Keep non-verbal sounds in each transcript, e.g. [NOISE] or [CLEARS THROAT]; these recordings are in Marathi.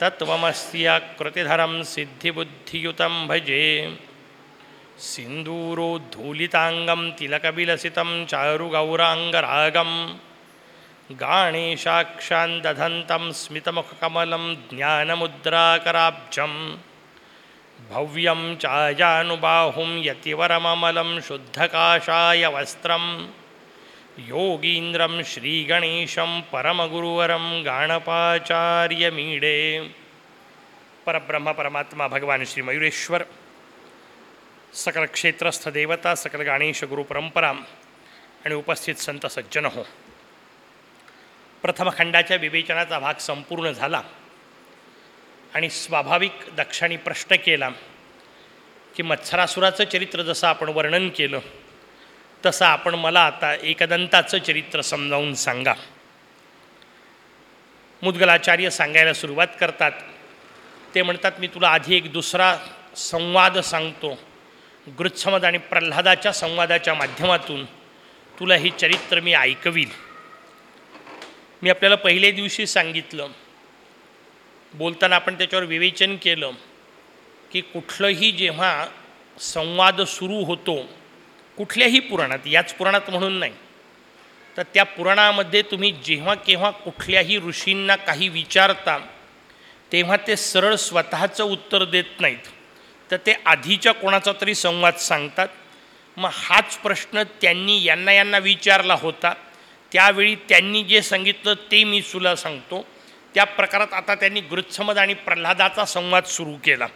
तत्त्वमस्याकृतिधरं सिद्धिबुद्धियुतं भजे। सिन्दूरोद्धूलिताङ्गं तिलकविलसितं चारुगौराङ्गरागं। गाणेशाक्षान् दधन्तं स्मितमुखकमलं ज्ञानमुद्राकराब्जं। भव्यं चायानुबाहुं यतिवरममलं शुद्धकाशाय वस्त्रं योगींद्रं श्रीगणेशं परमगुरुवरं गाणपाचार्यमीडे। परब्रह्म परमात्मा भगवान श्री मयुरेश्वर। सकल क्षेत्रस्थ देवता सकल गणेश गुरु परंपरा आणि उपस्थित संत सज्जन हो। प्रथम खंडाच्या विवेचनाचा भाग संपूर्ण झाला आणि स्वाभाविक दक्षाने प्रश्न केला की मत्सरासुराचं चरित्र जसं आपण वर्णन केलं तसं आपण मला आता एकदंताचं चरित्र समजावून सांगा. मुद्गलाचार्य सांगायला सुरुवात करतात. ते म्हणतात मी तुला आधी एक दुसरा संवाद सांगतो. गृत्समद आणि प्रल्हादाच्या संवादाच्या माध्यमातून तुला हे चरित्र मी ऐकवील मी आपल्याला पहिल्या दिवशी सांगितलं. बोलताना आपण त्याच्यावर विवेचन केलं की कुठलंही जेव्हा संवाद सुरू होतो कुठल्याही पुराणात याच पुराणात म्हणून नाही. तर त्या पुराणामध्ये तुम्ही जेव्हा केव्हा कुठल्याही ऋषींना काही विचारता तेव्हा ते सरळ स्वतःचं उत्तर देत नाहीत. तर ते आधीच्या कोणाचा तरी संवाद सांगतात. मग हाच प्रश्न त्यांनी यांना यांना विचारला होता. त्यावेळी त्यांनी जे सांगितलं ते मी तुला सांगतो. त्या प्रकारात आता त्यांनी गृत्समद आणि प्रल्हादाचा संवाद सुरू केला.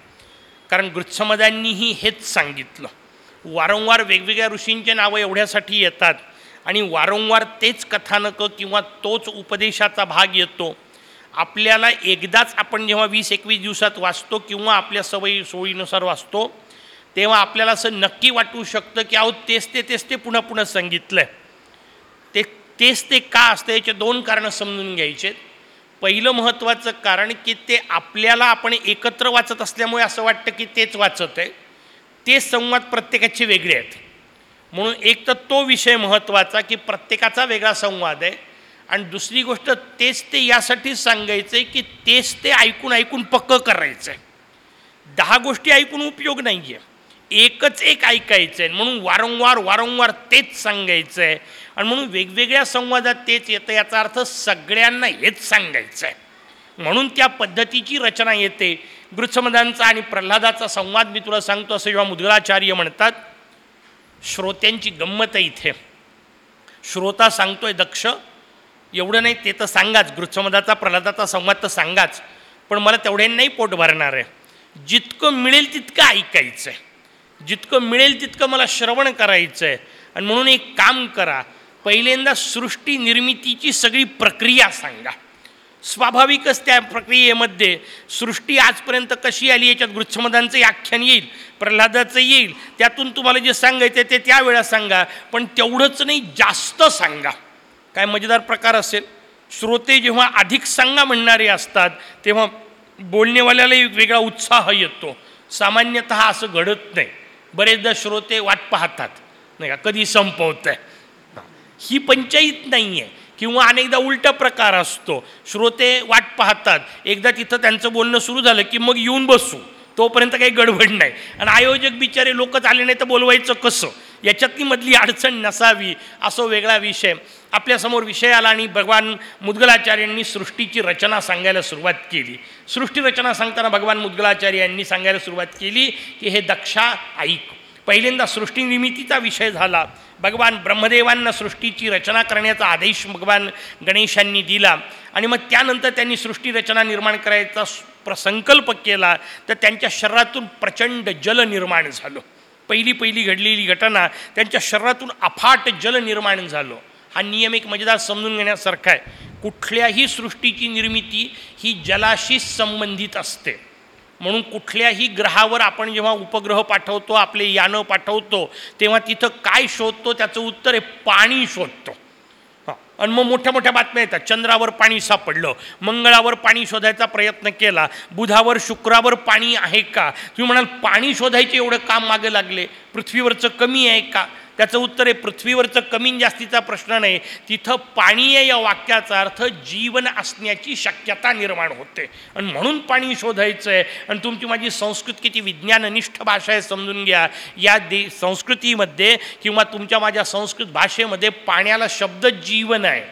कारण गृत्समदांनीही हेच सांगितलं. वारंवार वेगवेगळ्या ऋषींचे नावं एवढ्यासाठी येतात. आणि वारंवार तेच कथानकं किंवा तोच उपदेशाचा भाग येतो. आपल्याला एकदाच आपण जेव्हा वीस एकवीस दिवसात वाचतो किंवा आपल्या सवयी सोयीनुसार वाचतो तेव्हा आपल्याला असं नक्की वाटू शकतं की अहो तेच ते तेच ते पुन्हा पुन्हा सांगितलं आहे ते तेच ते का असतं याचे दोन कारणं समजून घ्यायचे पहिलं महत्त्वाचं कारण की ते आपल्याला आपण एकत्र वाचत असल्यामुळे असं वाटतं की तेच वाचत आहे ते संवाद प्रत्येकाचे वेगळे आहेत. म्हणून एक तर तो विषय महत्त्वाचा की प्रत्येकाचा वेगळा संवाद आहे. आणि दुसरी गोष्ट तेच ते यासाठी सांगायचं आहे की तेच ते ऐकून ऐकून पक्कं करायचं आहे दहा गोष्टी ऐकून उपयोग नाही आहे एकच एक ऐकायचं आहे म्हणून वारंवार वारंवार तेच सांगायचं आहे आणि म्हणून वेगवेगळ्या संवादात तेच येतं याचा अर्थ सगळ्यांना हेच सांगायचं आहे म्हणून त्या पद्धतीची रचना येते. गृत्समदांचा आणि प्रल्हादाचा संवाद मी तुला सांगतो असं जेव्हा मुद्गलाचार्य म्हणतात. श्रोत्यांची गंमत आहे इथे. श्रोता सांगतोय दक्ष. एवढं नाही ते तर सांगाच. गृत्समदाचा प्रल्हादाचा संवाद तर सांगाच. पण मला तेवढ्याने पोट भरणार आहे. जितकं मिळेल तितकं ऐकायचं आहे जितकं मिळेल तितकं मला श्रवण करायचं आहे आणि म्हणून एक काम करा. पहिल्यांदा सृष्टी निर्मितीची सगळी प्रक्रिया सांगा. स्वाभाविकच त्या प्रक्रियेमध्ये सृष्टी आजपर्यंत कशी आली याच्यात गृच्छमदांचंही आख्यान येईल प्रल्हादाचं येईल. त्यातून तुम्हाला जे सांगायचं ते त्यावेळा सांगा पण तेवढंच नाही जास्त सांगा. काय मजेदार प्रकार असेल. श्रोते जेव्हा अधिक सांगा म्हणणारे असतात तेव्हा बोलणेवाल्यालाही वेगळा उत्साह येतो. सामान्यतः असं घडत नाही. बरेचदा श्रोते वाट पाहतात. नाही का? कधी संपवत आहे ही पंचायत नाही आहे किंवा अनेकदा उलटा प्रकार असतो. श्रोते वाट पाहतात. एकदा तिथं त्यांचं बोलणं सुरू झालं की मग येऊन बसू. तोपर्यंत काही गडबड नाही. आणि आयोजक बिचारे लोकच आले नाही तर बोलवायचं कसं? याच्यातली मधली अडचण नसावी असं वेगळा विषय. आपल्यासमोर विषय आला आणि भगवान मुद्गलाचार्यांनी सृष्टीची रचना सांगायला सुरुवात केली. सृष्टी रचना सांगताना भगवान मुद्गलाचार्य यांनी सांगायला सुरुवात केली की हे दक्षा ऐक. पहिल्यांदा सृष्टी निर्मितीचा विषय झाला. भगवान ब्रह्मदेवांना सृष्टीची रचना करण्याचा आदेश भगवान गणेशांनी दिला. आणि मग त्यानंतर त्यांनी सृष्टी रचना निर्माण करायचा प्रसंकल्प केला. तर त्यांच्या शरीरातून प्रचंड जल निर्माण झालं. पहिली पहिली घडलेली घटना त्यांच्या शरीरातून अफाट जल निर्माण झालं. हा नियम एक मजेदार समजून घेण्यासारखा आहे. कुठल्याही सृष्टीची निर्मिती ही जलाशी संबंधित असते. म्हणून कुठल्याही ग्रहावर आपण जेव्हा उपग्रह पाठवतो आपले यानं पाठवतो तेव्हा तिथं काय शोधतो त्याचं उत्तर आहे पाणी शोधतो. आणि मग मोठ्या मोठ्या बातम्या येतात. चंद्रावर पाणी सापडलं मंगळावर पाणी शोधायचा प्रयत्न केला बुधावर शुक्रावर पाणी आहे का? तुम्ही म्हणाल पाणी शोधायचे एवढं काम मागे लागले. पृथ्वीवरचं कमी आहे का? त्याचं उत्तर आहे पृथ्वीवरचं कमी जास्तीचा प्रश्न नाही. तिथं पाणी आहे या वाक्याचा अर्थ जीवन असण्याची शक्यता निर्माण होते. आणि म्हणून पाणी शोधायचं आहे आणि तुमची माझी संस्कृत किती विज्ञाननिष्ठ भाषा आहे समजून घ्या. या दे संस्कृतीमध्ये किंवा तुमच्या माझ्या संस्कृत भाषेमध्ये पाण्याला शब्द जीवन आहे.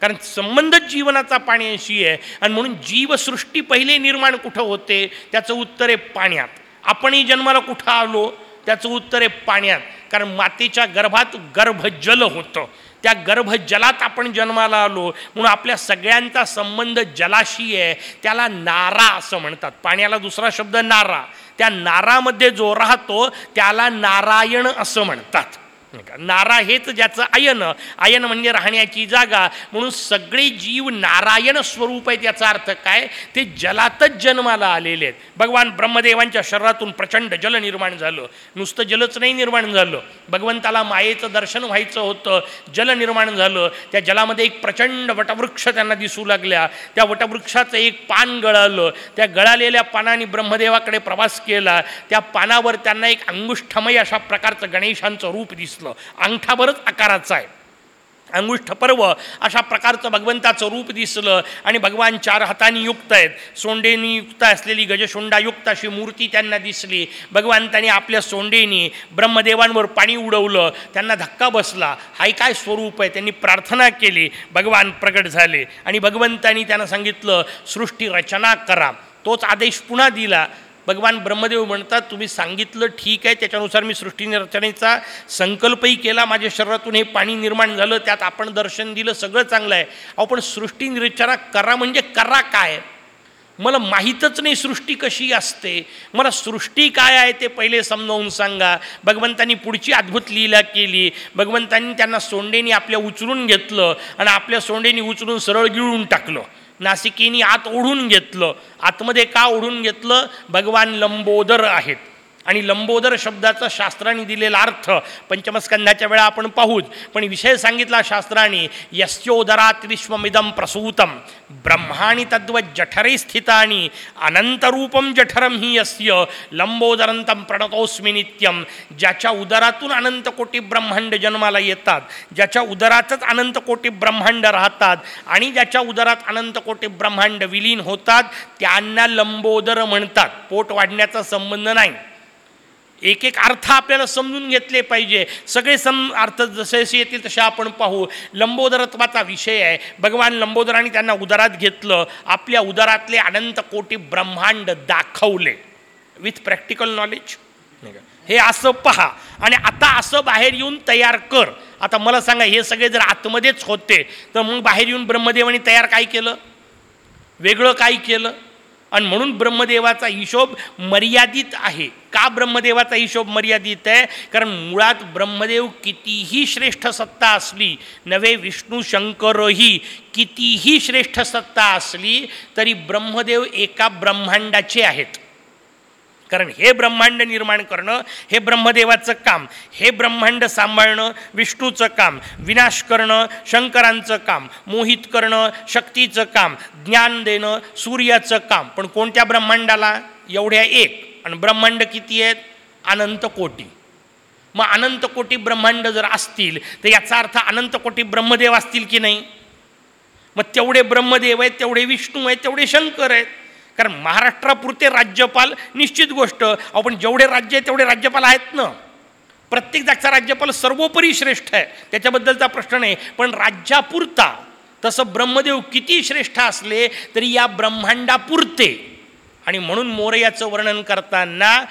कारण संबंधच जीवनाचा पाण्याशी आहे. आणि म्हणून जीवसृष्टी पहिले निर्माण कुठं होते? त्याचं उत्तर आहे पाण्यात. आपणही जन्माला कुठं आलो? त्याचं उत्तर आहे पाण्यात. कारण मातेच्या गर्भात गर्भजल होतं. त्या गर्भजलात आपण जन्माला आलो म्हणून आपल्या सगळ्यांचा संबंध जलाशी आहे. त्याला नारा असं म्हणतात. पाण्याला दुसरा शब्द नारा. त्या नारामध्ये जो राहतो त्याला नारायण असं म्हणतात. नारा हेच ज्याचं आयन. आयन म्हणजे राहण्याची जागा. म्हणून सगळे जीव नारायण स्वरूप आहेत याचा अर्थ काय? ते जलातच जन्माला आलेले आहेत. भगवान ब्रह्मदेवांच्या शरीरातून प्रचंड जल निर्माण झालं. नुसतं जलच नाही निर्माण झालं. भगवंताला मायेचं दर्शन व्हायचं होतं. जल निर्माण झालं. त्या जलामध्ये एक प्रचंड वटवृक्ष त्यांना दिसू लागल्या. त्या वटवृक्षाचं एक पान गळालं. त्या गळालेल्या पानाने ब्रह्मदेवाकडे प्रवास केला. त्या पानावर त्यांना एक अंगुष्ठमय अशा प्रकारचं गणेशांचं रूप दिसलं. दिसलं अंगठाभरच आकाराचं आहे. अंगुष्ठ पर्व अशा प्रकारचं भगवंताचं रूप दिसलं आणि भगवान चार हातांनी युक्त आहेत. सोंडेनी युक्त असलेली गजशोंडायुक्त अशी मूर्ती त्यांना दिसली. भगवंतानी आपल्या सोंडेनी ब्रह्मदेवांवर पाणी उडवलं. त्यांना धक्का बसला. हाय काय स्वरूप आहे? त्यांनी प्रार्थना केली. भगवान प्रगट झाले. आणि भगवंतानी त्यांना सांगितलं सृष्टी रचना करा. तोच आदेश पुन्हा दिला. भगवान ब्रह्मदेव म्हणतात तुम्ही सांगितलं ठीक आहे त्याच्यानुसार मी सृष्टीनिरचनेचा संकल्पही केला माझ्या शरीरातून हे पाणी निर्माण झालं त्यात आपण दर्शन दिलं सगळं चांगलं आहे. अहो पण सृष्टीनिरचना करा म्हणजे करा काय? मला माहीतच नाही सृष्टी कशी असते. मला सृष्टी काय आहे ते पहिले समजावून सांगा. भगवंतांनी पुढची अद्भुत लीला केली. भगवंतांनी त्यांना सोंडेनी आपल्या उचलून घेतलं आणि आपल्या सोंडेनी उचलून सरळ गिळून टाकलं. नासिकेनी आत ओढून घेतलं. आतमध्ये का ओढून घेतलं? भगवान लंबोदर आहेत. आणि लंबोदर शब्दाचा शास्त्राने दिलेला अर्थ पंचमस्कंधाच्या वेळा आपण पाहूच पण विषय सांगितला शास्त्राने यस्योदरात विश्वमिदम प्रसूतम ब्रह्माणी तद्व जठरे स्थितानी अनंतरूपम जठरम ही यस्य लंबोदरंतम प्रणतोस्मी नित्यम ज्याच्या उदरातून अनंत कोटी ब्रह्मांड जन्माला येतात ज्याच्या उदरातच अनंत कोटी ब्रह्मांड राहतात आणि ज्याच्या उदरात अनंत कोटी ब्रह्मांड विलीन होतात त्यांना लंबोदर म्हणतात. पोट वाढण्याचा संबंध नाही. एक एक अर्थ आपल्याला समजून घेतले पाहिजे. सगळे सम अर्थ जसे जसे येतील तसे आपण पाहू. लंबोदरत्वाचा विषय आहे. भगवान लंबोदराने त्यांना उदारात घेतलं. आपल्या उदारातले अनंत कोटी ब्रह्मांड दाखवले. विथ प्रॅक्टिकल नॉलेज हे असं पहा. आणि आता असं बाहेर येऊन तयार कर. आता मला सांगा हे सगळे जर आतमध्येच होते तर मग बाहेर येऊन ब्रह्मदेवाने तयार काय केलं? वेगळं काय केलं? आणि म्हणून ब्रह्मदेवाचा हिशोब मर्यादित आहे. का ब्रह्मदेवाचा हिशोब मर्यादित आहे? कारण मुळात ब्रह्मदेव कितीही श्रेष्ठ सत्ता असली नवे विष्णू शंकरही कितीही श्रेष्ठ सत्ता असली तरी ब्रह्मदेव एका ब्रह्मांडाचे आहेत. कारण हे ब्रह्मांड निर्माण करणं हे ब्रह्मदेवाचं काम हे ब्रह्मांड सांभाळणं विष्णूचं काम विनाश करणं शंकरांचं काम मोहित करणं शक्तीचं काम ज्ञान देणं सूर्याचं काम. पण कोणत्या ब्रह्मांडाला? एवढ्या एक. आणि ब्रह्मांड किती आहेत? अनंत कोटी. मग अनंत कोटी ब्रह्मांड जर असतील तर याचा अर्थ अनंत कोटी ब्रह्मदेव असतील की नाही? मग तेवढे ब्रह्मदेव आहेत तेवढे विष्णू आहेत तेवढे शंकर आहेत. कारण महाराष्ट्रापुरते राज्यपाल निश्चित गोष्ट आपण जेवढे राज्य आहे तेवढे राज्यपाल आहेत ना. प्रत्येक जागचा राज्यपाल सर्वोपरी श्रेष्ठ आहे त्याच्याबद्दलचा प्रश्न नाही. पण राज्यापुरता तसं ब्रह्मदेव किती श्रेष्ठ असले तरी या ब्रह्मांडापुरते. आणि म्हणून मोरयाचं वर्णन करताना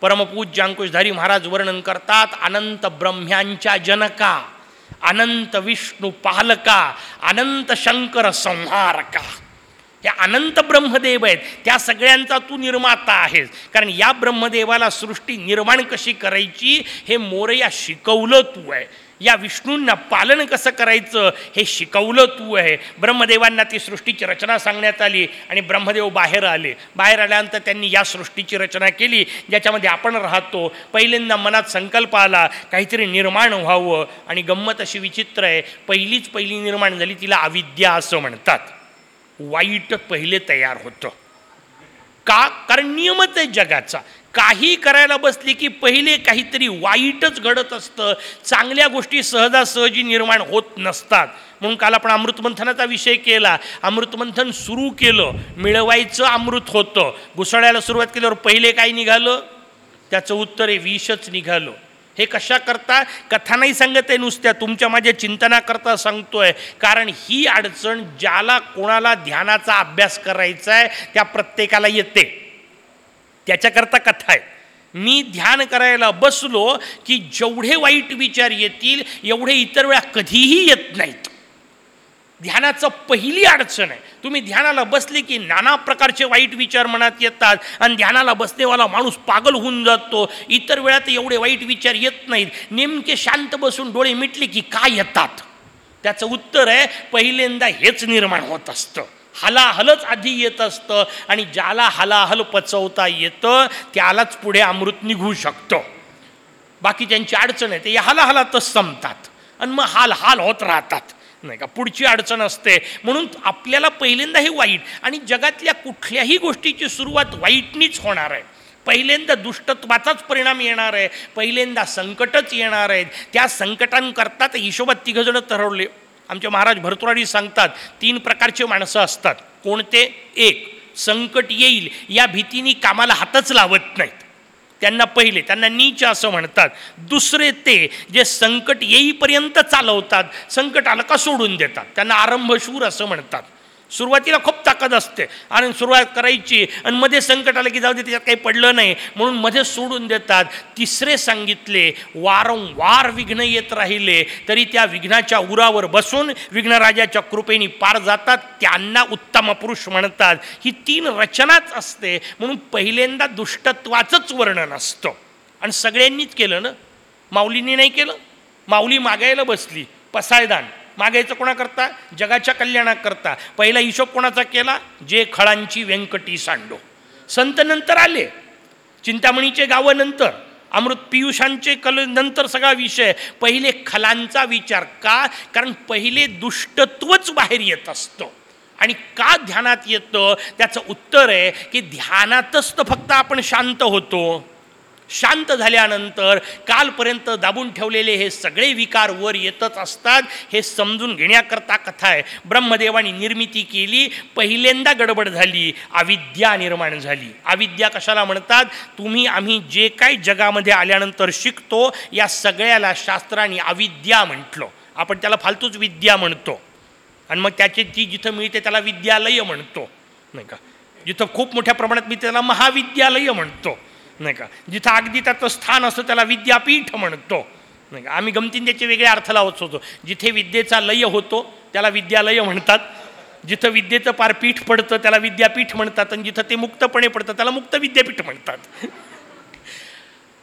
परमपूज्य अंकुशधारी महाराज वर्णन करतात अनंत ब्रह्म्यांच्या जनका अनंत विष्णू पालका अनंत शंकर संहारका. हे अनंत ब्रह्मदेव आहेत. त्या सगळ्यांचा तू निर्माता आहेस. कारण या ब्रह्मदेवाला सृष्टी निर्माण कशी करायची हे मोरया शिकवलं तू आहे. या विष्णूंना पालन कसं करायचं हे शिकवलं तू आहे. ब्रह्मदेवांना ती सृष्टीची रचना सांगण्यात आली आणि ब्रह्मदेव बाहेर आले. बाहेर आल्यानंतर त्यांनी या सृष्टीची रचना केली ज्याच्यामध्ये आपण राहतो. पहिल्यांदा मनात संकल्प आला काहीतरी निर्माण व्हावं आणि गंमत अशी विचित्र आहे. पहिलीच पहिली निर्माण झाली तिला अविद्या असं म्हणतात. वाईट पहिले तयार होतं. का? कारण नियमच आहे जगाचा. काही करायला बसले की पहिले काहीतरी वाईटच घडत असतं. चांगल्या गोष्टी सहजासहजी निर्माण होत नसतात. म्हणून काल आपण अमृतमंथनाचा विषय केला. अमृतमंथन सुरू केलं. मिळवायचं अमृत होतं. घुसळायला सुरुवात केल्यावर पहिले काय निघालं? त्याचं उत्तर आहे विषच निघालं. हे कशा करता? कथा नाही सांगत आहे नुसत्या. तुमच्या माझ्या चिंतनाकरता आहे कारण ही अडचण ज्याला कोणाला ध्यानाचा अभ्यास करायचा आहे त्या प्रत्येकाला येते. त्याच्याकरता कथा आहे. मी ध्यान करायला बसलो की जेवढे वाईट विचार येतील एवढे इतर वेळा कधीही येत नाहीत. ध्यानाचं पहिली अडचण आहे. तुम्ही ध्यानाला बसले की नाना प्रकारचे वाईट विचार मनात येतात आणि ध्यानाला बसलेवाला माणूस पागल होऊन जातो. इतर वेळात एवढे वाईट विचार येत नाहीत. नेमके शांत बसून डोळे मिटले की का येतात? त्याचं उत्तर आहे पहिल्यांदा हेच निर्माण होत असतं. हलाहलच आधी येत असतं आणि ज्याला हलाहल पचवता येतं त्यालाच पुढे अमृत निघू शकतं. बाकी त्यांची अडचण आहे ते या हलाहलातच संपतात. आणि मग हाल हाल होत राहतात. नाही का? पुढची अडचण असते. म्हणून आपल्याला पहिल्यांदा हे वाईट आणि जगातल्या कुठल्याही गोष्टीची सुरुवात वाईटनीच होणार आहे. पहिल्यांदा दुष्टत्वाचाच परिणाम येणार आहे. पहिल्यांदा संकटच येणार आहेत. त्या संकटांकरता तर हिशोबात तिघंजणं ठरवले. आमचे महाराज भरतुराडी सांगतात तीन प्रकारचे माणसं असतात. कोणते? एक संकट येईल. या भीतीने कामाला हातच लावत नाहीत. त्यांना पहिले त्यांना नीच असं म्हणतात. दुसरे ते जे संकट येईपर्यंत चालवतात संकट आलं का सोडून देतात? त्यांना आरंभशूर असं म्हणतात. सुरुवातीला खूप ताकद असते. आणि सुरुवात करायची आणि मध्ये संकट आलं की जाऊ दे त्याच्यात काही पडलं नाही. म्हणून मध्ये सोडून देतात. तिसरे सांगितले वारंवार विघ्न येत राहिले तरी त्या विघ्नाच्या उरावर बसून विघ्नराजाच्या कृपेने पार जातात. त्यांना उत्तम पुरुष म्हणतात. ही तीन रचनाच असते. म्हणून पहिल्यांदा दुष्टत्वाचंच वर्णन असतं. आणि सगळ्यांनीच केलं ना? माऊलींनी नाही केलं? माऊली मागायला बसली. पसायदान. मागायचं कोणाकरता? जगाच्या कल्याणाकरता. पहिला हिशोब कोणाचा केला? जे खळांची व्यंकटी सांडो. संत नंतर आले. चिंतामणीचे गावं नंतर. अमृत पियुषांचे कल नंतर सगळा विषय. पहिले खलांचा विचार का? कारण पहिले दुष्टत्वच बाहेर येत असतं. आणि का ध्यानात येतं? त्याचं उत्तर आहे की ध्यानातच तर फक्त आपण शांत होतो. शांत झाल्यानंतर कालपर्यंत दाबून ठेवलेले हे सगळे विकार वर येतच असतात. हे समजून घेण्याकरता कथा आहे. ब्रह्मदेवाने निर्मिती केली पहिल्यांदा गडबड झाली अविद्या निर्माण झाली. अविद्या कशाला म्हणतात? तुम्ही आम्ही जे काही जगामध्ये आल्यानंतर शिकतो या सगळ्याला शास्त्राने अविद्या म्हटलं. आपण त्याला फालतूच विद्या म्हणतो. आणि मग त्याची ती जिथं मिळते त्याला विद्यालय म्हणतो. नाही का? जिथं खूप मोठ्या प्रमाणात मी त्याला महाविद्यालय म्हणतो. नाही का? जिथं अगदी त्याचं स्थान असतं त्याला विद्यापीठ म्हणतो. नाही का? आम्ही गमतींद्याचे वेगळे अर्थ लावत होतो. जिथे विद्येचा लय होतो त्याला विद्यालय म्हणतात. जिथं विद्येचं पार पीठ पडतं त्याला विद्यापीठ म्हणतात. आणि जिथं ते मुक्तपणे पडतं त्याला मुक्त विद्यापीठ म्हणतात.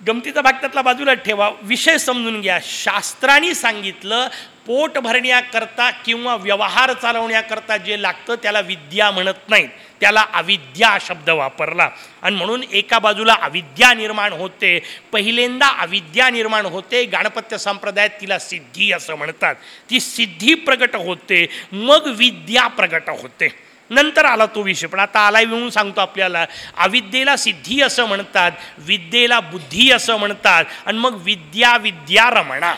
गमतीचा भाग त्यातला बाजूला ठेवा. विषय समजून घ्या. शास्त्राने सांगितलं पोट भरण्याकरता किंवा व्यवहार चालवण्याकरता जे लागतं त्याला विद्या म्हणत नाहीत. त्याला अविद्या शब्द वापरला. आणि म्हणून एका बाजूला अविद्या निर्माण होते पहिल्यांदा अविद्या निर्माण होते गणपत्य संप्रदायात तिला सिद्धी असं म्हणतात. ती सिद्धी प्रगट होते मग विद्या प्रगट होते. नंतर आला तो विषय. पण आता आलाय म्हणून सांगतो आपल्याला अविद्येला सिद्धी असं म्हणतात विद्येला बुद्धी असं म्हणतात आणि मग विद्या विद्या रमणा.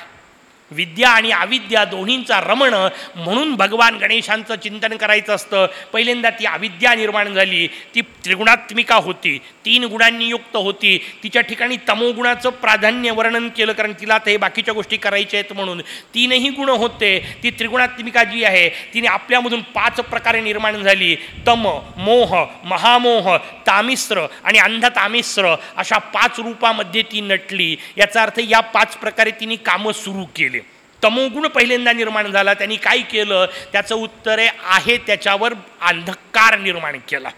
विद्या आणि अविद्या दोन्हींचा रमण म्हणून भगवान गणेशांचं चिंतन करायचं असतं. पहिल्यांदा ती अविद्या निर्माण झाली. ती त्रिगुणात्मिका होती. तीन गुणांनी युक्त होती. तिच्या ठिकाणी तमोगुणाचं प्राधान्य वर्णन केलं कारण तिला ते बाकीच्या गोष्टी करायच्या आहेत म्हणून. तीनही गुण होते. ती त्रिगुणात्मिका जी आहे तिने आपल्यामधून पाच प्रकारे निर्माण झाली. तम मोह महामोह तामिस्र आणि अंधतामिस्र अशा पाच रूपामध्ये ती नटली. याचा अर्थ या पाच प्रकारे तिने कामं सुरू केले. तमोगुण पहिल्यांदा निर्माण झाला त्यांनी काय केलं? त्याचं उत्तर आहे त्याच्यावर अंधकार निर्माण केला.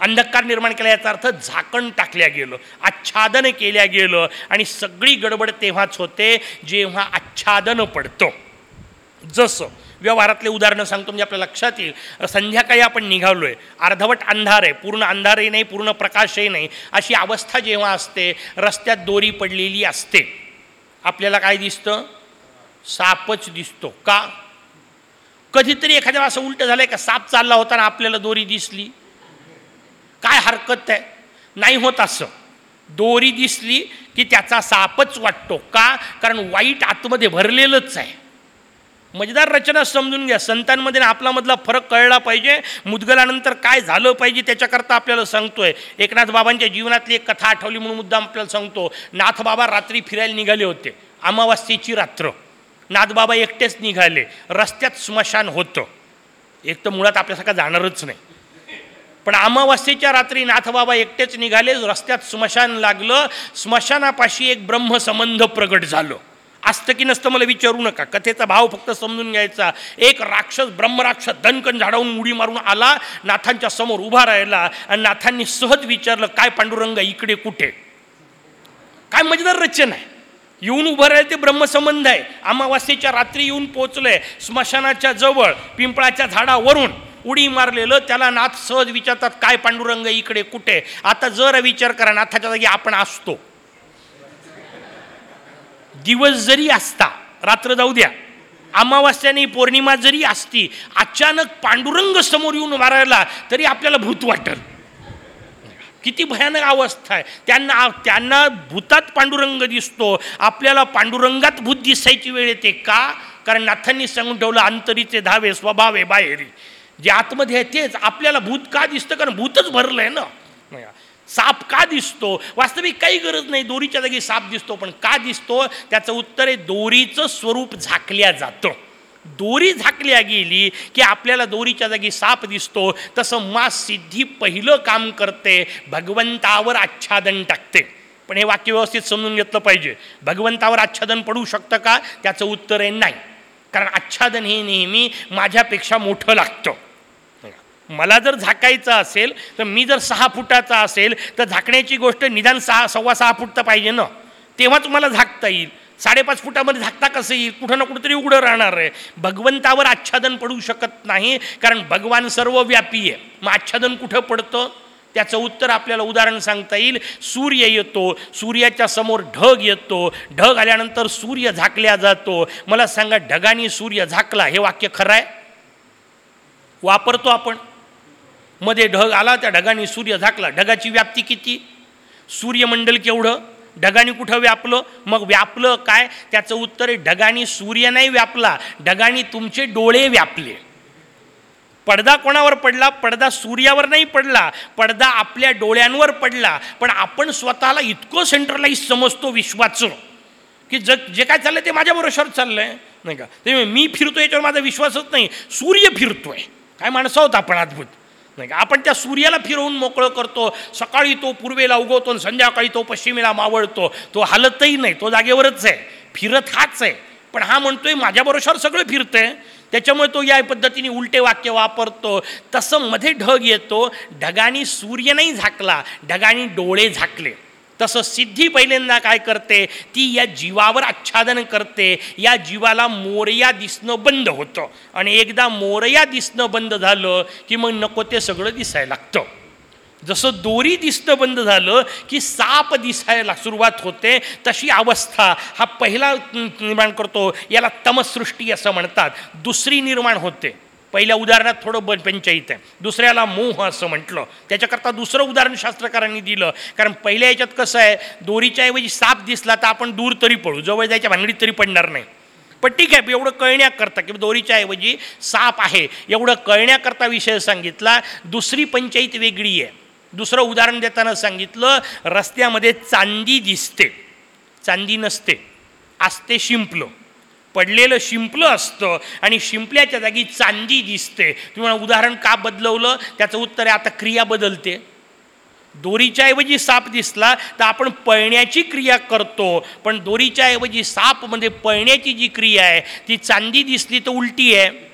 अंधकार निर्माण केला याचा अर्थ झाकण टाकल्या गेलं आच्छादन केल्या गेलं आणि सगळी गडबड तेव्हाच होते जेव्हा आच्छादन पडतं. जसं व्यवहारातले उदाहरणं सांगतो म्हणजे आपल्या लक्षात येईल. संध्याकाळी आपण निघालो आहे अर्धवट अंधार आहे पूर्ण अंधारही नाही पूर्ण प्रकाशही नाही. अशी अवस्था जेव्हा असते रस्त्यात दोरी पडलेली असते. आपल्याला काय दिसतं? सापच दिसतो. का? कधीतरी एखाद्या असं उलटं झालंय का साप चालला होता ना आपल्याला दोरी दिसली? काय हरकत आहे? नाही होत असं. दोरी दिसली की त्याचा सापच वाटतो. का? कारण वाईट आतमध्ये भरलेलंच आहे. मजेदार रचना समजून घ्या. संतांमध्ये आपला मधला फरक कळला पाहिजे. मुदगलानंतर काय झालं पाहिजे त्याच्याकरता आपल्याला सांगतोय. एकनाथ बाबांच्या जीवनातली एक कथा आठवली म्हणून मुद्दा आपल्याला सांगतो. नाथबाबा रात्री फिरायला निघाले होते. अमावास्येची रात्र. नाथबाबा एकटेच निघाले. रस्त्यात स्मशान होतं. एक तर मुळात आपल्यासारखा जाणारच नाही. पण अमावास्येच्या रात्री नाथबाबा एकटेच निघाले रस्त्यात स्मशान लागलं. स्मशानापाशी एक ब्रह्मसंबंध प्रगट झालं. असतं की नसतं मला विचारू नका. कथेचा भाव फक्त समजून घ्यायचा. एक राक्षस ब्रह्मराक्षस दणकन झाडावून उडी मारून आला नाथांच्या समोर उभा राहिला आणि नाथांनी सहज विचारलं काय पांडुरंग इकडे कुठे? काय मजेदार रचना आहे. येऊन उभं राहिले ते ब्रह्मसंबंध आहे. अमावास्येच्या रात्री येऊन पोचलंय स्मशानाच्या जवळ पिंपळाच्या झाडावरून उडी मारलेलं त्याला नाथ सहज विचारतात काय पांडुरंग इकडे कुठे? आता जर विचार करा नाथाच्या जागी आपण असतो. दिवस जरी असता रात्र जाऊ द्या. अमावास्याने पौर्णिमा जरी असती अचानक पांडुरंग समोर येऊन मारायला तरी आपल्याला भूत वाटेल. किती भयानक अवस्था आहे. त्यांना त्यांना भूतात पांडुरंग दिसतो. आपल्याला पांडुरंगात भूत दिसायची वेळ येते का? कारण नाथांनी सांगून ठेवलं अंतरीचे धावे स्वभाव आहे बाहेरी. जे आतमध्ये आहे तेच. आपल्याला भूत का दिसतं? कारण भूतच भरलं आहे ना साप का दिसतो? वास्तविक काही गरज नाही. दोरीच्या जागी साप दिसतो पण का दिसतो? त्याचं उत्तर आहे दोरीचं स्वरूप झाकल्या जातं. दोरी झाकल्या गेली की आपल्याला दोरीच्या जागी साप दिसतो. तसं मा सिद्धी पहिलं काम करते. भगवंतावर आच्छादन टाकते. पण हे वाक्य व्यवस्थित समजून घेतलं पाहिजे. भगवंतावर आच्छादन पडू शकतं का? त्याचं उत्तर आहे नाही. कारण आच्छादन हे नेहमी माझ्यापेक्षा मोठं लागतं. मला जर झाकायचं असेल तर मी जर सहा फुटाचा असेल तर झाकण्याची गोष्ट निदान सहा सव्वा सहा फूट तर पाहिजे ना? तेव्हाच मला झाकता येईल. साडेपाच फुटामध्ये झाकता कसं येईल? कुठं ना कुठंतरी उघडं राहणार आहे. भगवंतावर आच्छादन पडू शकत नाही कारण भगवान सर्व व्यापी आहे. मग आच्छादन कुठं पडतं? त्याचं उत्तर आपल्याला उदाहरण सांगता येईल. सूर्य येतो सूर्याच्या समोर ढग येतो. ढग आल्यानंतर सूर्य झाकल्या जातो. मला सांगा ढगाने सूर्य झाकला हे वाक्य खरं आहे? वापरतो आपण. मध्ये ढग आला त्या ढगाने सूर्य झाकला. ढगाची व्याप्ती किती? सूर्यमंडल केवढं? ढगाने कुठं व्यापलं? मग व्यापलं काय? त्याचं उत्तर आहे ढगाने सूर्य नाही व्यापला ढगाने तुमचे डोळे व्यापले. पडदा कोणावर पडला? पडदा सूर्यावर नाही पडला पडदा आपल्या डोळ्यांवर पडला. पण आपण स्वतःला इतकं सेंट्रलाइज समजतो विश्वाचं की जग जे काय चाललं ते माझ्या बरोबर चाललंय. नाही का? ते मी फिरतो याच्यावर माझा विश्वासच नाही. सूर्य फिरतोय. काय माणसं होत आपण अद्भुत. नाही का? आपण त्या सूर्याला फिरवून मोकळं करतो. सकाळी तो पूर्वेला उगवतो आणि संध्याकाळी तो पश्चिमेला मावळतो. तो हालतही नाही तो जागेवरच आहे. फिरत हाच आहे. पण हा म्हणतोय माझ्याबरोबर सगळं फिरतंय. त्याच्यामुळे तो या पद्धतीने उलटे वाक्य वापरतो. तसं मध्ये ढग येतो. ढगानी सूर्य नाही झाकला ढगानी डोळे झाकले. तसं सिद्धी पहिल्यांदा काय करते? ती या जीवावर आच्छादन करते. या जीवाला मोरया दिसणं बंद होतं. आणि एकदा मोरया दिसणं बंद झालं की मग नको ते सगळं दिसायला लागतं. जसं दोरी दिसणं बंद झालं की साप दिसायला सुरुवात होते तशी अवस्था. हा पहिला निर्माण करतो याला तमसृष्टी असं म्हणतात. दुसरी निर्माण होते. पहिल्या उदाहरणात थोडं ब पंचायत आहे. दुसऱ्याला मोह असं म्हटलं. त्याच्याकरता दुसरं उदाहरण शास्त्रकारांनी दिलं. कारण पहिल्या याच्यात कसं आहे दोरीच्या ऐवजी साप दिसला तर आपण दूर तरी पडू. जवळ जायच्या भांगडीत तरी पडणार नाही. पण ठीक आहे एवढं कळण्याकरता किंवा दोरीच्या ऐवजी साप आहे एवढं कळण्याकरता विषय सांगितला. दुसरी पंचायत वेगळी आहे. दुसरं उदाहरण देताना सांगितलं रस्त्यामध्ये चांदी दिसते. चांदी नसते. असते शिंपलं. पडलेलं शिंपलं असतं आणि शिंपल्याच्या जागी चांदी दिसते. तुम्हाला उदाहरण का बदलवलं? त्याचं उत्तर आहे आता क्रिया बदलते. दोरीच्या ऐवजी साप दिसला तर आपण पळण्याची क्रिया करतो. पण दोरीच्या ऐवजी सापमध्ये म्हणजे पळण्याची जी क्रिया आहे ती चांदी दिसली तर उलटी आहे.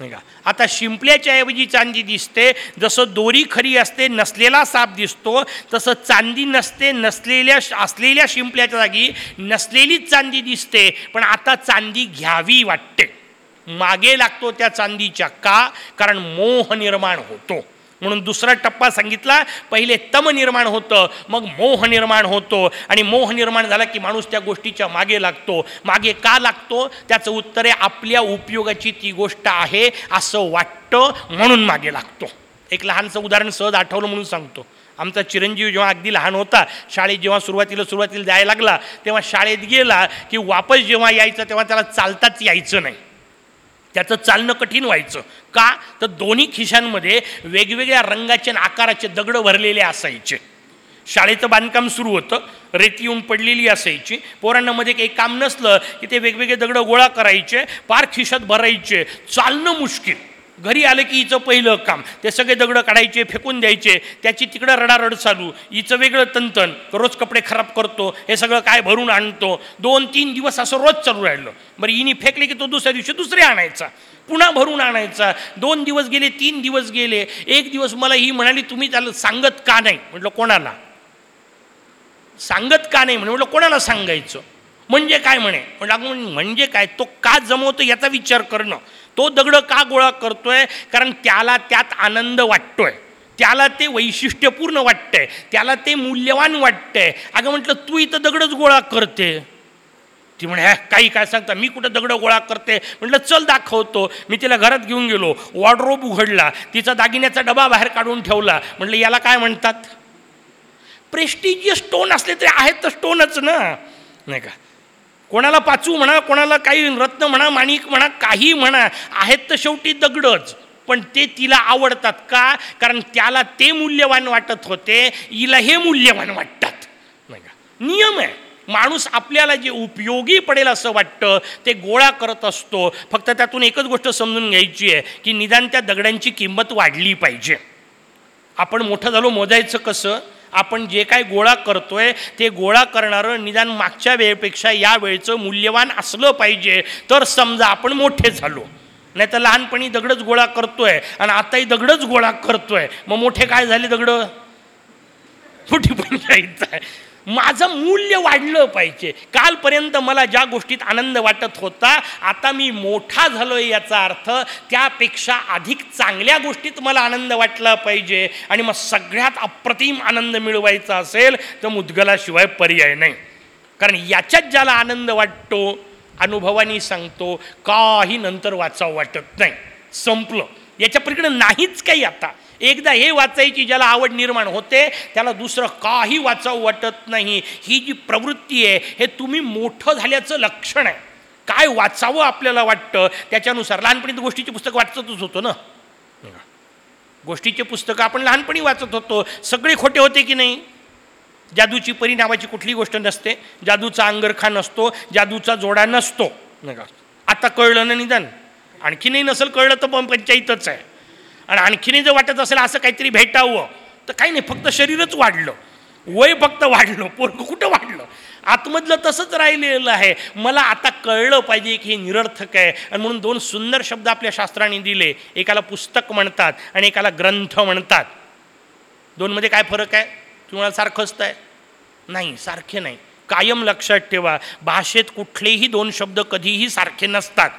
नाही का? आता शिंपल्याच्या ऐवजी चांदी दिसते जसं दोरी खरी असते नसलेला साप दिसतो तसं चांदी नसते नसलेल्या असलेल्या शिंपल्याच्या जागी नसलेलीच चांदी दिसते पण आता चांदी घ्यावी वाटते. मागे लागतो त्या चांदीच्या का? कारण मोह निर्माण होतो. म्हणून दुसरा टप्पा सांगितला. पहिले तम निर्माण होतं मग मोह निर्माण होतो. आणि मोह निर्माण झाला की माणूस त्या गोष्टीच्या मागे लागतो. मागे का लागतो? त्याचं उत्तर आहे आपल्या उपयोगाची ती गोष्ट आहे असं वाटतं म्हणून मागे लागतो. एक लहानसं उदाहरण सहज आठवलं म्हणून सांगतो. आमचा चिरंजीव जेव्हा अगदी लहान होता शाळेत जेव्हा सुरुवातीला सुरुवातीला जायला लागला तेव्हा शाळेत गेला की वापस जेव्हा यायचं तेव्हा त्याला चालताच यायचं नाही. त्याचं चालणं कठीण व्हायचं. का? तर दोन्ही खिशांमध्ये वेगवेगळ्या रंगाचे आणि आकाराचे दगडं भरलेले असायचे. शाळेचं बांधकाम सुरू होतं रेती येऊन पडलेली असायची. पोरांनामध्ये काही काम नसलं की ते वेगवेगळे दगडं गोळा करायचे पार खिशात भरायचे. चालणं मुश्किल. घरी आलं की हिचं पहिलं काम. ते सगळे दगडं काढायचे फेकून द्यायचे. त्याची तिकडं रडारड चालू. हिचं वेगळं तंतन. रोज कपडे खराब करतो. हे सगळं काय भरून आणतो? दोन तीन दिवस असं रोज चालू राहिलं. बरं हिनी फेकले की तो दुसऱ्या दिवशी दुसरे आणायचा. पुन्हा भरून आणायचा. दोन दिवस गेले तीन दिवस गेले. एक दिवस मला ही म्हणाली तुम्ही त्याला सांगत का नाही? म्हटलं कोणाला? सांगत का नाही? म्हणे. म्हटलं कोणाला सांगायचं? म्हणजे काय? म्हणे. म्हटलं म्हणजे काय? तो का जमवतो याचा विचार करणं? तो दगड का गोळा करतोय? कारण त्याला त्यात आनंद वाटतोय. त्याला ते वैशिष्ट्यपूर्ण वाटतंय. त्याला ते मूल्यवान वाटतंय. अगं म्हटलं तू इथं दगडच गोळा करते. ती म्हणे ह्या काही काय सांगता मी कुठं दगड गोळा करते? म्हटलं चल दाखवतो. मी तिला घरात घेऊन गेलो. वॉर्डरोब उघडला. तिचा दागिन्याचा डबा बाहेर काढून ठेवला. म्हटलं याला काय म्हणतात? प्रेस्टिजियस स्टोन असले तरी आहेत तर स्टोनच ना. नाही का? कोणाला पाचू म्हणा कोणाला काही रत्न म्हणा माणिक म्हणा काही म्हणा आहेत तर शेवटी दगडच. पण ते तिला आवडतात का? कारण त्याला ते मूल्यवान वाटत होते हिला हे मूल्यवान वाटतात. नाही का? नियम आहे. माणूस आपल्याला जे उपयोगी पडेल असं वाटतं ते गोळा करत असतो. फक्त त्यातून एकच गोष्ट समजून घ्यायची आहे की निदान त्या दगडांची किंमत वाढली पाहिजे. आपण मोठं झालो मोजायचं कसं? आपण जे काय गोळा करतोय ते गोळा करणारं निदान मागच्या वेळेपेक्षा या वेळेचं मूल्यवान असलं पाहिजे. तर समजा आपण मोठे झालो. नाही तर लहानपणी दगडच गोळा करतोय आणि आताही दगडच गोळा करतोय. मग मोठे काय झाले दगड? मोठी पंचायत आहे. माझं मूल्य वाढलं पाहिजे. कालपर्यंत मला ज्या गोष्टीत आनंद वाटत होता आता मी मोठा झालो आहे याचा अर्थ त्यापेक्षा अधिक चांगल्या गोष्टीत मला आनंद वाटला पाहिजे आणि मग सगळ्यात अप्रतिम आनंद मिळवायचा असेल तर मुदगलाशिवाय पर्याय नाही. कारण याच्यात ज्याला आनंद वाटतो अनुभवानी सांगतो काही नंतर वाचावं वाटत नाही. संपलं. याच्या पलीकडे नाहीच काही आता. एकदा हे वाचायची ज्याला आवड निर्माण होते त्याला दुसरं काही वाचावं वाटत नाही. ही जी प्रवृत्ती आहे हे तुम्ही मोठं झाल्याचं लक्षण आहे. काय वाचावं आपल्याला वाटतं त्याच्यानुसार लहानपणी तर गोष्टीची पुस्तकं वाचतच होतो ना? गोष्टीचे पुस्तकं आपण लहानपणी वाचत होतो. सगळे खोटे होते की नाही? जादूची परी नावाची कुठली गोष्ट नसते. जादूचा अंगरखा नसतो जादूचा जोडा नसतो. आता कळलं ना निदान? आणखीनही नसेल कळलं तर पण पंचायतच आहे. आणि आणखीनही जर वाटत असेल असं काहीतरी भेटावं तर काही नाही फक्त शरीरच वाढलं. वय फक्त वाढलं पोरग कुठं वाढलं? आतमधलं तसंच राहिलेलं आहे. मला आता कळलं पाहिजे की हे निरर्थक आहे. आणि म्हणून दोन सुंदर शब्द आपल्या शास्त्राने दिले. एकाला पुस्तक म्हणतात आणि एकाला ग्रंथ म्हणतात. दोनमध्ये काय फरक आहे? तुम्हाला सारखंच आहे? नाही सारखे नाही. कायम लक्षात ठेवा. भाषेत कुठलेही दोन शब्द कधीही सारखे नसतात.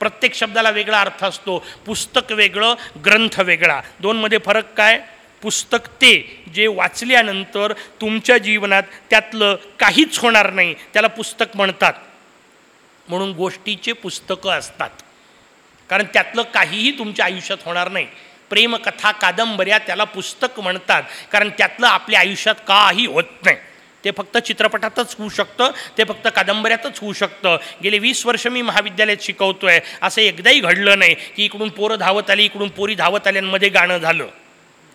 प्रत्येक शब्दाला वेगळा अर्थ असतो. पुस्तक वेगळं ग्रंथ वेगळा. दोनमध्ये फरक काय? पुस्तक ते जे वाचल्यानंतर तुमच्या जीवनात त्यातलं काहीच होणार नाही त्याला पुस्तक म्हणतात. म्हणून गोष्टीचे पुस्तकं असतात. कारण त्यातलं काहीही तुमच्या आयुष्यात होणार नाही. प्रेमकथा कादंबऱ्या त्याला पुस्तक म्हणतात. कारण त्यातलं आपल्या आयुष्यात काही होत नाही. ते फक्त चित्रपटातच होऊ शकतं ते फक्त कादंबऱ्यातच होऊ शकतं. गेले वीस वर्ष मी महाविद्यालयात शिकवतोय. असं एकदाही घडलं नाही की इकडून पोरं धावत आली इकडून पोरी धावत आल्यांमध्ये गाणं झालं.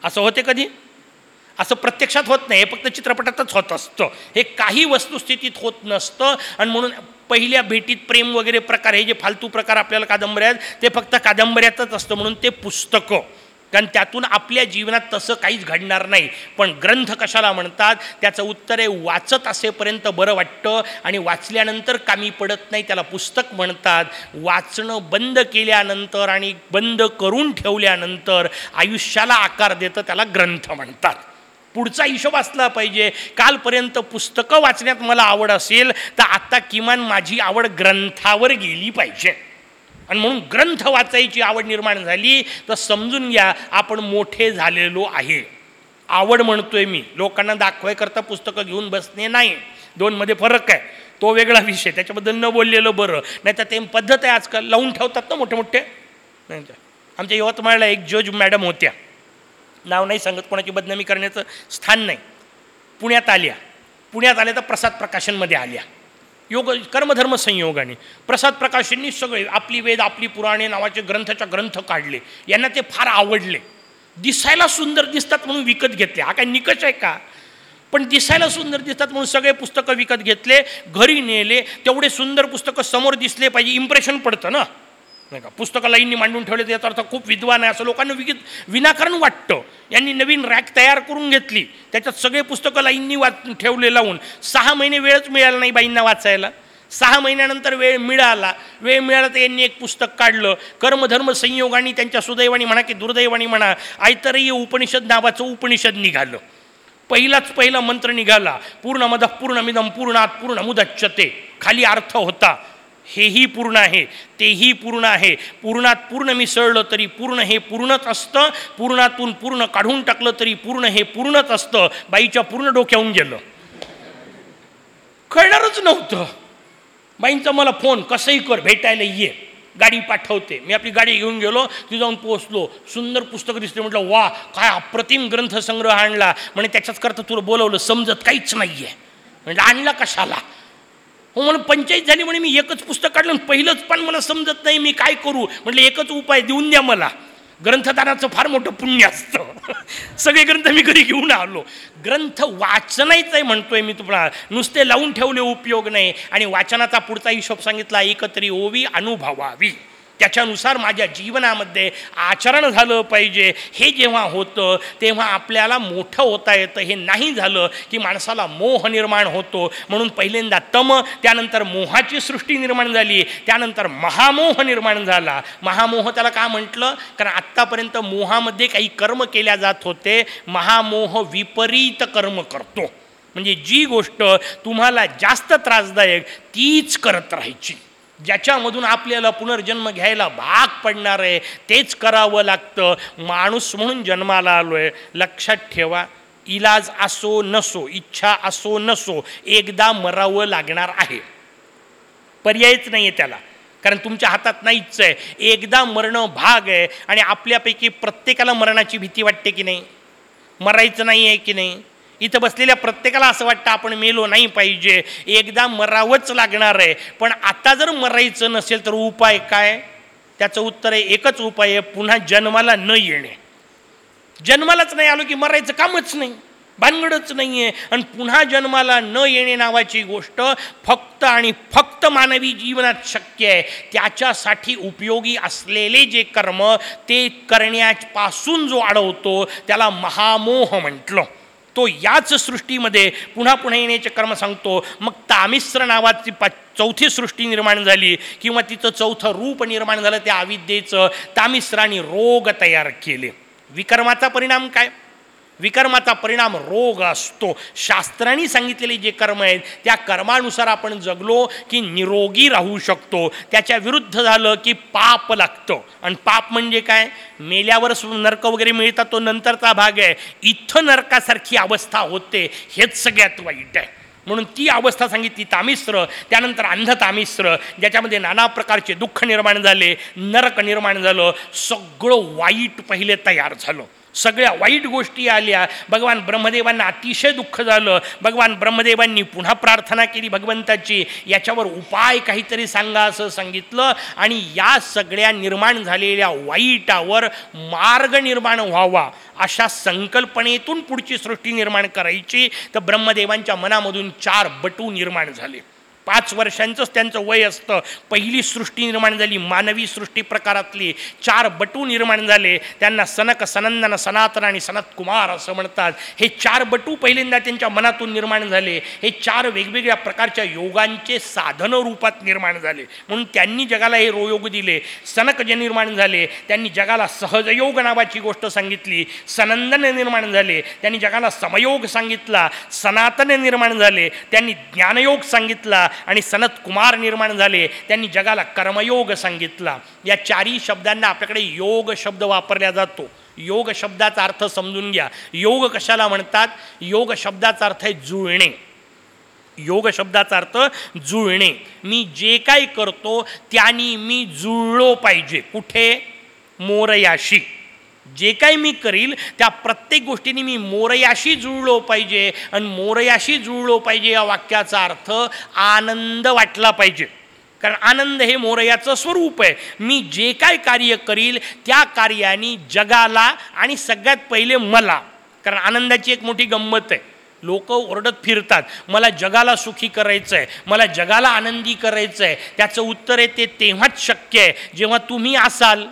असं होते कधी? असं प्रत्यक्षात होत नाही. हे फक्त चित्रपटातच होत असतं. हे काही वस्तुस्थितीत होत नसतं. आणि म्हणून पहिल्या भेटीत प्रेम वगैरे प्रकार हे जे फालतू प्रकार आपल्याला कादंबऱ्या आहेत ते फक्त कादंबऱ्यातच असतं. म्हणून ते पुस्तकं. कारण त्यातून आपल्या जीवनात तसं काहीच घडणार नाही. पण ग्रंथ कशाला म्हणतात? त्याचं उत्तर आहे वाचत असेपर्यंत बरं वाटतं आणि वाचल्यानंतर कामी पडत नाही. त्याला पुस्तक म्हणतात. वाचणं बंद केल्यानंतर आणि बंद करून ठेवल्यानंतर आयुष्याला आकार देतं त्याला ग्रंथ म्हणतात. पुढचा हिशोब असला पाहिजे. कालपर्यंत पुस्तकं वाचण्यात मला आवड असेल तर आता किमान माझी आवड ग्रंथावर गेली पाहिजे. आणि म्हणून ग्रंथ वाचायची आवड निर्माण झाली तर समजून घ्या आपण मोठे झालेलो आहे. आवड म्हणतोय मी. लोकांना दाखवायकरता पुस्तकं घेऊन बसणे नाही. दोनमध्ये फरक आहे. तो वेगळा विषय. त्याच्याबद्दल न बोललेलं बरं. नाही तर ते पद्धत आहे आजकाल. लावून ठेवतात ना मोठे मोठे आमच्या यवतमाळला एक जज मॅडम होत्या. नाव नाही सांगत कोणाची बदनामी करण्याचं स्थान नाही. पुण्यात आल्या. पुण्यात आल्या तर प्रसाद प्रकाशनमध्ये आल्या. योग कर्मधर्म संयोगाने. प्रसाद प्रकाशननी सगळे आपली वेद आपली पुराणे नावाचे ग्रंथाच्या ग्रंथ काढले. यांना ते फार आवडले. दिसायला सुंदर दिसतात म्हणून विकत घेतले. हा काय निकष आहे का? पण दिसायला सुंदर दिसतात म्हणून सगळे पुस्तकं विकत घेतले घरी नेले तेवढे सुंदर पुस्तकं समोर दिसले पाहिजे इम्प्रेशन पडतं ना? नाही का? पुस्तकं लाईननी मांडून ठेवले याचा अर्थ खूप विद्वान आहे. असं लोकांना विकित विनाकारण वाटतं. यांनी नवीन रॅक तयार करून घेतली. त्याच्यात सगळे पुस्तकं लाईननी वाच ठेवले लावून. सहा महिने वेळच मिळाला नाही बाईंना वाचायला. सहा महिन्यानंतर वेळ मिळाला. वेळ मिळाला तर यांनी एक पुस्तक काढलं. कर्मधर्म संयोगाने त्यांच्या सुदैवानी म्हणा की दुर्दैवानी म्हणा आयतरही उपनिषद नावाचं उपनिषद निघालं. पहिलाच पहिला मंत्र निघाला. पूर्ण मद पूर्णमिदम पूर्णात पूर्ण मुदच्छते खाली अर्थ होता. हेही पूर्ण आहे तेही पूर्ण आहे. पूर्णात पूर्ण मिसळलं तरी पूर्ण हे पूर्णच असतं पूर्णातून पूर्ण काढून टाकलं तरी पूर्ण हे पूर्णच असतं बाईच्या पूर्ण डोक्याहून गेलं. कळणारच नव्हतं. बाईंचा मला फोन कसंही कर भेटायला ये गाडी पाठवते. मी आपली गाडी घेऊन गेलो ती जाऊन पोहोचलो. सुंदर पुस्तक दिसते म्हटलं वा काय अप्रतिम ग्रंथसंग्रह आणला. म्हणे त्याच्याच करता तुला बोलवलं समजत काहीच नाही आहे म्हणजे आणला कशाला? हो म्हणून पंचायत झाली म्हणे मी एकच पुस्तक काढलं पहिलंच पण मला समजत नाही मी काय करू? म्हटलं एकच उपाय देऊन द्या मला. ग्रंथदानाचं फार मोठं पुण्य असतं. [LAUGHS] सगळे ग्रंथ मी घरी घेऊन आलो. ग्रंथ वाचनायचं आहे म्हणतोय मी तुम्हाला नुसते लावून ठेवले उपयोग नाही. आणि वाचनाचा पुढचा हिशोब सांगितला एकत्री ओवी अनुभवावी. त्याच्यानुसार माझ्या जीवनामध्ये आचरण झालं पाहिजे. हे जेव्हा होतं तेव्हा आपल्याला मोठं होता येतं. हे नाही झालं की माणसाला मोह निर्माण होतो. म्हणून पहिल्यांदा तम त्यानंतर मोहाची सृष्टी निर्माण झाली. त्यानंतर महामोह निर्माण झाला. महामोह त्याला का म्हटलं? कारण आत्तापर्यंत मोहामध्ये काही कर्म केल्या जात होते. महामोह विपरीत कर्म करतो. म्हणजे जी गोष्ट तुम्हाला जास्त त्रासदायक तीच करत राहायची. ज्याच्यामधून आपल्याला पुनर्जन्म घ्यायला भाग पडणार आहे तेच करावं लागतं. माणूस म्हणून जन्माला आलो आहे लक्षात ठेवा इलाज असो नसो इच्छा असो नसो एकदा मरावं लागणार आहे. पर्यायच नाही आहे त्याला. कारण तुमच्या हातात नाहीच आहे. एकदा मरणं भाग आहे आणि आपल्यापैकी प्रत्येकाला मरणाची भीती वाटते की नाही? मरायचं नाही आहे की नाही? इथं बसलेल्या प्रत्येकाला असं वाटतं आपण मेलो नाही पाहिजे. एकदा मरावंच लागणार आहे. पण आता जर मरायचं नसेल तर उपाय काय? त्याचं उत्तर आहे एकच उपाय आहे पुन्हा जन्माला न येणे. जन्मालाच नाही आलो की मरायचं कामच नाही. भानगडच नाही आहे आणि पुन्हा जन्माला न येणे नावाची गोष्ट फक्त आणि फक्त मानवी जीवनात शक्य आहे. त्याच्यासाठी उपयोगी असलेले जे कर्म ते करण्यापासून जो अडवतो त्याला महामोह म्हटलं. तो याच सृष्टीमध्ये पुन्हा पुन्हा येण्याचे कर्म सांगतो. मग तामिस्र नावाची पा चौथी सृष्टी निर्माण झाली किंवा तिचं चौथं रूप निर्माण झालं त्या अविद्येचं तामिस्राने रोग तयार केले. विकर्माचा परिणाम काय? विकर्माचा परिणाम रोग असतो. शास्त्रांनी सांगितलेले जे कर्म आहेत त्या कर्मानुसार आपण जगलो की निरोगी राहू शकतो. त्याच्या विरुद्ध झालं की पाप लागतं. आणि पाप म्हणजे काय? मेल्यावर नरक वगैरे मिळतात तो नंतरचा भाग आहे. इथं नरकासारखी अवस्था होते. हेच सगळ्यात वाईट आहे. म्हणून ती अवस्था सांगितली तामिश्र त्यानंतर अंध तामिश्र ज्याच्यामध्ये नाना प्रकारचे दुःख निर्माण झाले नरक निर्माण झालं सगळं वाईट पहिले तयार झालं. सगळ्या वाईट गोष्टी आल्या. भगवान ब्रह्मदेवांना अतिशय दुःख झालं. भगवान ब्रह्मदेवांनी पुन्हा प्रार्थना केली भगवंताची. याच्यावर उपाय काहीतरी सांगा असं सांगितलं आणि या सगळ्या निर्माण झालेल्या वाईटावर मार्ग निर्माण व्हावा अशा संकल्पनेतून पुढची सृष्टी निर्माण करायची. तर ब्रह्मदेवांच्या मनामधून चार बटू निर्माण झाले. पाच वर्षांचंच त्यांचं वय असतं. पहिली सृष्टी निर्माण झाली मानवी सृष्टी प्रकारातली. चार बटू निर्माण झाले. त्यांना सनक सनंदन सनातन आणि सनत कुमार असं म्हणतात. हे चार बटू पहिल्यांदा त्यांच्या मनातून निर्माण झाले. हे चार वेगवेगळ्या प्रकारच्या योगांचे साधन रूपात निर्माण झाले. म्हणून त्यांनी जगाला हे रोयोग दिले. सनक जे निर्माण झाले त्यांनी जगाला सहजयोग नावाची गोष्ट सांगितली. सनंदन निर्माण झाले. त्यांनी जगाला समयोग सांगितला. सनातन निर्माण झाले. त्यांनी ज्ञानयोग सांगितला. आणि सनत कुमार निर्माण झाले. त्यांनी जगाला कर्मयोग सांगितला. या चारही शब्दांना आपल्याकडे योग शब्द वापरला जातो. योग शब्दाचा अर्थ समजून घ्या. योग कशाला म्हणतात? योग शब्दाचा अर्थ आहे जुळणे. योग शब्दाचा अर्थ जुळणे. मी जे काही करतो त्यानी मी जुळलो पाहिजे. कुठे? मोरयाशी. जे काही मी करील त्या प्रत्येक गोष्टीने मी मोरयाशी जुळलो पाहिजे. आणि मोरयाशी जुळलो पाहिजे या वाक्याचा अर्थ आनंद वाटला पाहिजे. कारण आनंद हे मोरयाचं स्वरूप आहे. मी जे काय कार्य करील त्या कार्याने जगाला आणि सगळ्यात पहिले मला. कारण आनंदाची एक मोठी गंमत आहे. लोक ओरडत फिरतात. मला जगाला सुखी करायचं आहे मला जगाला आनंदी करायचं आहे त्याचं उत्तर आहे ते तेव्हाच शक्य आहे जेव्हा तुम्ही असाल.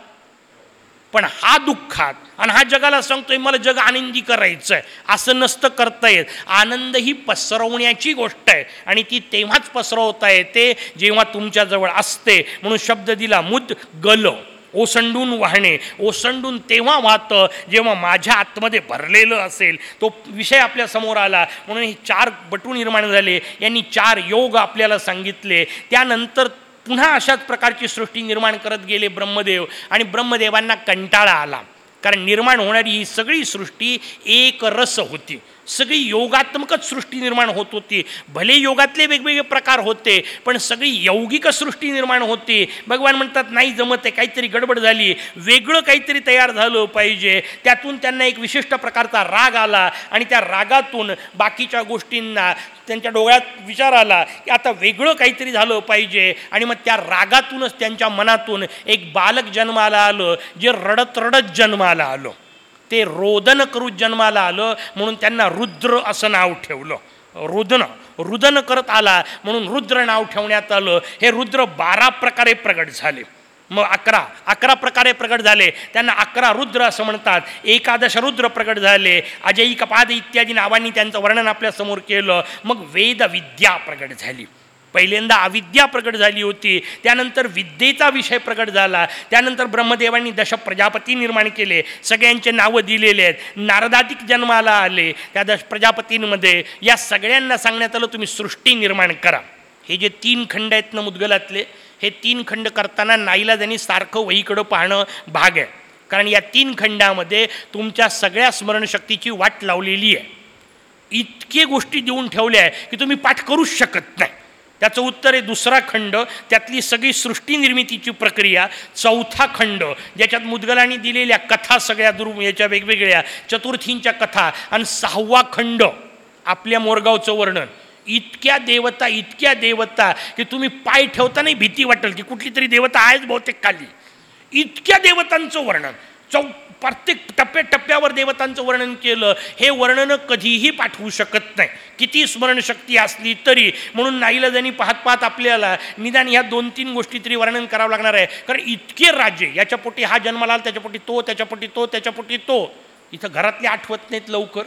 पण हा दुःखात आणि हा जगाला सांगतोय मला जग आनंदी करायचं आहे असं नसतं करता येत. आनंद ही पसरवण्याची गोष्ट आहे. आणि ती तेव्हाच पसरवता येते जेव्हा तुमच्याजवळ असते. म्हणून शब्द दिला मुद गल ओसंडून वाहणे. ओसंडून तेव्हा वाहतं जेव्हा माझ्या आतमध्ये भरलेलं असेल. तो विषय आपल्यासमोर आला. म्हणून हे चार बटू निर्माण झाले. यांनी चार योग आपल्याला सांगितले. त्यानंतर पुन्हा अशाच प्रकारची सृष्टी निर्माण करत गेले ब्रह्मदेव आणि ब्रह्मदेवांना कंटाळा आला. कारण निर्माण होणारी ही सगळी सृष्टी एक रस होती. सगळी योगात्मकच सृष्टी निर्माण होत होती. भले योगातले वेगवेगळे प्रकार होते पण सगळी यौगिक सृष्टी निर्माण होती. भगवान म्हणतात नाही जमत आहे काहीतरी गडबड झाली. वेगळं काहीतरी तयार झालं पाहिजे. त्यातून त्यांना एक विशिष्ट प्रकारचा राग आला आणि त्या रागातून बाकीच्या गोष्टींना त्यांच्या डोळ्यात विचार आला की आता वेगळं काहीतरी झालं पाहिजे. आणि मग त्या रागातूनच त्यांच्या मनातून एक बालक जन्माला आलं जे रडत रडत जन्माला आलं. ते रोदन करू जन्माला आलं म्हणून त्यांना रुद्र असं नाव ठेवलं. रुदन रुदन करत आला म्हणून रुद्र नाव ठेवण्यात आलं. हे रुद्र बारा प्रकारे प्रगट झाले. मग अकरा अकरा प्रकारे प्रगट झाले. त्यांना अकरा रुद्र असं म्हणतात. एकादश रुद्र प्रगट झाले. अजयी कपाद इत्यादी नावांनी त्यांचं वर्णन आपल्यासमोर केलं. मग वेद विद्या प्रगट झाली. पहिल्यांदा अविद्या प्रगट झाली होती. त्यानंतर विद्येचा विषय प्रगट झाला. त्यानंतर ब्रह्मदेवांनी दश प्रजापती निर्माण केले. सगळ्यांचे नावं दिलेले आहेत. नारदातिक जन्माला आले. त्या दश प्रजापतींमध्ये या सगळ्यांना सांगण्यात आलं तुम्ही सृष्टी निर्माण करा. हे जे तीन खंड आहेत ना मुदगलातले हे तीन खंड करताना नाईला त्यांनी सारखं वहीकडं पाहणं भाग आहे. कारण या तीन खंडामध्ये तुमच्या सगळ्या स्मरणशक्तीची वाट लावलेली आहे. इतके गोष्टी देऊन ठेवल्या आहे की तुम्ही पाठ करूच शकत नाही. त्याचं उत्तर आहे दुसरा खंड. त्यातली सगळी सृष्टी निर्मितीची प्रक्रिया. चौथा खंड. ज्याच्यात मुदगलांनी दिलेल्या कथा सगळ्या दुर् याच्या वेगवेगळ्या चतुर्थींच्या कथा. आणि सहावा खंड आपल्या मोरगावचं वर्णन. इतक्या देवता इतक्या देवता की तुम्ही पाय ठेवतानाही भीती वाटेल की कुठली तरी देवता आहेच बहुतेक खाली. इतक्या देवतांचं वर्णन. चौ प्रत्येक टप्प्याटप्प्यावर देवतांचं वर्णन केलं हे वर्णन कधीही पाठवू शकत नाही. किती स्मरणशक्ती असली तरी म्हणून नाईलाजानी पाहत पाहत आपल्याला निदान ह्या दोन तीन गोष्टी तरी वर्णन करावं लागणार आहे. कारण इतके राज्य याच्या पोटी हा जन्माला आला तो त्याच्यापोटी तो त्याच्यापोटी तो. इथं घरातले आठवत नाहीत लवकर.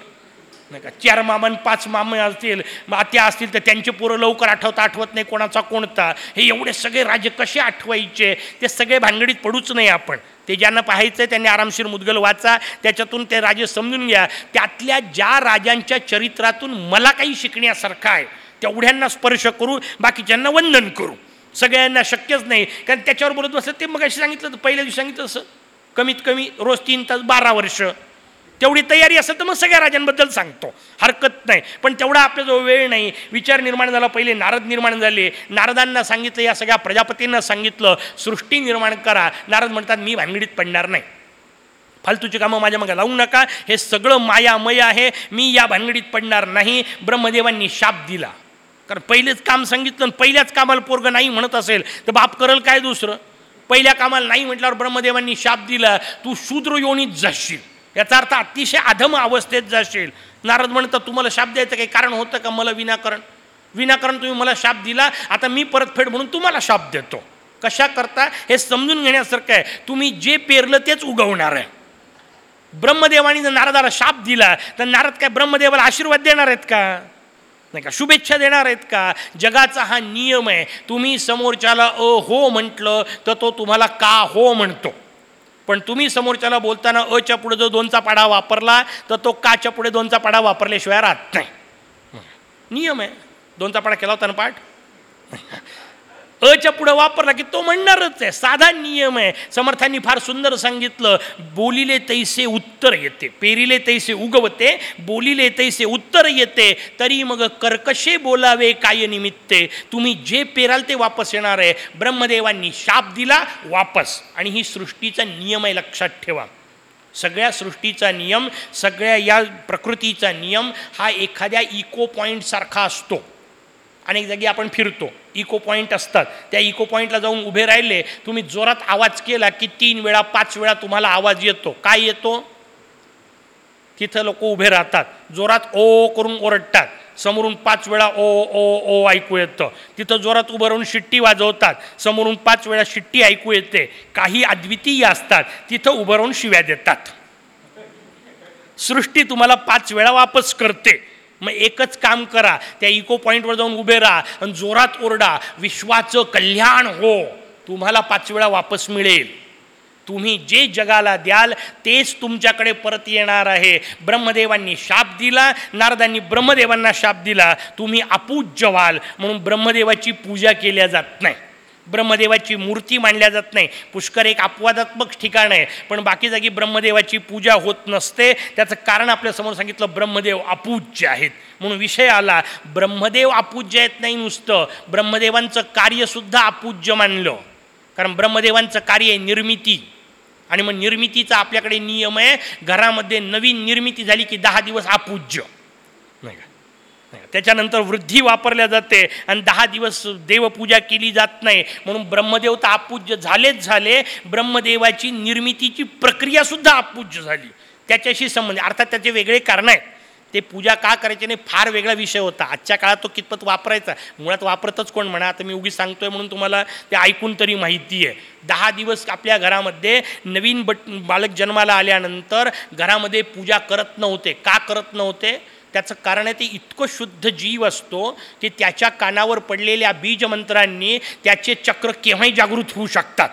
नाही का? चार मामन पाच मामे असतील आत्या असतील तर त्यांचे पोरं लवकर आठवता आठवत नाही कोणाचा कोणता. हे एवढे सगळे राजे कसे आठवायचे? ते सगळे भानगडीत पडूच नाही आपण. ते ज्यांना पाहायचं आहे त्यांनी आरामशीर मुदगल वाचा त्याच्यातून ते राजे समजून घ्या. त्यातल्या ज्या राजांच्या चरित्रातून मला काही शिकण्यासारखं आहे तेवढ्यांना स्पर्श करू बाकीच्यांना वंदन करू. सगळ्यांना शक्यच नाही. कारण त्याच्यावर बोलत बसलं ते मग अशी सांगितलं तर पहिल्या दिवशी सांगितलं असं कमीत कमी रोज तीन तास बारा वर्ष. तेवढी तयारी असेल तर मग सगळ्या राजांबद्दल सांगतो. हरकत नाही. पण तेवढा आपल्याजवळ वेळ नाही. विचार निर्माण झाला पहिले नारद निर्माण झाले. नारदांना सांगितलं या सगळ्या प्रजापतींना सांगितलं. सृष्टी निर्माण करा. नारद म्हणतात मी भानगडीत पडणार नाही. फालतूची कामं माझ्या मागे लावू नका. हे सगळं मायामय आहे. मी या भानगडीत पडणार नाही. ब्रह्मदेवांनी शाप दिला. कारण पहिलेच काम सांगितलं पहिल्याच कामाला पोरग नाही म्हणत असेल तर बाप करल काय दुसरं? पहिल्या कामाला नाही म्हटल्यावर ब्रह्मदेवांनी शाप दिला. तू शूद्र योनीत जाशील. याचा अर्थ अतिशय अधम अवस्थेत जाशील. नारद म्हणतं तुम्हाला शाप द्यायचं काही कारण होतं का? मला विनाकारण. विनाकारण तुम्ही मला शाप दिला आता मी परतफेड म्हणून तुम्हाला शाप देतो. कशा करता? हे समजून घेण्यासारखं आहे. तुम्ही जे पेरलं तेच उगवणार आहे. ब्रह्मदेवाने जर नारदाला शाप दिला तर नारद काय ब्रह्मदेवाला आशीर्वाद देणार आहेत का? नाही का? शुभेच्छा देणार आहेत का? जगाचा हा नियम आहे. तुम्ही समोरच्याला अ हो म्हटलं तर तो तुम्हाला का हो म्हणतो? पण तुम्ही समोरच्याला बोलताना अच्या पुढे जो दोनचा पाडा वापरला तर तो काच्या पुढे दोनचा पाडा वापरल्याशिवाय राहत नाही. नियम आहे. दोनचा पाडा केला होता ना पाठ? अच्या पुढं वापरला की तो म्हणणारच आहे साधा नियम आहे. समर्थांनी फार सुंदर सांगितलं बोलिले तैसे उत्तर येते पेरिले तैसे उगवते बोलिले तैसे उत्तर येते. तरी मग कर्कशे बोलावे काय निमित्ते? तुम्ही जे पेराल ते वापस येणार आहे. ब्रह्मदेवांनी शाप दिला वापस. आणि ही सृष्टीचा नियम आहे लक्षात ठेवा. सगळ्या सृष्टीचा नियम सगळ्या या प्रकृतीचा नियम हा एखाद्या इको पॉईंटसारखा असतो. अनेक जागी आपण फिरतो. इको पॉईंट असतात. त्या इको पॉईंटला जाऊन उभे राहिले तुम्ही जोरात आवाज केला की तीन वेळा पाच वेळा तुम्हाला आवाज येतो. काय येतो? तिथं लोक उभे राहतात. जोरात ओ करून ओरडतात. समोरून पाच वेळा ओ ओ ओ ऐकू येतं. तिथं जोरात उभं राहून शिट्टी वाजवतात. समोरून पाच वेळा शिट्टी ऐकू येते. काही अद्वितीय असतात. तिथं उभं राहून शिव्या देतात. सृष्टी तुम्हाला पाच वेळा वापस करते. मग एकच काम करा त्या इको पॉईंटवर जाऊन उभे राहा आणि जोरात ओरडा विश्वाचं कल्याण हो तुम्हाला पाच वेळा वापस मिळेल. तुम्ही जे जगाला द्याल तेच तुमच्याकडे परत येणार आहे. ब्रह्मदेवांनी शाप दिला नारदांनी ब्रह्मदेवांना शाप दिला तुम्ही अपूज्य व्हाल म्हणून ब्रह्मदेवाची पूजा केल्या जात नाही. ब्रह्मदेवाची मूर्ती मांडल्या जात नाही. पुष्कर एक अपवादात्मक ठिकाण आहे. पण बाकी जागी ब्रह्मदेवाची पूजा होत नसते. त्याचं कारण आपल्यासमोर सांगितलं ब्रह्मदेव अपूज्य आहेत. म्हणून विषय आला ब्रह्मदेव अपूज्य आहेत नाही नुसतं. ब्रह्मदेवांचं कार्यसुद्धा अपूज्य मानलं. कारण ब्रह्मदेवांचं कार्य आहे निर्मिती. आणि मग निर्मितीचा आपल्याकडे नियम आहे घरामध्ये नवीन निर्मिती झाली की दहा दिवस अपूज्य. नाही का? त्याच्यानंतर वृद्धी वापरल्या जाते आणि दहा दिवस देवपूजा केली जात नाही. म्हणून ब्रह्मदेव तर अपूज्य झालेच झाले. ब्रह्मदेवाची निर्मितीची प्रक्रियासुद्धा अपूज्य झाली. त्याच्याशी संबंध अर्थात त्याचे वेगळे कारण आहेत. ते पूजा का करायची नाही फार वेगळा विषय होता. आजच्या काळात तो कितपत वापरायचा? मुळात वापरतच कोण म्हणा? आता मी उगीच सांगतोय म्हणून तुम्हाला ते ऐकून तरी माहिती आहे. दहा दिवस आपल्या घरामध्ये नवीन बट बालक जन्माला आल्यानंतर घरामध्ये पूजा करत नव्हते. का करत नव्हते? त्याचं कारण आहे ते इतकं शुद्ध जीव असतो की त्याच्या कानावर पडलेल्या बीजमंत्रांनी त्याचे चक्र केव्हाही जागृत होऊ शकतात.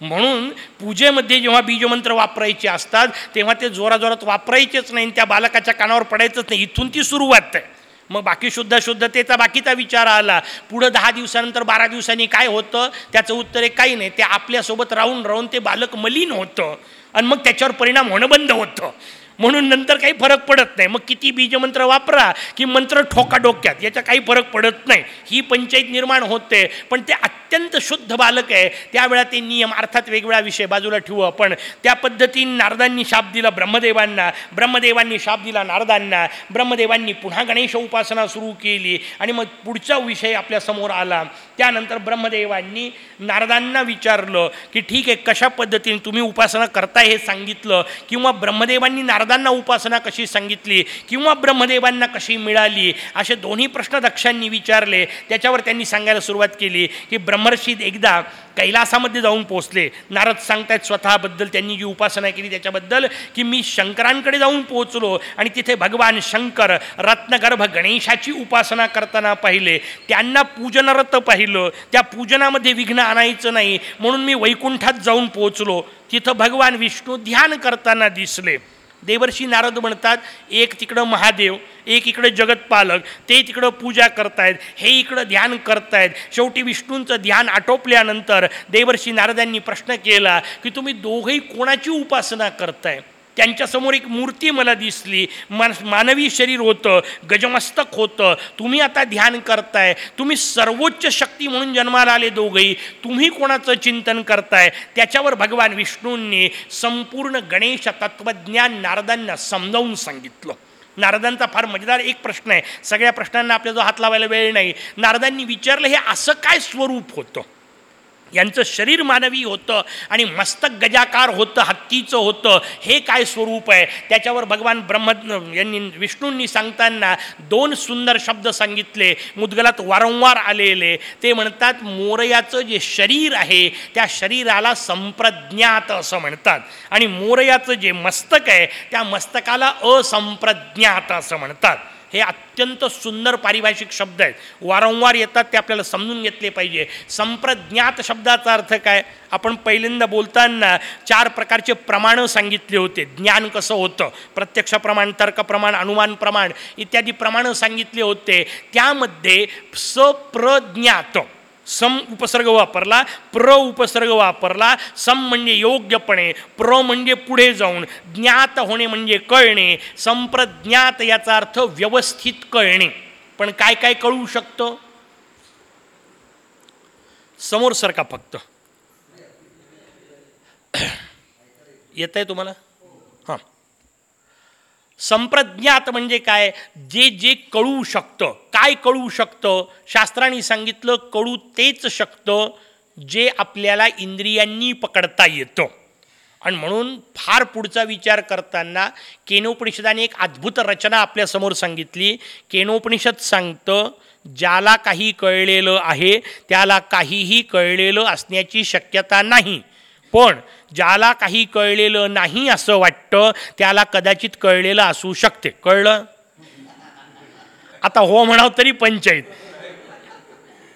म्हणून पूजेमध्ये जेव्हा बीजमंत्र वापरायचे असतात तेव्हा ते जोराजोरात वापरायचेच नाही त्या बालकाच्या कानावर पडायचंच नाही. इथून ती सुरुवात आहे. मग बाकी शुद्ध शुद्धतेचा बाकीचा विचार आला. पुढं दहा दिवसानंतर बारा दिवसांनी काय होतं? त्याचं उत्तर आहे काही नाही. ते आपल्यासोबत राहून राहून ते बालक मलिन होतं. आणि मग त्याच्यावर परिणाम होणं बंद होतं. म्हणून नंतर काही फरक पडत नाही. मग किती बीजमंत्र वापरा की मंत्र ठोका डोक्यात याचा काही फरक पडत नाही. ही पंचायत निर्माण होते पण ते अत्यंत शुद्ध बालक आहे. त्यावेळा ते नियम अर्थात वेगवेगळा विषय बाजूला ठेवू आपण. त्या पद्धतीने नारदांनी शाप दिला ब्रह्मदेवांना ब्रह्मदेवांनी शाप दिला नारदांना ब्रह्मदेवांनी पुन्हा गणेश उपासना सुरू केली आणि मग पुढचा विषय आपल्यासमोर आला. त्यानंतर ब्रह्मदेवांनी नारदांना विचारलं की ठीक आहे कशा पद्धतीने तुम्ही उपासना करताय हे सांगितलं? किंवा ब्रह्मदेवांनी नारदांना उपासना कशी सांगितली? किंवा ब्रह्मदेवांना कशी मिळाली? असे दोन्ही प्रश्न दक्षांनी विचारले. त्याच्यावर त्यांनी सांगायला सुरुवात केली की ब्रह्मर्षी एकदा कैलासामध्ये जाऊन पोचले नारद सांगतायत स्वतःबद्दल त्यांनी जी उपासना केली त्याच्याबद्दल की मी शंकरांकडे जाऊन पोचलो आणि तिथे भगवान शंकर रत्नगर्भ गणेशाची उपासना करताना पाहिले. त्यांना पूजनरत पाहिलं. त्या पूजनामध्ये विघ्न आणायचं नाही. म्हणून मी वैकुंठात जाऊन पोचलो तिथं भगवान विष्णू ध्यान करताना दिसले. देवर्षी नारद म्हणतात एक तिकडं महादेव एक इकडं जगतपालक ते तिकडं पूजा करतायत हे इकडं ध्यान करतायत. शेवटी विष्णूंचं ध्यान आटोपल्यानंतर देवर्षी नारदांनी प्रश्न केला की तुम्ही दोघंही कोणाची उपासना करताय? त्यांच्यासमोर एक मूर्ती मला दिसली. मान मानवी शरीर होतं गजमस्तक होतं. तुम्ही आता ध्यान करताय. तुम्ही सर्वोच्च शक्ती म्हणून जन्माला आले दोघंही. तुम्ही कोणाचं चिंतन करताय? त्याच्यावर भगवान विष्णूंनी संपूर्ण गणेश तत्त्वज्ञान नारदांना समजावून सांगितलं. नारदांचा फार मजेदार एक प्रश्न आहे. सगळ्या प्रश्नांना आपल्या जो हात लावायला वेळ नाही. नारदांनी विचारलं हे असं काय स्वरूप होतं? यांचं शरीर मानवी होतं आणि मस्तक गजाकार होतं हत्तीचं होतं हे काय स्वरूप आहे? त्याच्यावर भगवान ब्रह्म यांनी विष्णूंनी सांगताना दोन सुंदर शब्द सांगितले. मुदगलात वारंवार आलेले. ते म्हणतात मोरयाचं जे शरीर आहे त्या शरीराला संप्रज्ञात असं म्हणतात. आणि मोरयाचं जे मस्तक आहे त्या मस्तकाला असंप्रज्ञात असं म्हणतात. हे अत्यंत सुंदर पारिभाषिक शब्द आहेत. वारंवार येतात ते आपल्याला समजून घेतले पाहिजे. संप्रज्ञात शब्दाचा अर्थ काय? आपण पहिल्यांदा बोलताना चार प्रकारचे प्रमाणं सांगितले होते. ज्ञान कसं होतं? प्रत्यक्ष प्रमाण तर्क प्रमाण अनुमान प्रमाण इत्यादी प्रमाणं सांगितले होते. त्यामध्ये सप्रज्ञात सम उपसर्ग वापरला प्र उपसर्ग वापरला सम म्हणजे योग्यपणे प्र म्हणजे पुढे जाऊन ज्ञात होणे म्हणजे कळणे संप्रज्ञात याचा अर्थ व्यवस्थित कळणे. पण काय काय कळू शकतं? समोर सरका फक्त. [CLEARS THROAT] येत आहे तुम्हाला? संप्रज्ञात म्हणजे काय? जे जे कळू शकतं. काय कळू शकतं? शास्त्रांनी सांगितलं कळू तेच शकतं जे आपल्याला इंद्रियांनी पकडता येतं. आणि म्हणून फार पुढचा विचार करताना केनोपनिषदाने एक अद्भुत रचना आपल्यासमोर सांगितली. केनोपनिषद सांगतं ज्याला काही कळलेलं आहे त्याला काहीही कळलेलं असण्याची शक्यता नाही. पण ज्याला काही कळलेलं नाही असं वाटतं त्याला कदाचित कळलेलं असू शकते. कळलं? आता हो म्हणावं तरी पंचायत.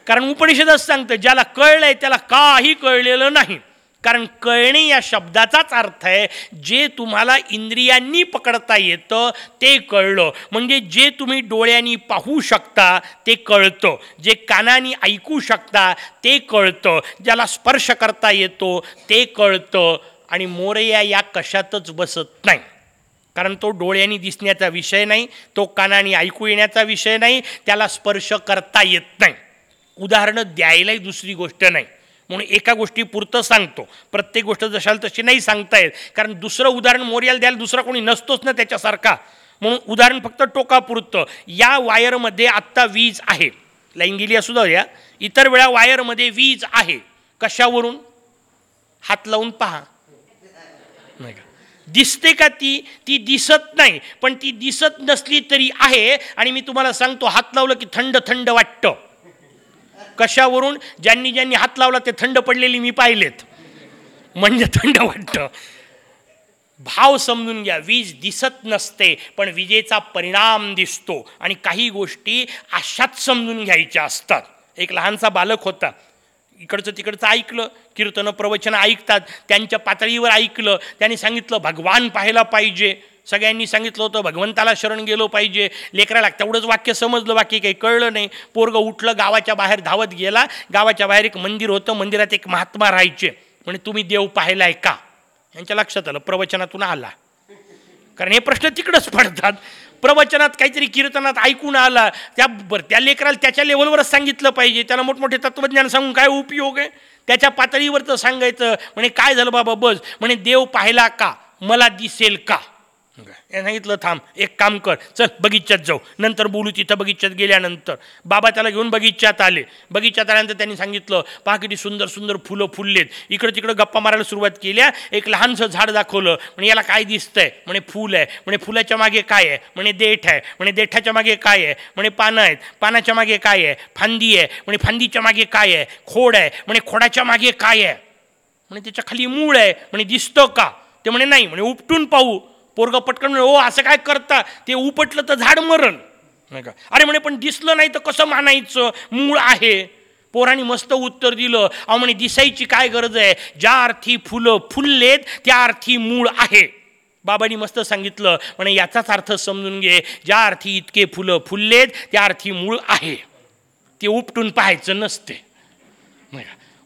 कारण उपनिषदच सांगतं ज्याला कळलंय त्याला काही कळलेलं नाही. कारण कळणे या शब्दाचाच अर्थ आहे जे तुम्हाला इंद्रियांनी पकडता येतं ते कळलं. म्हणजे जे तुम्ही डोळ्यांनी पाहू शकता ते कळतं. जे कानाने ऐकू शकता ते कळतं. ज्याला स्पर्श करता येतो ते कळतं. आणि मोरया या कशातच बसत नाही. कारण तो डोळ्यांनी दिसण्याचा विषय नाही तो कानाने ऐकू येण्याचा विषय नाही त्याला स्पर्श करता येत नाही. उदाहरणं द्यायलाही दुसरी गोष्ट नाही. म्हणून एका गोष्टी पुरतं सांगतो. प्रत्येक गोष्ट जशाल तशी नाही सांगता येत. कारण दुसरं उदाहरण मोर्याला द्यायला दुसरा कोणी नसतोच ना त्याच्यासारखा. म्हणून उदाहरण फक्त टोकापुरतं. या वायरमध्ये आत्ता वीज आहे. लाईन गेली असू द्या. या इतर वेळा वायरमध्ये वीज आहे. कशावरून? हात लावून पहा. नाही का? दिसते का ती? ती दिसत नाही. पण ती दिसत नसली तरी आहे. आणि मी तुम्हाला सांगतो हात लावलं की थंड थंड वाटतं. कशावरून ज्यांनी ज्यांनी हात लावला ते थंड पडलेली मी पाहिलेत. म्हणजे थंड वाटतं. भाव समजून घ्या वीज दिसत नसते पण विजेचा परिणाम दिसतो. आणि काही गोष्टी अशाच समजून घ्यायच्या असतात. एक लहानसा बालक होता. इकडचं तिकडचं ऐकलं कीर्तनं प्रवचनं ऐकतात त्यांच्या पातळीवर ऐकलं त्यांनी सांगितलं भगवान पाहायला पाहिजे. सगळ्यांनी सांगितलं होतं भगवंताला शरण गेलो पाहिजे. लेकराला तेवढंच वाक्य समजलं बाकी काही कळलं नाही. पोरगं उठलं गावाच्या बाहेर धावत गेला. गावाच्या बाहेर एक मंदिर होतं मंदिरात एक महात्मा राहायचे. म्हणजे तुम्ही देव पाहिलाय का? यांच्या लक्षात आलं प्रवचनातून आला. कारण हे प्रश्न तिकडंच पडतात. प्रवचनात काहीतरी कीर्तनात ऐकून आला. त्या बरं त्या लेकराला त्याच्या लेवलवरच सांगितलं पाहिजे. त्याला मोठमोठे तत्त्वज्ञान सांगून काय उपयोग आहे? त्याच्या पातळीवर तर सांगायचं. म्हणे काय झालं बाबा? बस. म्हणे देव पाहिला का? मला दिसेल का? या सांगितलं थांब एक काम कर. चल बगीच्यात जाऊ. नंतर बोलू तिथं बगीच्यात गेल्यानंतर. बाबा त्याला घेऊन बगीच्यात आले. बगीच्यात आल्यानंतर त्यांनी सांगितलं पहा किती सुंदर सुंदर फुलं फुललेत. इकडं तिकडं गप्पा मारायला सुरुवात केल्या. एक लहानसं झाड दाखवलं. म्हणे याला काय दिसतंय? म्हणे फूल आहे. म्हणे फुलाच्या मागे काय आहे? म्हणे देठ आहे. म्हणे देठाच्या मागे काय आहे? म्हणे पानं आहेत. पानाच्या मागे काय आहे? फांदी आहे. म्हणे फांदीच्या मागे काय आहे? खोड आहे. म्हणे खोडाच्या मागे काय आहे? म्हणे त्याच्याखाली मूळ आहे. म्हणे दिसतं का? ते म्हणे नाही. म्हणे उपटून पाहू. पोरगं पटकन म्हणे, ओ असं काय करता? ते उपटलं तर झाड मरण. नाही का? अरे म्हणे पण दिसलं नाही तर कसं मानायचं? मूळ आहे. पोरांनी मस्त उत्तर दिलं अहो म्हणे दिसायची काय गरज आहे? ज्या अर्थी फुलं फुललेत त्या अर्थी मूळ आहे. बाबांनी मस्त सांगितलं म्हणे याचाच अर्थ समजून घे. ज्या अर्थी इतके फुलं फुललेत त्या अर्थी मूळ आहे. ते उपटून पाहायचं नसते.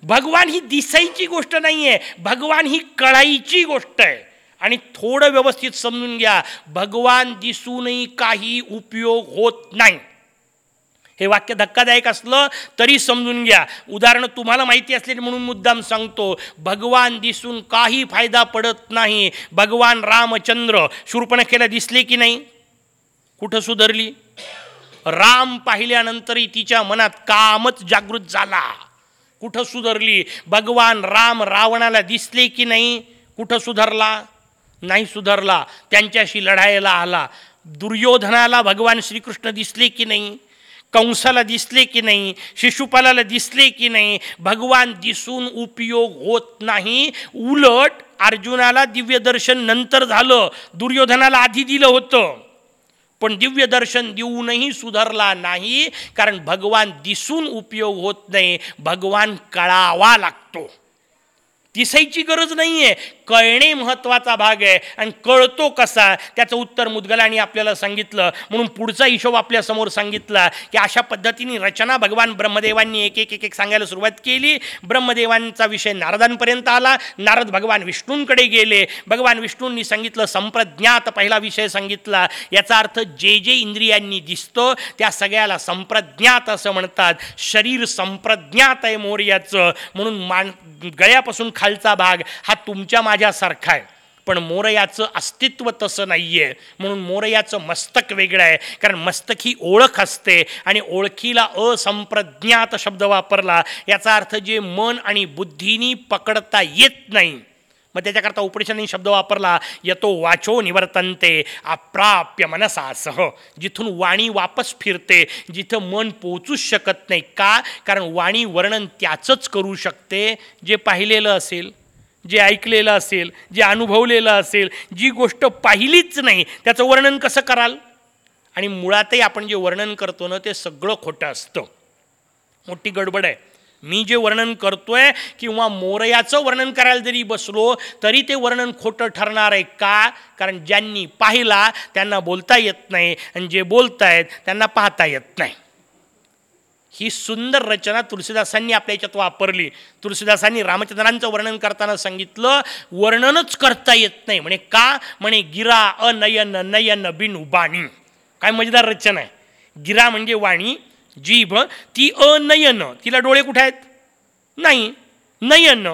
भगवान ही दिसायची गोष्ट नाही आहे भगवान ही कळायची गोष्ट आहे. आणि थोडं व्यवस्थित समजून घ्या भगवान दिसूनही काही उपयोग होत नाही. हे वाक्य धक्कादायक असलं तरी समजून घ्या. उदाहरणं तुम्हाला माहिती असलेली म्हणून मुद्दाम सांगतो भगवान दिसून काही फायदा पडत नाही. भगवान रामचंद्र शूर्पणखेला दिसले की नाही? कुठं सुधरली? राम पाहिल्यानंतरही तिच्या मनात कामच जागृत झाला. कुठं सुधरली? भगवान राम रावणाला दिसले की नाही? कुठं सुधारला? नाही सुधारला त्यांच्याशी लढायला आला. दुर्योधनाला भगवान श्रीकृष्ण दिसले की नाही? कंसाला दिसले की नाही? शिशुपालाला दिसले की नाही? भगवान दिसून उपयोग होत नाही. उलट अर्जुनाला दिव्य दर्शन नंतर झालं. दुर्योधनाला आधी दिलं होतं. पण दिव्य दर्शन देऊनही सुधारला नाही कारण भगवान दिसून उपयोग होत नाही. भगवान कळावा लागतो. दिसायची गरज नाही आहे कळणे महत्त्वाचा भाग आहे. आणि कळतो कसा? त्याचं उत्तर मुदगलांनी आपल्याला सांगितलं. म्हणून पुढचा हिशोब आपल्यासमोर सांगितला की अशा पद्धतीने रचना भगवान ब्रह्मदेवांनी एक एक एक एक सांगायला सुरुवात केली. ब्रह्मदेवांचा विषय नारदांपर्यंत आला. नारद भगवान विष्णूंकडे गेले. भगवान विष्णूंनी सांगितलं संप्रज्ञात पहिला विषय सांगितला. याचा अर्थ जे जे इंद्रियांनी दिसतं त्या सगळ्याला संप्रज्ञात असं म्हणतात. शरीर संप्रज्ञात आहे मोर्याचं. म्हणून मान गळ्यापासून खालचा भाग हा तुमच्या माझ्यासारखा आहे. पण मोरयाचं अस्तित्व तसं नाही आहे म्हणून मोरयाचं मस्तक वेगळं आहे. कारण मस्तक ही ओळख असते आणि ओळखीला असंप्रज्ञात शब्द वापरला. याचा अर्थ जे मन आणि बुद्धीनी पकडता येत नाही. मग त्याच्याकरता उपनिषदांनी शब्द वापरला येतो वाचो निवर्तनते अप्राप्य मनसासह जिथून वाणी वापस फिरते जिथं मन पोचूच शकत नाही. का? कारण वाणी वर्णन त्याचंच करू शकते. जे पाहिलेलं असेल जे ऐकलेलं असेल जे अनुभवलेलं असेल जी गोष्ट पाहिलीच नाही त्याचं वर्णन कसं कराल? आणि मुळातही आपण जे वर्णन करतो ना ते सगळं खोटं असतं. मोठी गडबड आहे. मी जे वर्णन करतोय किंवा मोरयाचं वर्णन करायला जरी बसलो तरी ते वर्णन खोटं ठरणार आहे का? कारण ज्यांनी पाहिला त्यांना बोलता येत नाही. आणि जे बोलतायत त्यांना पाहता येत नाही. ही सुंदर रचना तुलसीदासांनी आपल्या याच्यात वापरली. तुलसीदासांनी रामचंद्रांचं वर्णन करताना सांगितलं वर्णनच करता येत नाही. म्हणे का? म्हणे गिरा अनयन नयन बिन उबाणी काय मजेदार रचना आहे. गिरा म्हणजे वाणी जीभ ती अनयन. तिला डोळे कुठे आहेत? नाही. नयन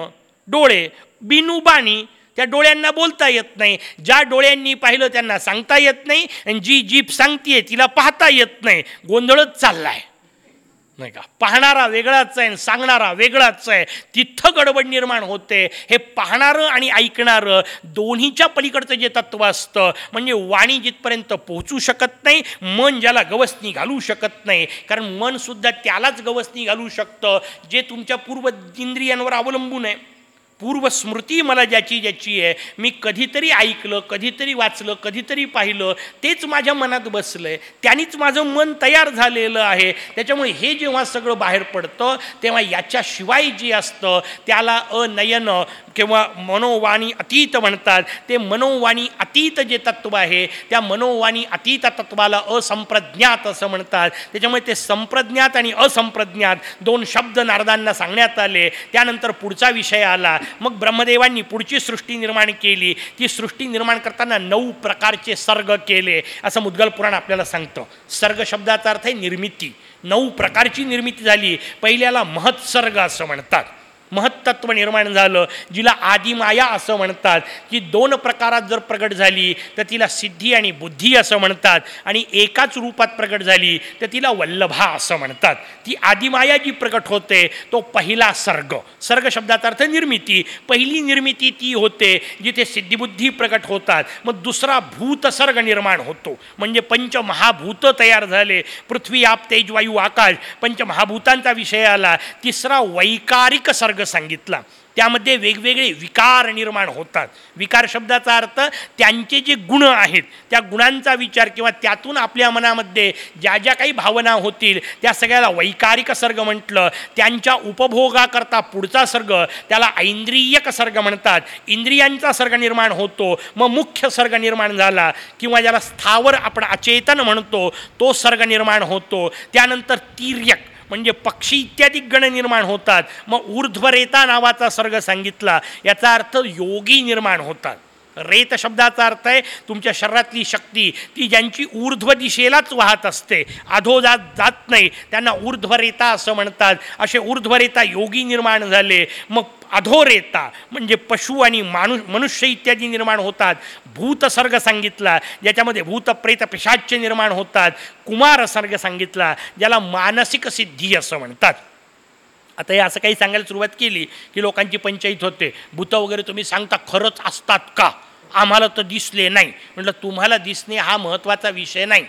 डोळे. बिनुबाणी त्या डोळ्यांना बोलता येत नाही. ज्या डोळ्यांनी पाहिलं त्यांना सांगता येत नाही आणि जी जीभ सांगतीये तिला पाहता येत नाही. गोंधळच चालला आहे नाही का? पाहणारा वेगळाच आहे आणि सांगणारा वेगळाच आहे. तिथं गडबड निर्माण होते. हे पाहणारं आणि ऐकणारं दोन्हीच्या पलीकडचं जे तत्व असतं म्हणजे वाणी जिथपर्यंत पोहोचू शकत नाही मन ज्याला गवसनी घालू शकत नाही. कारण मनसुद्धा त्यालाच गवसनी घालू शकतं जे तुमच्या पूर्व इंद्रियांवर अवलंबून आहे. पूर्वस्मृती मला ज्याची ज्याची आहे मी कधीतरी ऐकलं कधीतरी वाचलं कधीतरी पाहिलं तेच माझ्या मनात बसलं आहे त्यांनीच माझं मन तयार झालेलं आहे. त्याच्यामुळे हे जेव्हा सगळं बाहेर पडतं तेव्हा याच्याशिवाय जे असतं त्याला अनयन किंवा मनोवाणी अतीत म्हणतात. ते मनोवाणी अतीत जे तत्व आहे त्या मनोवाणी अतीत तत्वाला असंप्रज्ञात असं म्हणतात. त्याच्यामुळे ते संप्रज्ञात आणि असंप्रज्ञात दोन शब्द नारदांना सांगण्यात आले. त्यानंतर पुढचा विषय आला. मग ब्रह्मदेवांनी पुढची सृष्टी निर्माण केली. ती सृष्टी निर्माण करताना नऊ प्रकारचे सर्ग केले. असं मुद्गल पुराण आपल्याला सांगतं. सर्ग शब्दाचा अर्थ आहे निर्मिती. नऊ प्रकारची निर्मिती झाली. पहिल्याला महत्सर्ग असं म्हणतात. महत्त्व निर्माण झालं जिला आदिमाया असं म्हणतात. की दोन प्रकारात जर प्रगट झाली तर तिला सिद्धी आणि बुद्धी असं म्हणतात आणि एकाच रूपात प्रगट झाली तर तिला वल्लभा असं म्हणतात. ती आदिमाया जी प्रगट होते तो पहिला सर्ग. सर्ग शब्दाचा अर्थ निर्मिती. पहिली निर्मिती ती होते जिथे सिद्धिबुद्धी प्रगट होतात. मग दुसरा भूतसर्ग निर्माण होतो. म्हणजे पंचमहाभूत तयार झाले. पृथ्वी आप तेज वायू आकाश पंचमहाभूतांचा विषय आला. तिसरा वैकारिक सर्ग सांगितला. त्यामध्ये वेगवेगळे विकार निर्माण होतात. विकार शब्दाचा अर्थ त्यांचे जे गुण आहेत त्या गुणांचा विचार किंवा त्यातून आपल्या मनामध्ये ज्या ज्या काही भावना होतील त्या सगळ्याला वैकारिक सर्ग म्हटलं. त्यांच्या उपभोगाकरता पुढचा सर्ग त्याला ऐंद्रियक सर्ग म्हणतात. इंद्रियांचा सर्ग निर्माण होतो मग मुख्य सर्ग निर्माण झाला किंवा ज्याला स्थावर आपण अचेतन म्हणतो तो सर्ग निर्माण होतो. त्यानंतर तिर्यक म्हणजे पक्षी इत्यादी गण निर्माण होतात. मग ऊर्ध्वरेता नावाचा सर्ग सांगितला. याचा अर्थ योगी निर्माण होतात. रेत शब्दाचा अर्थ आहे तुमच्या शरीरातली शक्ती ती ज्यांची ऊर्ध्व दिशेलाच वाहत असते अधो जात जात नाही त्यांना ऊर्ध्वरेता असं म्हणतात. असे ऊर्ध्वरेता योगी निर्माण झाले. मग अधोरेता म्हणजे पशु आणि माणूस मनुष्य इत्यादी निर्माण होतात. भूतसर्ग सांगितला ज्याच्यामध्ये भूत प्रेत पिशाच्य निर्माण होतात. कुमार सर्ग सांगितला ज्याला मानसिक सिद्धी असं म्हणतात. आता हे असं काही सांगायला सुरुवात केली की लोकांची पंचायत होते. भूतं वगैरे तुम्ही सांगता खरंच असतात का? आम्हाला तर दिसले नाही. म्हटलं तुम्हाला दिसणे हा महत्त्वाचा विषय नाही.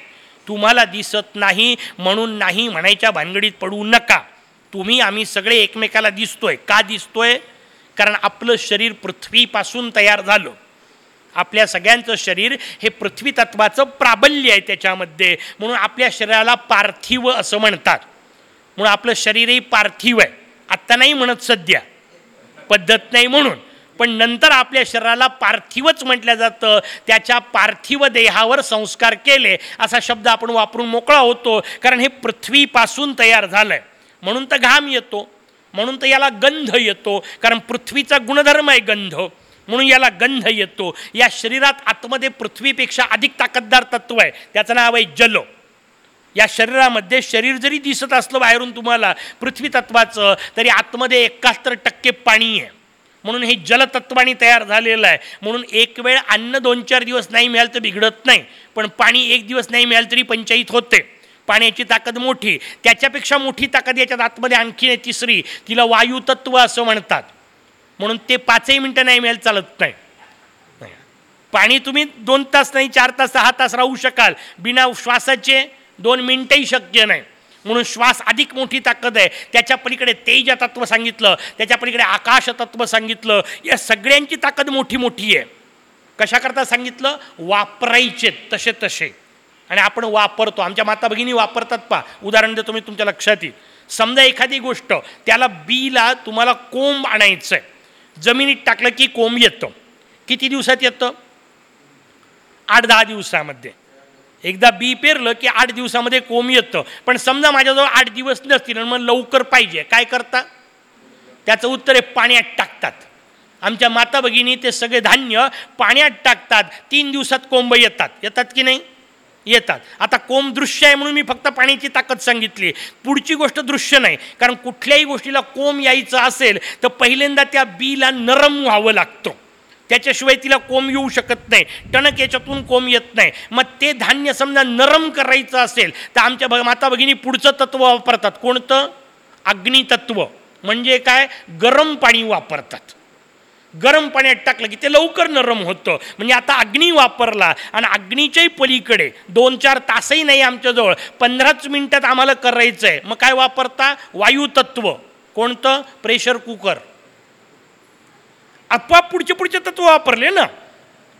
तुम्हाला दिसत नाही म्हणून नाही म्हणायच्या भानगडीत पडू नका. तुम्ही आम्ही सगळे एकमेकाला दिसतोय. का दिसतोय? कारण आपलं शरीर पृथ्वीपासून तयार झालं. आपल्या सगळ्यांचं शरीर हे पृथ्वी तत्वाचं प्राबल्य आहे त्याच्यामध्ये. म्हणून आपल्या शरीराला पार्थिव असं म्हणतात. म्हणून आपलं शरीरही पार्थिव आहे. आत्ता नाही म्हणत सध्या. पद्धत नाही म्हणून. पण नंतर आपल्या शरीराला पार्थिवच म्हटलं जातं. त्याच्या पार्थिव देहावर संस्कार केले. असा शब्द आपण वापरून मोकळा होतो. कारण हे पृथ्वीपासून तयार झालं आहे म्हणून तर घाम येतो म्हणून तर याला गंध येतो कारण पृथ्वीचा गुणधर्म आहे गंध. म्हणून याला गंध येतो. या शरीरात आतमध्ये पृथ्वीपेक्षा अधिक ताकददार तत्व आहे. त्याचं नाव आहे जल. या शरीरामध्ये शरीर जरी दिसत असलं बाहेरून तुम्हाला पृथ्वी तत्वाचं तरी आतमध्ये एकाहत्तर टक्के पाणी आहे. म्हणून हे जलतत्वाने तयार झालेलं आहे. म्हणून एक वेळ अन्न दोन चार दिवस नाही मिळालं तर बिघडत नाही. पण पाणी एक दिवस नाही मिळालं तरी पंचायत होते. पाण्याची ताकद मोठी त्याच्यापेक्षा मोठी ताकद याच्यात आतमध्ये आणखी आहे तिसरी तिला वायुतत्व असं म्हणतात. म्हणून ते पाचही मिनटं नाही मिळेल चालत नाही. पाणी तुम्ही दोन तास नाही चार तास सहा तास राहू शकाल. बिना श्वासाचे दोन मिनटंही शक्य नाही. म्हणून श्वास अधिक मोठी ताकद आहे. त्याच्या पलीकडे तेज तत्व सांगितलं त्याच्या पलीकडे आकाश तत्व सांगितलं या सगळ्यांची ताकद मोठी मोठी आहे. कशाकरता सांगितलं? वापरायचे तसे तसे आणि आपण वापरतो. आमच्या माता भगिनी वापरतात पा उदाहरण देतो मी तुमच्या लक्षात येईल. समजा एखादी गोष्ट त्याला बीला तुम्हाला कोंब आणायचं आहे जमिनीत टाकलं की कोंब येतं. किती दिवसात येतं? आठ दहा दिवसामध्ये. एकदा बी पेरलं की आठ दिवसामध्ये कोंब येतं. पण समजा माझ्याजवळ आठ दिवस नसतील आणि मग लवकर पाहिजे काय करता? त्याचं उत्तर आहे पाण्यात टाकतात. आमच्या माता भगिनी ते सगळे धान्य पाण्यात टाकतात. तीन दिवसात कोंब येतात. येतात की नाही? येतात. आता कोंब दृश्य आहे म्हणून मी फक्त पाण्याची ताकद सांगितली. पुढची गोष्ट दृश्य नाही. कारण कुठल्याही गोष्टीला कोंब यायचं असेल तर पहिल्यांदा त्या बीला नरम व्हावं लागतं. त्याच्याशिवाय तिला कोंब येऊ शकत नाही. टणक याच्यातून कोंब येत नाही. मग ते धान्य समजा नरम करायचं असेल तर आमच्या भ माता भगिनी पुढचं तत्व वापरतात. कोणतं? अग्नितत्व. म्हणजे काय? गरम पाणी वापरतात. गरम पाण्यात टाकलं की ते लवकर नरम होतं. म्हणजे आता अग्नी वापरला आणि अग्नीच्याही पलीकडे दोन चार तासही नाही आमच्याजवळ. पंधराच मिनटात आम्हाला करायचं आहे मग काय वापरता? वायुतत्व. कोणतं? Pressure cooker. आपोआप पुढचे पुढचे तत्व वापरले ना.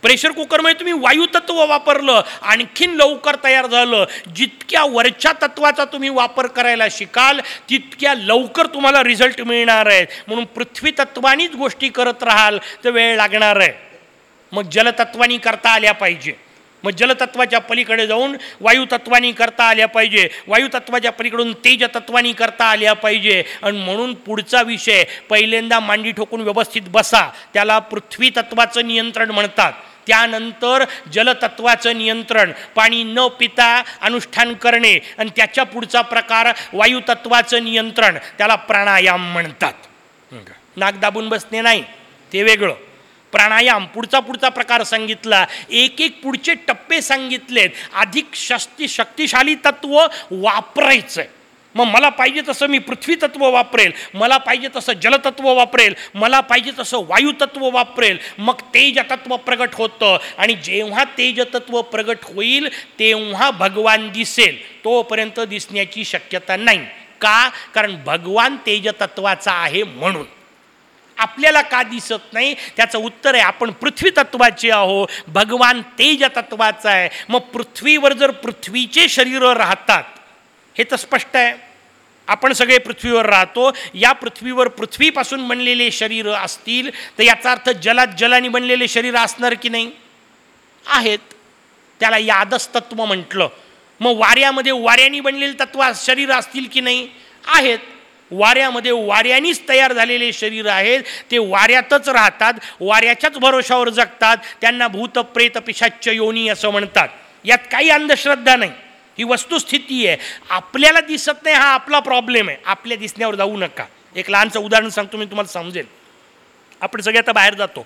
प्रेशर कुकरमध्ये तुम्ही वायुतत्व वापरलं आणखीन लवकर तयार झालं. जितक्या वरच्या तत्वाचा तुम्ही वापर करायला शिकाल तितक्या लवकर तुम्हाला रिझल्ट मिळणार आहे म्हणून पृथ्वी तत्वानीच गोष्टी करत राहाल तर वेळ लागणार आहे. मग जलतत्वानी करता आल्या पाहिजे. मग जलतत्वाच्या पलीकडे जाऊन वायुतत्वानी करता आल्या पाहिजे. वायुतत्वाच्या पलीकडून तेजतत्वानी करता आल्या पाहिजे. आणि म्हणून पुढचा विषय पहिल्यांदा मांडी ठोकून व्यवस्थित बसा. त्याला पृथ्वी तत्वाचं नियंत्रण म्हणतात. त्यानंतर जलतत्वाचं नियंत्रण पाणी न पिता अनुष्ठान करणे आणि त्याच्या पुढचा प्रकार वायुतत्वाचं नियंत्रण त्याला प्राणायाम म्हणतात. नाक दाबून बसणे नाही ते वेगळं. प्राणायाम पुढचा पुढचा प्रकार सांगितला एक एक पुढचे टप्पे सांगितलेत. अधिक शक्ती शक्तिशाली तत्व वापरायचं आहे मग मला पाहिजे तसं मी पृथ्वीतत्व वापरेल मला पाहिजे तसं जलतत्व वापरेल मला पाहिजे तसं वायुतत्व वापरेल. मग तेजतत्व प्रगट होतं आणि जेव्हा तेजतत्व प्रगट होईल तेव्हा भगवान दिसेल. तोपर्यंत दिसण्याची शक्यता नाही. का? कारण भगवान तेजतत्वाचा आहे म्हणून. आपल्याला का दिसत नाही? त्याचं उत्तर आहे आपण पृथ्वी तत्वाचे आहो भगवान तेजतत्वाचा आहे. मग पृथ्वीवर जर पृथ्वीचे शरीर राहतात हे तर स्पष्ट आहे. आपण सगळे पृथ्वीवर राहतो. या पृथ्वीवर पृथ्वीपासून बनलेले शरीर असतील तर याचा अर्थ जलात जलाने बनलेले शरीर असणार की नाही? आहेत. त्याला यादस्तत्व म्हटलं. मग वाऱ्यामध्ये वाऱ्याने बनलेले तत्व शरीर असतील की नाही? आहेत. वाऱ्यामध्ये वाऱ्यानीच तयार झालेले शरीर आहेत. ते वाऱ्यातच राहतात वाऱ्याच्याच भरोशावर जगतात. त्यांना भूत प्रेत पिशाच्च योनी असं म्हणतात. यात काही अंधश्रद्धा नाही. ही वस्तुस्थिती आहे. आपल्याला दिसत नाही हा आपला प्रॉब्लेम आहे. आपल्या दिसण्यावर जाऊ नका. एक लहानचं उदाहरण सांगतो मी तुम्हाला समजेल. आपण सगळे आता बाहेर जातो.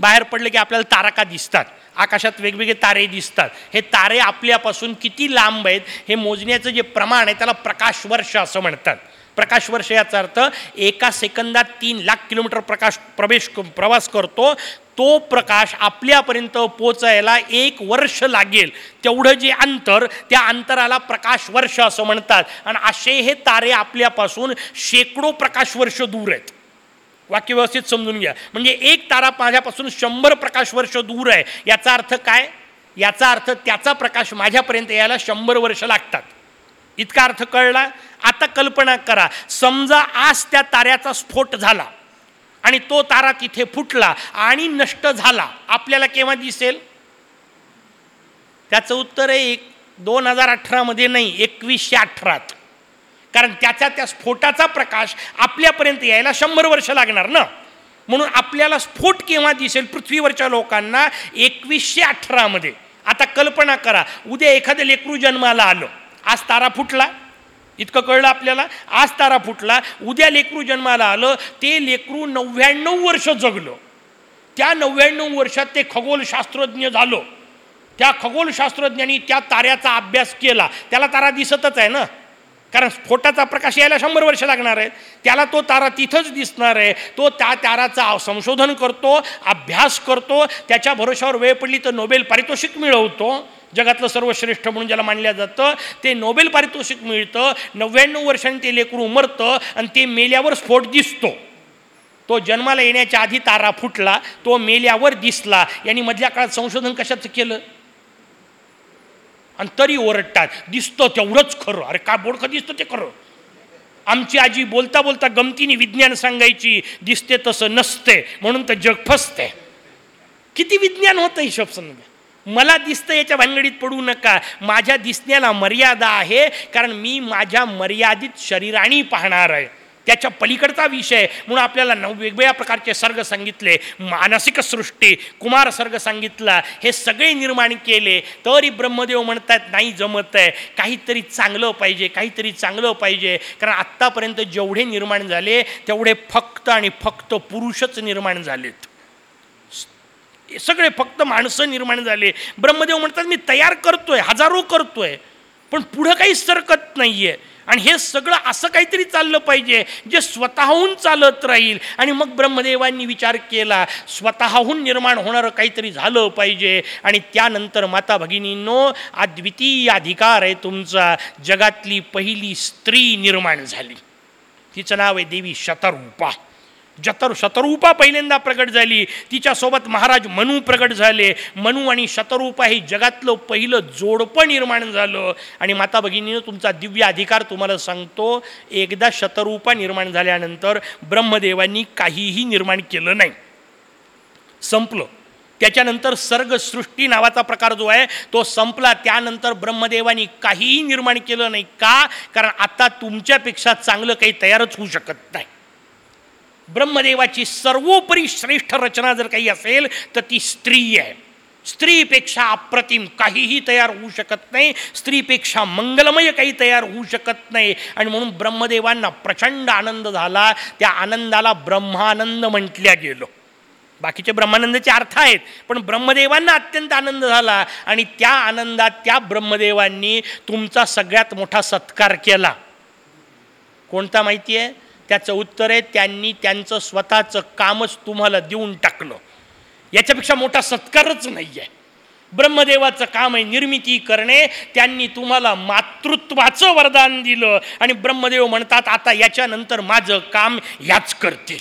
बाहेर पडलं की आपल्याला तारका दिसतात? आकाशात वेगवेगळे तारे दिसतात. हे तारे आपल्यापासून किती लांब आहेत हे मोजण्याचं जे प्रमाण आहे त्याला प्रकाशवर्ष असं म्हणतात. प्रकाशवर्ष याचा अर्थ एका सेकंदात तीन लाख किलोमीटर प्रकाश प्रवेश प्रवास करतो तो प्रकाश आपल्यापर्यंत पोचायला एक वर्ष लागेल. तेवढं जे अंतर त्या अंतराला प्रकाश वर्ष असं म्हणतात. आणि असे हे तारे आपल्यापासून शेकडो प्रकाशवर्ष दूर आहेत. वाक्य व्यवस्थित समजून घ्या. म्हणजे एक तारा माझ्यापासून शंभर प्रकाशवर्ष दूर आहे. याचा अर्थ काय? याचा अर्थ त्याचा प्रकाश माझ्यापर्यंत यायला शंभर वर्ष लागतात. इतका अर्थ कळला. आता कल्पना करा. समजा आज त्या ताऱ्याचा स्फोट झाला आणि तो तारा तिथे फुटला आणि नष्ट झाला. आपल्याला केव्हा दिसेल? त्याचं उत्तर आहे एक दोन हजार अठरामध्ये नाही एकवीसशे अठरात. कारण त्याच्या त्या स्फोटाचा प्रकाश आपल्यापर्यंत यायला शंभर वर्ष लागणार ना? म्हणून आपल्याला स्फोट केव्हा दिसेल पृथ्वीवरच्या लोकांना? एकवीसशे अठरामध्ये आता कल्पना करा. उद्या एखादं लेकरू जन्माला आलं. आज तारा फुटला. इतकं कळलं आपल्याला? आज तारा फुटला. उद्या लेकरू जन्माला आलं. ते लेकरू नव्याण्णव वर्ष जगलं. त्या नव्याण्णव वर्षात ते खगोलशास्त्रज्ञ झालं. त्या खगोलशास्त्रज्ञांनी त्या ताऱ्याचा अभ्यास केला. त्याला तारा दिसतच आहे ना? कारण स्फोटाचा प्रकाश यायला शंभर वर्ष लागणार आहे त्याला तो तारा तिथंच दिसणार आहे. तो त्या ताराचा संशोधन करतो अभ्यास करतो. त्याच्या भरोशावर वेळ पडली तर नोबेल पारितोषिक मिळवतो. जगातलं सर्वश्रेष्ठ म्हणून ज्याला मानलं जातं ते नोबेल पारितोषिक मिळतं नव्याण्णव वर्षांनी ते लेकरू उमरतं आणि ते मेल्यावर स्फोट दिसतो. तो जन्माला येण्याच्या आधी तारा फुटला तो मेल्यावर दिसला. यांनी मधल्या काळात संशोधन कशाचं केलं? आणि तरी ओरडतात दिसतं तेवढंच खरं. अरे का बोडखं दिसतं ते खरं? आमची आजी बोलता बोलता गमतीने विज्ञान सांगायची दिसते तसं नसते म्हणून तर जग फसते. किती विज्ञान होतं हिशोब समजा? मला दिसतं याच्या भानगडीत पडू नका. माझ्या दिसण्याला मर्यादा आहे कारण मी माझ्या मर्यादित शरीराने पाहणार आहे. त्याच्या पलीकडचा विषय म्हणून आपल्याला नऊ वेगवेगळ्या प्रकारचे सर्ग सांगितले. मानसिक सृष्टी कुमार सर्ग सांगितला. हे सगळे निर्माण केले. तरी ब्रह्मदेव म्हणतात नाही जमत आहे. काहीतरी चांगलं पाहिजे काहीतरी चांगलं पाहिजे. कारण आत्तापर्यंत जेवढे निर्माण झाले तेवढे फक्त आणि फक्त पुरुषच निर्माण झालेत. सगळे फक्त माणसं निर्माण झाले. ब्रह्मदेव म्हणतात मी तयार करतोय हजारो करतोय पण पुढं काही सरकत नाही आहे आणि हे सगळं असं काहीतरी चाललं पाहिजे जे स्वतःहून चालत राहील. आणि मग ब्रह्मदेवांनी विचार केला स्वतःहून निर्माण होणारं काहीतरी झालं पाहिजे. आणि त्यानंतर माता भगिनींनो अद्वितीय अधिकार आहे तुमचा. जगातली पहिली स्त्री निर्माण झाली. तिचं नाव आहे देवी शतरूपा. जतर शतरूपा पहिल्यांदा प्रगट झाली. तिच्यासोबत महाराज मनू प्रगट झाले. मनू आणि शतरूपा हे जगातलं पहिलं जोडपं निर्माण झालं. आणि माता भगिनीनं तुमचा दिव्य अधिकार तुम्हाला सांगतो एकदा शतरूपा निर्माण झाल्यानंतर ब्रह्मदेवांनी काहीही निर्माण केलं नाही. संपलं. त्याच्यानंतर सर्गसृष्टी नावाचा प्रकार जो आहे तो संपला. त्यानंतर ब्रह्मदेवानी काहीही निर्माण केलं नाही. का? कारण आता तुमच्यापेक्षा चांगलं काही तयारच होऊ शकत नाही. ब्रह्मदेवाची सर्वोपरी श्रेष्ठ रचना जर काही असेल तर ती स्त्री आहे. स्त्रीपेक्षा अप्रतिम काहीही तयार होऊ शकत नाही. स्त्रीपेक्षा मंगलमय काही तयार होऊ शकत नाही. आणि म्हणून ब्रह्मदेवांना प्रचंड आनंद झाला. त्या आनंदाला ब्रह्मानंद म्हटल्या गेलो. बाकीचे ब्रह्मानंदाचे अर्थ आहेत पण ब्रह्मदेवांना अत्यंत आनंद झाला. आणि त्या आनंदात त्या ब्रह्मदेवांनी तुमचा सगळ्यात मोठा सत्कार केला. कोणता माहिती आहे? त्याचं उत्तर आहे त्यांनी त्यांचं स्वतःचं कामच तुम्हाला देऊन टाकलं. याच्यापेक्षा मोठा सत्कारच नाही आहे ब्रह्मदेवाचं काम आहे निर्मिती करणे त्यांनी तुम्हाला मातृत्वाचं वरदान दिलं आणि ब्रह्मदेव म्हणतात आता याच्यानंतर माझं काम ह्याच करतील.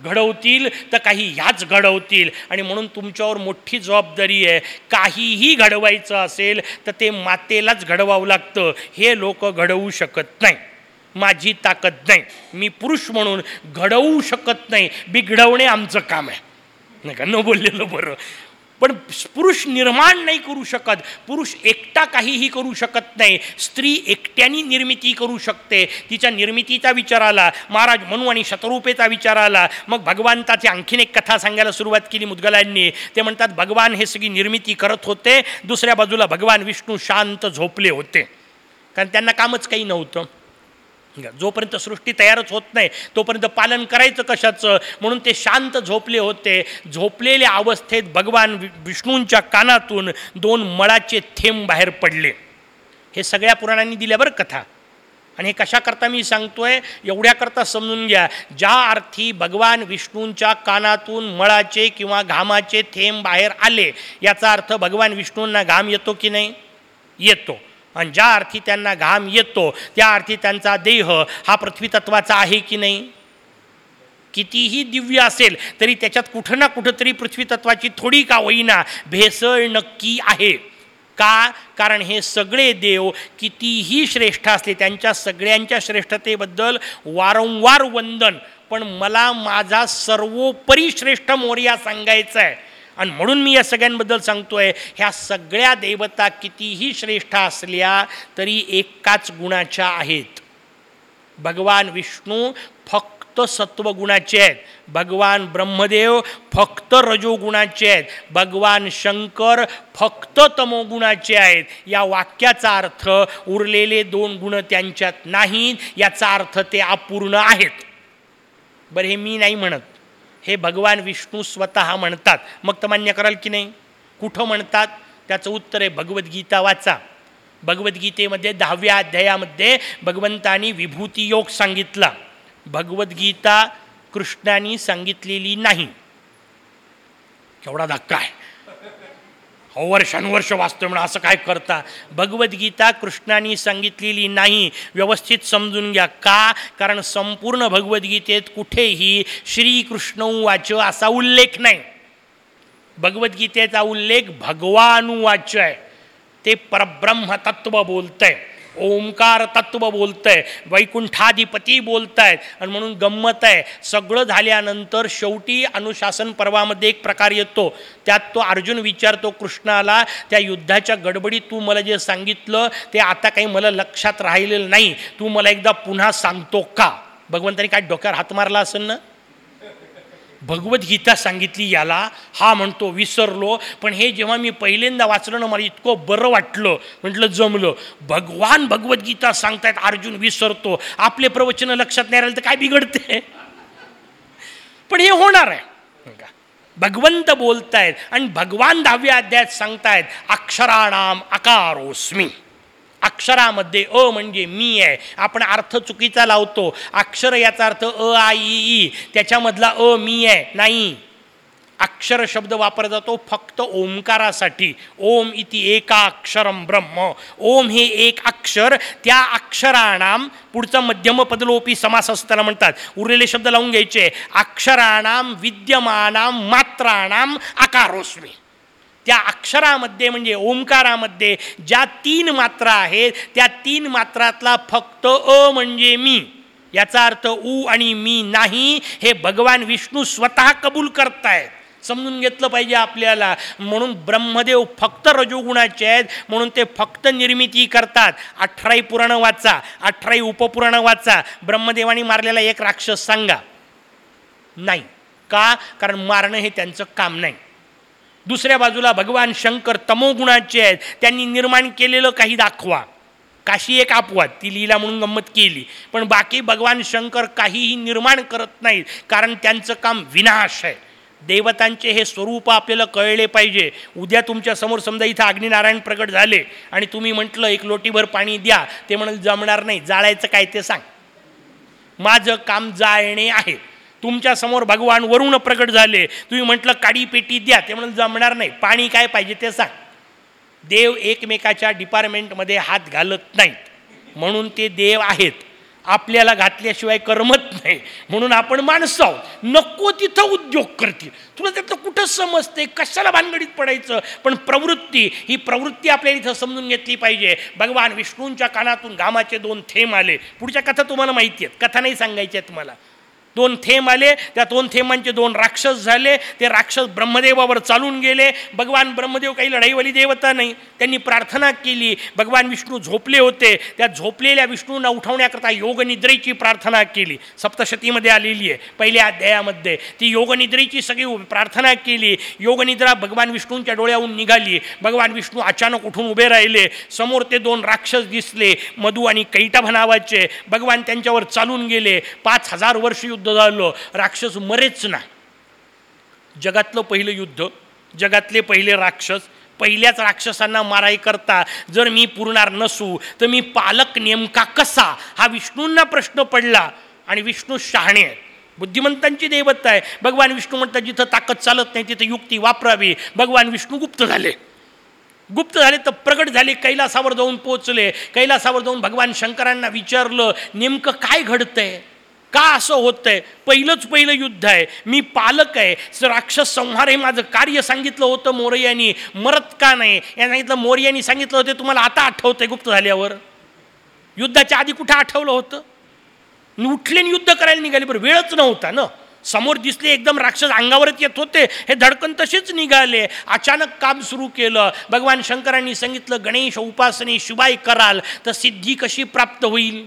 घडवतील तर काही ह्याच घडवतील. आणि म्हणून तुमच्यावर मोठी जबाबदारी आहे. काहीही घडवायचं असेल तर ते मातेलाच घडवावं लागतं. हे लोक घडवू शकत नाही. माझी ताकद नाही. मी पुरुष म्हणून घडवू शकत नाही. बिघडवणे आमचं काम आहे. नाही का? न बोललेलं बरं. पण पुरुष निर्माण नाही करू शकत. पुरुष एकटा काहीही करू शकत नाही. स्त्री एकट्याने निर्मिती करू शकते. तिच्या निर्मितीचा विचार आला. महाराज मनू आणि शतरूपेचा विचार आला. मग भगवंताची आणखीन एक कथा सांगायला सुरुवात केली मुदगलांनी. ते म्हणतात भगवान हे सगळी निर्मिती करत होते. दुसऱ्या बाजूला भगवान विष्णू शांत झोपले होते. कारण त्यांना कामच काही नव्हतं. जोपर्यंत सृष्टी तयारच होत नाही तोपर्यंत पालन करायचं कशाचं? म्हणून ते शांत झोपले होते. झोपलेल्या अवस्थेत भगवान वि विष्णूंच्या कानातून दोन मळाचे थेंब बाहेर पडले. हे सगळ्या पुराणांनी दिल्या बरं कथा. आणि हे कशाकरता मी सांगतोय? एवढ्याकरता समजून घ्या. ज्या अर्थी भगवान विष्णूंच्या कानातून मळाचे किंवा घामाचे थेंब बाहेर आले याचा अर्थ भगवान विष्णूंना घाम येतो की नाही? येतो. आणि ज्या अर्थी त्यांना घाम येतो त्या अर्थी त्यांचा देह हा पृथ्वीतत्वाचा आहे की नाही? कितीही दिव्य असेल तरी त्याच्यात कुठं ना कुठंतरी पृथ्वीतत्वाची थोडी का होईना भेसळ नक्की आहे. का? कारण हे सगळे देव कितीही श्रेष्ठ असले त्यांच्या सगळ्यांच्या श्रेष्ठतेबद्दल वारंवार वंदन. पण मला माझा सर्वोपरी श्रेष्ठ मोर्या सांगायचा आहे आणि म्हणून मी या सगळ्यांबद्दल सांगतोय ह्या सगळ्या देवता कितीही श्रेष्ठ असल्या तरी एकाच गुणाच्या आहेत. भगवान विष्णू फक्त सत्वगुणाचे आहेत. भगवान ब्रह्मदेव फक्त रजोगुणाचे आहेत. भगवान शंकर फक्त तमोगुणाचे आहेत. या वाक्याचा अर्थ उरलेले दोन गुण त्यांच्यात नाहीत याचा अर्थ ते अपूर्ण आहेत. बरं हे मी नाही म्हणत. हे भगवान विष्णू स्वतः म्हणतात. मग तर मान्य कराल की नाही? कुठं म्हणतात? त्याचं उत्तर आहे भगवद्गीता वाचा. भगवद्गीतेमध्ये दहाव्या अध्यायामध्ये भगवंतानी विभूती योग सांगितला. भगवद्गीता कृष्णाने सांगितलेली नाही. केवढा धक्का आहे. वर्षानुवर्ष वाचतोय म्हणून असं काय करता? भगवद्गीता कृष्णाने सांगितलेली नाही व्यवस्थित समजून घ्या. का? कारण संपूर्ण भगवद्गीतेत कुठेही श्रीकृष्ण वाच असा उल्लेख नाही. भगवद्गीतेचा उल्लेख भगवानुवाच आहे. ते परब्रह्मतत्व बोलतंय. ओंकार तत्व बोलतंय वैकुंठाधिपती बोलतायत आणि म्हणून गंमत आहे सगळं झाल्यानंतर शेवटी अनुशासन पर्वामध्ये एक प्रकार येतो. त्यात तो अर्जुन विचारतो कृष्णाला त्या युद्धाच्या गडबडीत तू मला जे सांगितलं ते आता काही मला लक्षात राहिलेलं नाही. तू मला एकदा पुन्हा सांगतो का? भगवंतानी काय डोक्यावर हात मारला असेल ना? भगवद्गीता सांगितली याला हा म्हणतो विसरलो. पण हे जेव्हा मी पहिल्यांदा वाचलं ना मला इतकं बरं वाटलं. म्हटलं जमलं. भगवान भगवद्गीता सांगतायत अर्जुन विसरतो. आपले प्रवचन लक्षात नाही राहिलं तर काय बिघडते? पण हे होणार आहे. भगवंत बोलतायत आणि भगवान दहाव्या अध्यायात सांगतायत अक्षराणाम अकारोस्मी अक्षरामध्ये अ म्हणजे मी आहे. आपण अर्थ चुकीचा लावतो. अक्षर याचा अर्थ अ आय ई त्याच्यामधला अ मी आहे. नाही. अक्षर शब्द वापरला जातो फक्त ओंकारासाठी. ओम इति एका अक्षरम ब्रह्म. ओम हे एक अक्षर. त्या अक्षराणाम पुढचा मध्यम पदलोपी समास असं त्याला म्हणतात. उरलेले शब्द लावून घ्यायचे. अक्षराणाम विद्यमानाम मात्राणाम आकारोस्मी. त्या अक्षरामध्ये म्हणजे ओंकारामध्ये ज्या तीन मात्रा आहेत त्या तीन मात्रातला फक्त अ म्हणजे मी. याचा अर्थ उ आणि मी नाही हे भगवान विष्णू स्वतः कबूल करतायत. समजून घेतलं पाहिजे आपल्याला. म्हणून ब्रह्मदेव फक्त रजोगुणाचे आहेत म्हणून ते फक्त निर्मिती करतात. अठराई पुराण वाचा अठराई उपपुराण वाचा. ब्रह्मदेवाने मारलेला एक राक्षस सांगा. नाही. का? कारण मारणं हे त्यांचं काम नाही. दुसऱ्या बाजूला भगवान शंकर तमोगुणाचे आहेत. त्यांनी निर्माण केलेलं काही दाखवा. काशी एक अपवाद. ती लिहिला म्हणून गंमत केली. पण बाकी भगवान शंकर काहीही निर्माण करत नाहीत. कारण त्यांचं काम विनाश आहे. देवतांचे हे स्वरूप आपल्याला कळले पाहिजे. उद्या तुमच्यासमोर समजा इथं अग्निनारायण प्रकट झाले आणि तुम्ही म्हटलं एक लोटीभर पाणी द्या. ते म्हणाल जमणार नाही. जाळायचं काय ते सांग. माझं काम जाळणे आहे. तुमच्यासमोर भगवान वरुण प्रकट झाले. तुम्ही म्हटलं काडी पेटी द्या. ते म्हणून जमणार नाही. पाणी काय पाहिजे ते सांग. देव एकमेकाच्या डिपार्टमेंटमध्ये हात घालत नाहीत. म्हणून ते देव आहेत. आपल्याला घातल्याशिवाय करमत नाही. म्हणून आपण माणसं आहोत. नको तिथं उद्योग करतील. तुला त्यातलं कुठं समजते कशाला भानगडीत पडायचं? पण प्रवृत्ती ही प्रवृत्ती आपल्याला इथं समजून घेतली पाहिजे. भगवान विष्णूंच्या कानातून घामाचे दोन थेंब आले. पुढच्या कथा तुम्हाला माहिती आहेत. कथा नाही सांगायच्या आहेत तुम्हाला. दोन थेंब आले त्या दोन थेंबांचे दोन राक्षस झाले ते राक्षस ब्रह्मदेवावर चालून गेले. भगवान ब्रह्मदेव काही लढाईवाली देवता नाही. त्यांनी प्रार्थना केली. भगवान विष्णू झोपले होते. त्या झोपलेल्या विष्णूंना उठवण्याकरता योगनिद्रेची प्रार्थना केली. सप्तशतीमध्ये आलेली आहे. पहिल्या अध्यायामध्ये ती योगनिद्रेची सगळी प्रार्थना केली. योगनिद्रा भगवान विष्णूंच्या डोळ्याहून निघाली. भगवान विष्णू अचानक उठून उभे राहिले. समोर ते दोन राक्षस दिसले. मधु आणि कैटभ नावाचे. भगवान त्यांच्यावर चालून गेले. पाच हजार वर्ष युद्ध झालं राक्षस मरेच नाही. जगातलं पहिलं युद्ध जगातले पहिले राक्षस पहिल्याच राक्षसांना माराई करता जर मी पुरणार नसू तर मी पालक नेमका कसा? हा विष्णूंना प्रश्न पडला आणि विष्णू शहाणे आहेत. बुद्धिमंतांची देवता आहे. भगवान विष्णू म्हणतात जिथं ताकद चालत नाही तिथं युक्ती वापरावी. भगवान विष्णू गुप्त झाले. गुप्त झाले तर प्रगट झाले कैलासावर जाऊन पोचले कैलासावर जाऊन भगवान शंकरांना विचारलं नेमकं काय घडतंय? का असं होतंय? पहिलंच पहिलं युद्ध आहे. मी पालक आहे. राक्षस संहार हे माझं कार्य सांगितलं होतं मोरयानी. मरत का नाही? या सांगितलं मोरयानी सांगितलं होतं तुम्हाला आता आठवतंय गुप्त झाल्यावर. युद्धाच्या आधी कुठं आठवलं होतं? उठले युद्ध करायला निघाले. बरं वेळच नव्हता ना. समोर दिसले एकदम राक्षस अंगावरच येत होते. हे धडकन तसेच निघाले. अचानक काम सुरू केलं. भगवान शंकरांनी सांगितलं गणेश उपासने शिवाय कराल. तर सिद्धी कशी प्राप्त होईल?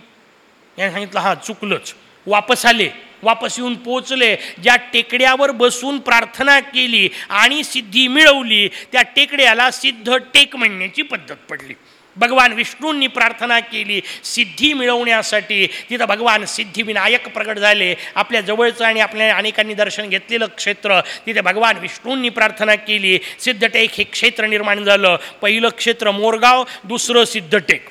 याने सांगितलं हां चुकलंच. वापस आले वापस येऊन पोचले ज्या टेकड्यावर बसून प्रार्थना केली आणि सिद्धी मिळवली त्या टेकड्याला सिद्ध टेक म्हणण्याची पद्धत पडली. भगवान विष्णूंनी प्रार्थना केली सिद्धी मिळवण्यासाठी. तिथं भगवान सिद्धिविनायक प्रगट झाले. आपल्या जवळचं आणि आपल्या अनेकांनी दर्शन घेतलेलं क्षेत्र तिथे भगवान विष्णूंनी प्रार्थना केली. सिद्धटेक हे क्षेत्र निर्माण झालं. पहिलं क्षेत्र मोरगाव दुसरं सिद्धटेक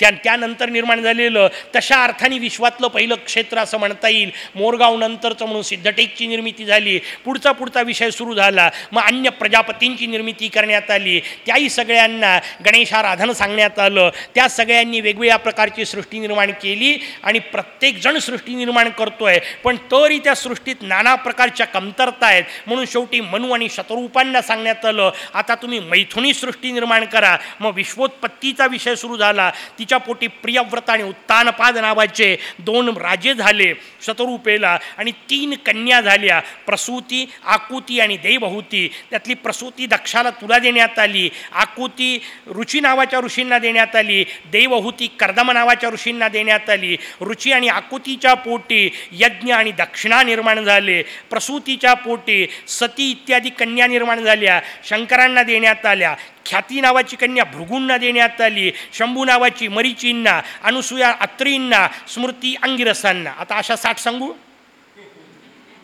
त्या त्यानंतर निर्माण झालेलं तशा अर्थाने विश्वातलं पहिलं क्षेत्र असं म्हणता येईल. मोरगाव नंतरचं म्हणून सिद्धटेकची निर्मिती झाली. पुढचा पुढचा विषय सुरू झाला. मग अन्य प्रजापतींची निर्मिती करण्यात आली. त्याही सगळ्यांना गणेशाराधन सांगण्यात आलं. त्या सगळ्यांनी वेगवेगळ्या प्रकारची सृष्टी निर्माण केली आणि प्रत्येकजण सृष्टी निर्माण करतोय. पण तरी त्या सृष्टीत नाना प्रकारच्या कमतरता आहेत. म्हणून शेवटी मनु आणि शतरूपांना सांगण्यात आलं आता तुम्ही मैथुनी सृष्टी निर्माण करा. मग विश्वोत्पत्तीचा विषय सुरू झाला. ती तिच्या पोटी प्रियव्रत आणि उत्तानपाद नावाचे दोन राजे झाले शतरूपेला आणि तीन कन्या झाल्या प्रसूती आकुती आणि देवहूती. त्यातली प्रसूती दक्षाला तुला देण्यात आली आकुती रुची नावाच्या ऋषींना देण्यात आली देवहूती कर्दम नावाच्या ऋषींना देण्यात आली रुची आणि आकुतीच्या पोटी यज्ञ आणि दक्षिणा निर्माण झाले प्रसूतीच्या पोटी सती इत्यादी कन्या निर्माण झाल्या शंकरांना देण्यात आल्या ख्याती नावाची कन्या भृगूंना देण्यात आली. शंभू नावाची मरीचींना अनुसूया अत्रींना स्मृती अंगिरसांना. आता अशा साठ सांगू?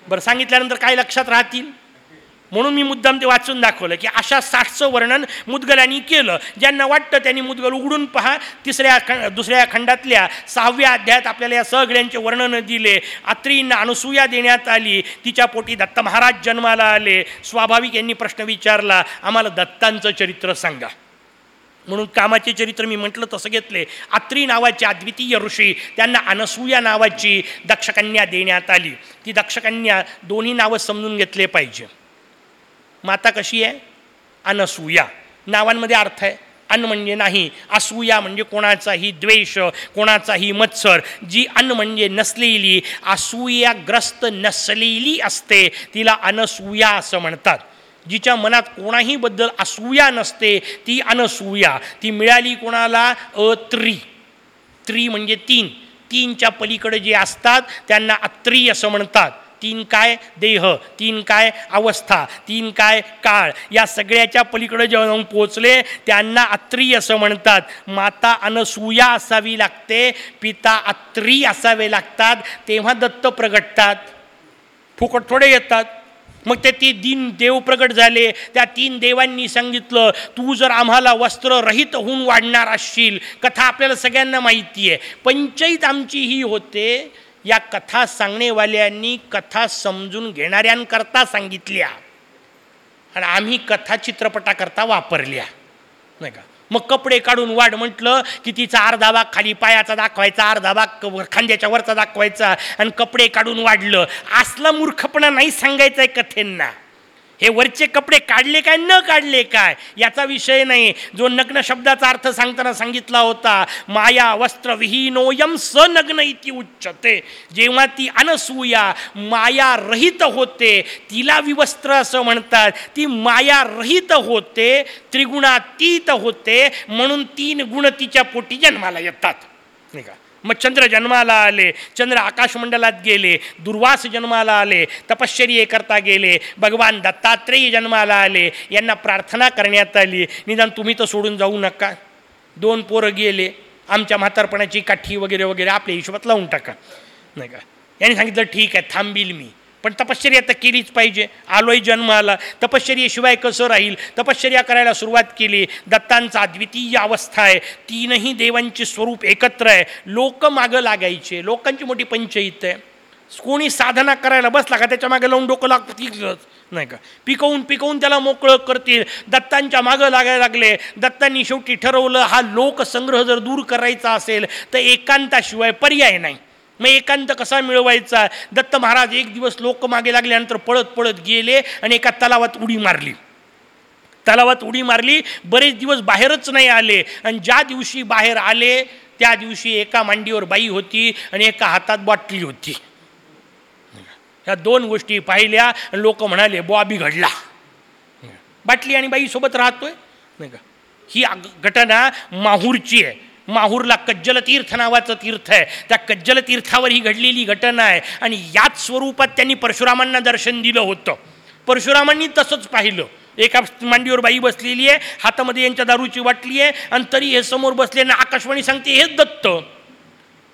बरं सांगितल्यानंतर काय लक्षात राहतील? म्हणून मी मुद्दाम ते वाचून दाखवलं की अशा साठचं वर्णन मुदगलांनी केलं. ज्यांना वाटतं त्यांनी मुदगल उघडून पहा. तिसऱ्या ख दुसऱ्या खंडातल्या सहाव्या अध्यायात आपल्याला या सगळ्यांचे वर्णन दिले. अत्रींना अनुसूया देण्यात आली. तिच्या पोटी दत्त महाराज जन्माला आले. स्वाभाविक यांनी प्रश्न विचारला आम्हाला दत्तांचं चरित्र सांगा. म्हणून कामाचे चरित्र मी म्हटलं तसं घेतले. अत्री नावाचे अद्वितीय ऋषी त्यांना अनसूया नावाची दक्षकन्या देण्यात आली. ती दक्षकन्या दोन्ही नावं समजून घेतले पाहिजे. माता कशी आहे? अनसूया. नावांमध्ये अर्थ आहे अन्न म्हणजे नाही असूया म्हणजे कोणाचाही द्वेष कोणाचाही मत्सर. जी अन्न म्हणजे नसलेली असूयाग्रस्त नसलेली असते तिला अनसूया असं म्हणतात. जिच्या मनात कोणाही बद्दल असूया नसते ती अनसूया. ती मिळाली कोणाला? अत्री त्री. म्हणजे तीन. तीनच्या पलीकडे जे असतात त्यांना अत्री असं म्हणतात. तीन काय देह तीन काय अवस्था तीन काय काळ या सगळ्याच्या पलीकडे जेव्हा जाऊन पोचले त्यांना अत्री असं म्हणतात. माता अनसूया असावी लागते पिता अत्री असावे लागतात तेव्हा दत्त प्रगटतात. फुकट थोडे येतात. मग ते ती दिन देव प्रगट झाले. त्या तीन देवांनी सांगितलं तू जर आम्हाला वस्त्ररहित होऊन वाढणार असशील कथा आपल्याला सगळ्यांना माहिती आहे पंचायत आमची ही होते या कथा सांगणेवाल्यांनी कथा समजून घेणाऱ्यांकरता सांगितल्या. आणि आम्ही कथा चित्रपटाकरता वापरल्या. नाही का? मग कपडे काढून वाढ म्हटलं की तिचा अर्धा भाग खाली पायाचा दाखवायचा अर्धा भाग खांद्याच्या वरचा दाखवायचा आणि कपडे काढून वाढलं. असला मूर्खपणा नाही सांगायचा आहे कथेंना. हे वरचे कपडे काढले काय न काढले काय? याचा विषय नाही. जो नग्न शब्दाचा अर्थ सांगताना सांगितला होता माया वस्त्र विहीनोयम सनग्न इति उच्चते जेव्हा ती अनसूया माया रहित होते तिला विवस्त्र असं म्हणतात. ती माया रहित होते त्रिगुणातीत होते म्हणून तीन गुण तिच्या पोटी जन्माला येतात. नाही का मग चंद्र जन्माला आले चंद्र आकाशमंडलात गेले दुर्वास जन्माला आले तपश्चर्ये करता गेले भगवान दत्तात्रेय जन्माला आले यांना प्रार्थना करण्यात आली निदान तुम्ही तर सोडून जाऊ नका. दोन पोरं गेले आमच्या म्हातारपणाची काठी वगैरे वगैरे आपल्या हिशोबात लावून टाका. नाही का? यांनी सांगितलं ठीक आहे थांबील मी. पण तपश्चर्या तर केलीच पाहिजे. आलोय जन्माला. तपश्चर्येशिवाय कसं राहील? तपश्चर्या करायला सुरुवात केली. दत्तांचा द्वितीय अवस्था आहे. तीनही देवांचे स्वरूप एकत्र आहे. लोक मागं लागायचे. लोकांची मोठी पंचायत आहे. कोणी साधना करायला बसला का? त्याच्यामागे लावून डोकं लागतं नाही का? पिकवून पिकवून त्याला मोकळं करतील. दत्तांच्या मागं लागायला लागले. दत्तांनी शेवटी ठरवलं हा लोकसंग्रह जर दूर करायचा असेल तर एकांताशिवाय पर्याय नाही. मग एकांत कसा मिळवायचा? दत्त महाराज एक दिवस लोक मागे लागल्यानंतर पळत पळत गेले आणि एका तलावात उडी मारली. तलावात उडी मारली बरेच दिवस बाहेरच नाही आले. आणि ज्या दिवशी बाहेर आले त्या दिवशी एका मांडीवर बाई होती आणि एका हातात बाटली होती. ह्या दोन गोष्टी पाहिल्या आणि लोक म्हणाले बुवा बिघडला बाटली आणि बाई सोबत राहतोय? नाही का? ही घटना माहूरची आहे. माहूरला कज्जलतीर्थ नावाचं तीर्थ आहे. त्या कज्जल तीर्थावर ही घडलेली घटना आहे. आणि याच स्वरूपात त्यांनी परशुरामांना दर्शन दिलं होतं. परशुरामांनी तसंच पाहिलं. एका मांडीवर बाई बसलेली आहे हातामध्ये यांच्या दारूची वाटली आहे आणि तरी हे समोर बसले ना आकाशवाणी सांगते हेच दत्त.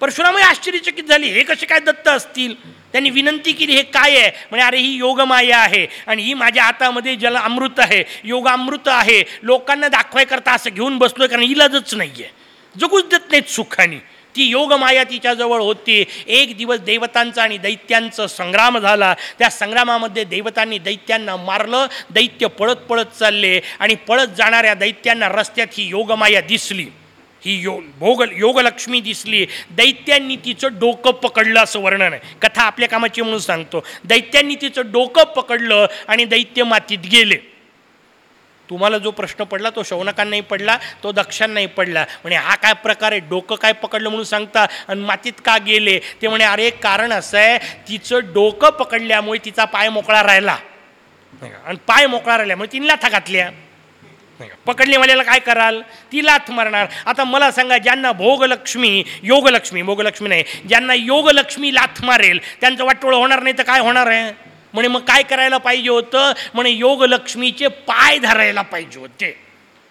परशुरामही आश्चर्यचकित झाली हे कसे काय दत्त असतील? त्यांनी विनंती केली हे काय आहे? म्हणजे अरे ही योगमाया आहे आणि ही माझ्या हातामध्ये जल अमृत आहे. योगामृत आहे. लोकांना दाखवायकरता असं घेऊन बसलोय कारण इलाजच नाही आहे जगूच देत नाहीत सुखानी ती योगमाया तिच्याजवळ होती. एक दिवस देवतांचा आणि दैत्यांचा संग्राम झाला. त्या संग्रामामध्ये देवतांनी दैत्यांना मारलं दैत्य पळत पळत चालले आणि पळत जाणाऱ्या दैत्यांना रस्त्यात ही योगमाया दिसली. ही यो भोग योगलक्ष्मी दिसली. दैत्यांनी तिचं डोकं पकडलं असं वर्णन आहे. कथा आपल्या कामाची म्हणून सांगतो. दैत्यांनी तिचं डोकं पकडलं आणि दैत्य मातीत गेले. तुम्हाला जो प्रश्न पडला तो शौनकांनाही पडला तो दक्षांनाही पडला. म्हणे हा काय प्रकार आहे? डोकं काय पकडलं म्हणून सांगता? आणि मातीत का गेले? ते म्हणे अरे एक कारण असं आहे तिचं डोकं पकडल्यामुळे तिचा पाय मोकळा राहिला. आणि पाय मोकळा राहिल्यामुळे तिने लाथा घातल्या. पकडली मला काय कराल? ती लाथ मारणार. आता मला सांगा ज्यांना भोगलक्ष्मी योगलक्ष्मी भोगलक्ष्मी नाही ज्यांना योगलक्ष्मी लाथ मारेल त्यांचं वाटोळं होणार नाही तर काय होणार आहे? म्हणे मग काय करायला पाहिजे होतं? म्हणे योगलक्ष्मीचे पाय धरायला पाहिजे होते.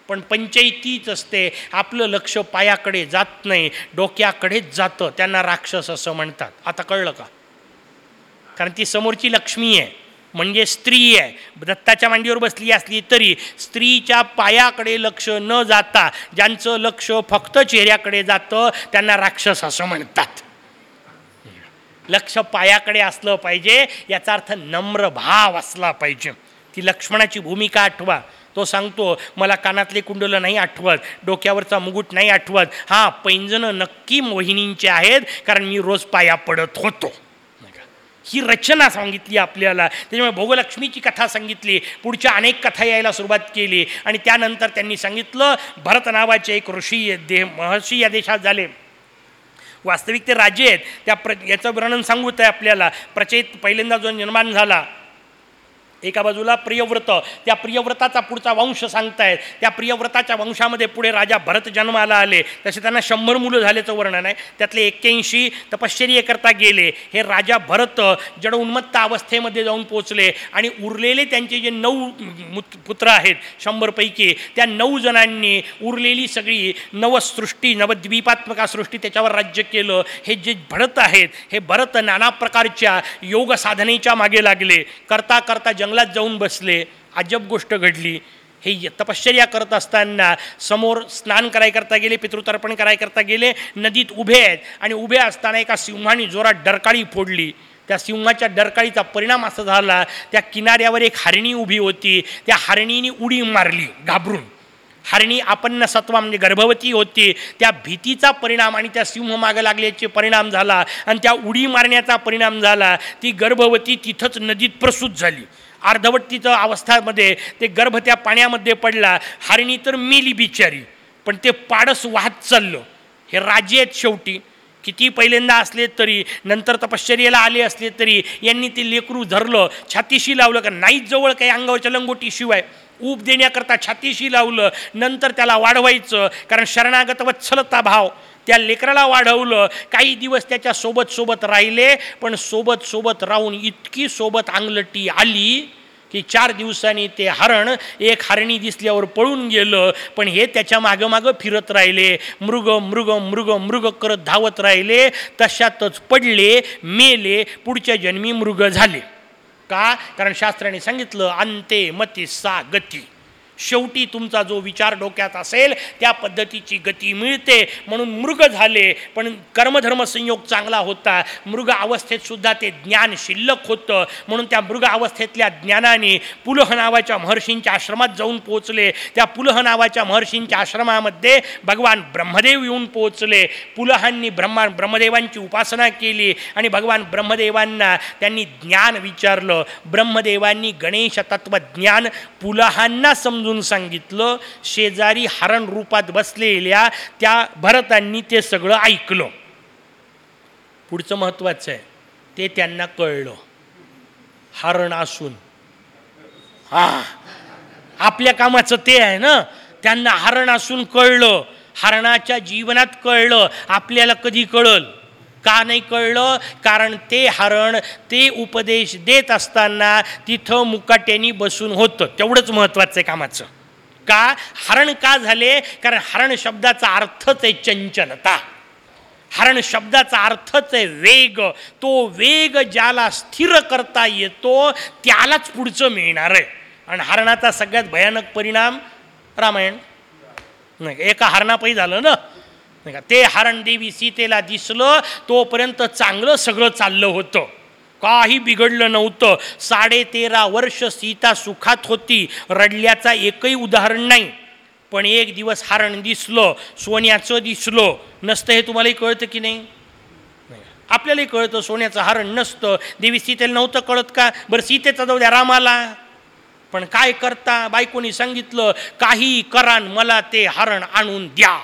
पण पंचायतीच असते. आपलं लक्ष पायाकडे जात नाही डोक्याकडेच जातं. त्यांना राक्षस असं म्हणतात. आता कळलं का? कारण ती समोरची लक्ष्मी आहे. म्हणजे स्त्री आहे. दत्ताच्या मांडीवर बसली असली तरी स्त्रीच्या पायाकडे लक्ष न जाता ज्यांचं लक्ष फक्त चेहऱ्याकडे जातं त्यांना राक्षस असं म्हणतात. लक्ष पायाकडे असलं पाहिजे याचा अर्थ नम्र भाव असला पाहिजे. ती लक्ष्मणाची भूमिका आठवा. तो सांगतो मला कानातले कुंडलं नाही आठवत डोक्यावरचा मुकुट नाही आठवत. हां पैंजनं नक्की मोहिनींचे आहेत कारण मी रोज पाया पडत होतो. ही रचना सांगितली आपल्याला. त्याच्यामुळे भोगलक्ष्मीची कथा सांगितली पुढच्या अनेक कथा यायला सुरुवात केली आणि त्यानंतर त्यांनी सांगितलं भरत नावाचे एक ऋषी दे महर्षी या देशात झाले. वास्तविक ते राजे आहेत. त्या प्र याचं वर्णन सांगू आहे आपल्याला. प्रचेत पहिल्यांदा जो निर्माण झाला एका बाजूला प्रियव्रत. त्या प्रियव्रताचा पुढचा वंश सांगतायत. त्या प्रियव्रताच्या वंशामध्ये पुढे राजा भरत जन्माला आले. तसे त्यांना शंभर मुलं झाल्याचं वर्णन आहे. त्यातले एक्क्याऐंशी तपश्चर्येकरता गेले. हे राजा भरत जड उन्मत्त अवस्थेमध्ये जाऊन पोचले आणि उरलेले त्यांचे जे नऊ पुत्र आहेत शंभरपैकी त्या नऊ जणांनी उरलेली सगळी नवसृष्टी नवद्वीपात्मका सृष्टी त्याच्यावर राज्य केलं. हे जे भरत आहेत हे भरत नाना प्रकारच्या योग साधनेच्या मागे लागले. करता करता जंगलात जाऊन बसले अजब गोष्ट घडली. हे तपश्चर्या करत असताना समोर स्नान कराय करता गेले पितृतर्पण कराय करता गेले नदीत उभे आहेत आणि उभे असताना एका सिंहाने जोरात डरकाळी फोडली. त्या सिंहाच्या डरकाळीचा परिणाम असा झाला त्या किनाऱ्यावर एक हरिणी उभी होती. त्या हरणीने उडी मारली घाबरून. हरणी आपण सत्वा म्हणजे गर्भवती होती. त्या भीतीचा परिणाम आणि त्या सिंह मागं लागल्याचे परिणाम झाला आणि त्या उडी मारण्याचा परिणाम झाला. ती गर्भवती तिथंच नदीत प्रसूत झाली. अर्धवट्टीचं अवस्थामध्ये ते गर्भ त्या पाण्यामध्ये पडला. हरिणी तर मेली बिचारी. पण ते पाडस वाहत चाललं. हे राजे आहेत शेवटी. किती पहिल्यांदा असले तरी नंतर तपश्चर्याला आले असले तरी यांनी ते लेकरू धरलं छातीशी लावलं. का नाहीच जवळ काही अंगावरच्या लंगोटीशिवाय. ऊब देण्याकरता छातीशी लावलं. नंतर त्याला वाढवायचं. कारण शरणागत वत्सलता भाव. त्या लेकराला वाढवलं काही दिवस त्याच्या सोबत सोबत राहिले पण सोबत सोबत राहून इतकी सोबत अंगलटी आली की चार दिवसांनी ते हरण एक हरणी दिसल्यावर पळून गेलं पण हे त्याच्या मागं मागं फिरत राहिले. मृग मृग मृग मृग करत धावत राहिले. तशातच पडले मेले पुढच्या जन्मी मृग झाले. का? कारण शास्त्राने सांगितलं अंते मती सा गती शेवटी तुमचा जो विचार डोक्यात असेल त्या पद्धतीची गती मिळते. म्हणून मृग झाले पण कर्मधर्म संयोग चांगला होता. मृग अवस्थेत सुद्धा ते ज्ञान शिल्लक होतं. म्हणून त्या मृग अवस्थेतल्या ज्ञानाने पुलह नावाच्या महर्षींच्या आश्रमात जाऊन पोहोचले. त्या पुलह नावाच्या महर्षींच्या आश्रमामध्ये भगवान ब्रह्मदेव येऊन पोहोचले. पुलहांनी ब्रह्मा ब्रह्मदेवांची उपासना केली आणि भगवान ब्रह्मदेवांना त्यांनी ज्ञान विचारलं. ब्रह्मदेवांनी गणेश तत्वज्ञान पुलहांना समजून समजून सांगितलं शेजारी हरण रूपात बसलेल्या त्या भरतांनी ते सगळं ऐकलं. पुढचं महत्त्वाचं आहे ते त्यांना कळलं. हरण असून. हा. आपल्या कामाचं ते आहे ना त्यांना हरण असून कळलं हरणाच्या जीवनात कळलं आपल्याला कधी कळल? का नाही कळलं? कारण ते हरण ते उपदेश देत असताना तिथं मुकाट्यानी बसून होतं. तेवढंच महत्त्वाचं आहे कामाचं. का? हरण का झाले? कारण हरण शब्दाचा अर्थच आहे चंचलता. हरण शब्दाचा अर्थच आहे वेग. तो वेग ज्याला स्थिर करता येतो त्यालाच पुढचं मिळणार आहे. आणि हरणाचा सगळ्यात भयानक परिणाम रामायण. नाही एका हरणापैकी झालं ना? नाही का? ते हरण देवी सीतेला दिसलं तोपर्यंत चांगलं सगळं चाललं होतं. काही बिघडलं नव्हतं. साडेतेरा वर्ष सीता सुखात होती. रडल्याचा एकही उदाहरण नाही. पण एक दिवस हरण दिसलं सोन्याचं दिसलं. नसतं हे तुम्हालाही कळतं की नाही? आपल्यालाही कळतं सोन्याचं हरण नसतं. देवी सीतेला नव्हतं कळत का? बरं सीतेचा जाऊ द्या रामाला. पण काय करता? बायकोनी सांगितलं काही करान मला ते हरण आणून द्या.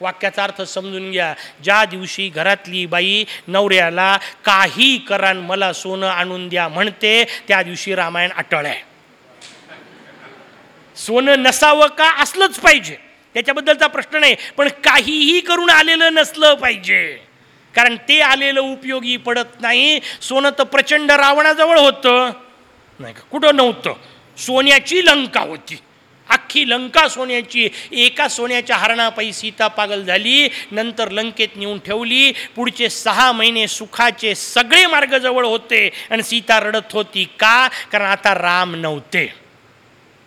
वाक्याचा अर्थ समजून घ्या. ज्या दिवशी घरातली बाई नवऱ्याला काही करान मला सोनं आणून द्या म्हणते त्या दिवशी रामायण अटळ आहे. सोनं नसावं का असलंच पाहिजे. त्याच्याबद्दलचा प्रश्न नाही पण काहीही करून आलेलं नसलं पाहिजे. कारण ते आलेलं उपयोगी पडत नाही. सोनं तर प्रचंड रावणाजवळ होतं. नाही का? कुठं नव्हतं. सोन्याची लंका होती. अख्खी लंका सोन्याची एका सोन्याच्या हरणापायी सीता पागल झाली नंतर लंकेत नेऊन ठेवली पुढचे सहा महिने सुखाचे सगळे मार्ग जवळ होते आणि सीता रडत होती. का? कारण आता राम नव्हते.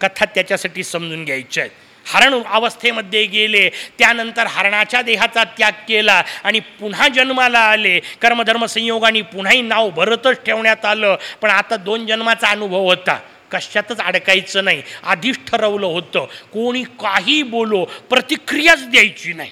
कथा त्याच्यासाठी समजून घ्यायच्या आहेत हरण अवस्थेमध्ये गेले त्यानंतर हरणाच्या देहाचा त्याग केला आणि पुन्हा जन्माला आले. कर्मधर्म संयोगाने पुन्हाही नाव भरतच ठेवण्यात आलं. पण आता दोन जन्माचा अनुभव होता. कशातच अडकायचं नाही. आधीच ठरवलं होतं. कोणी काही बोलो प्रतिक्रियाच द्यायची नाही.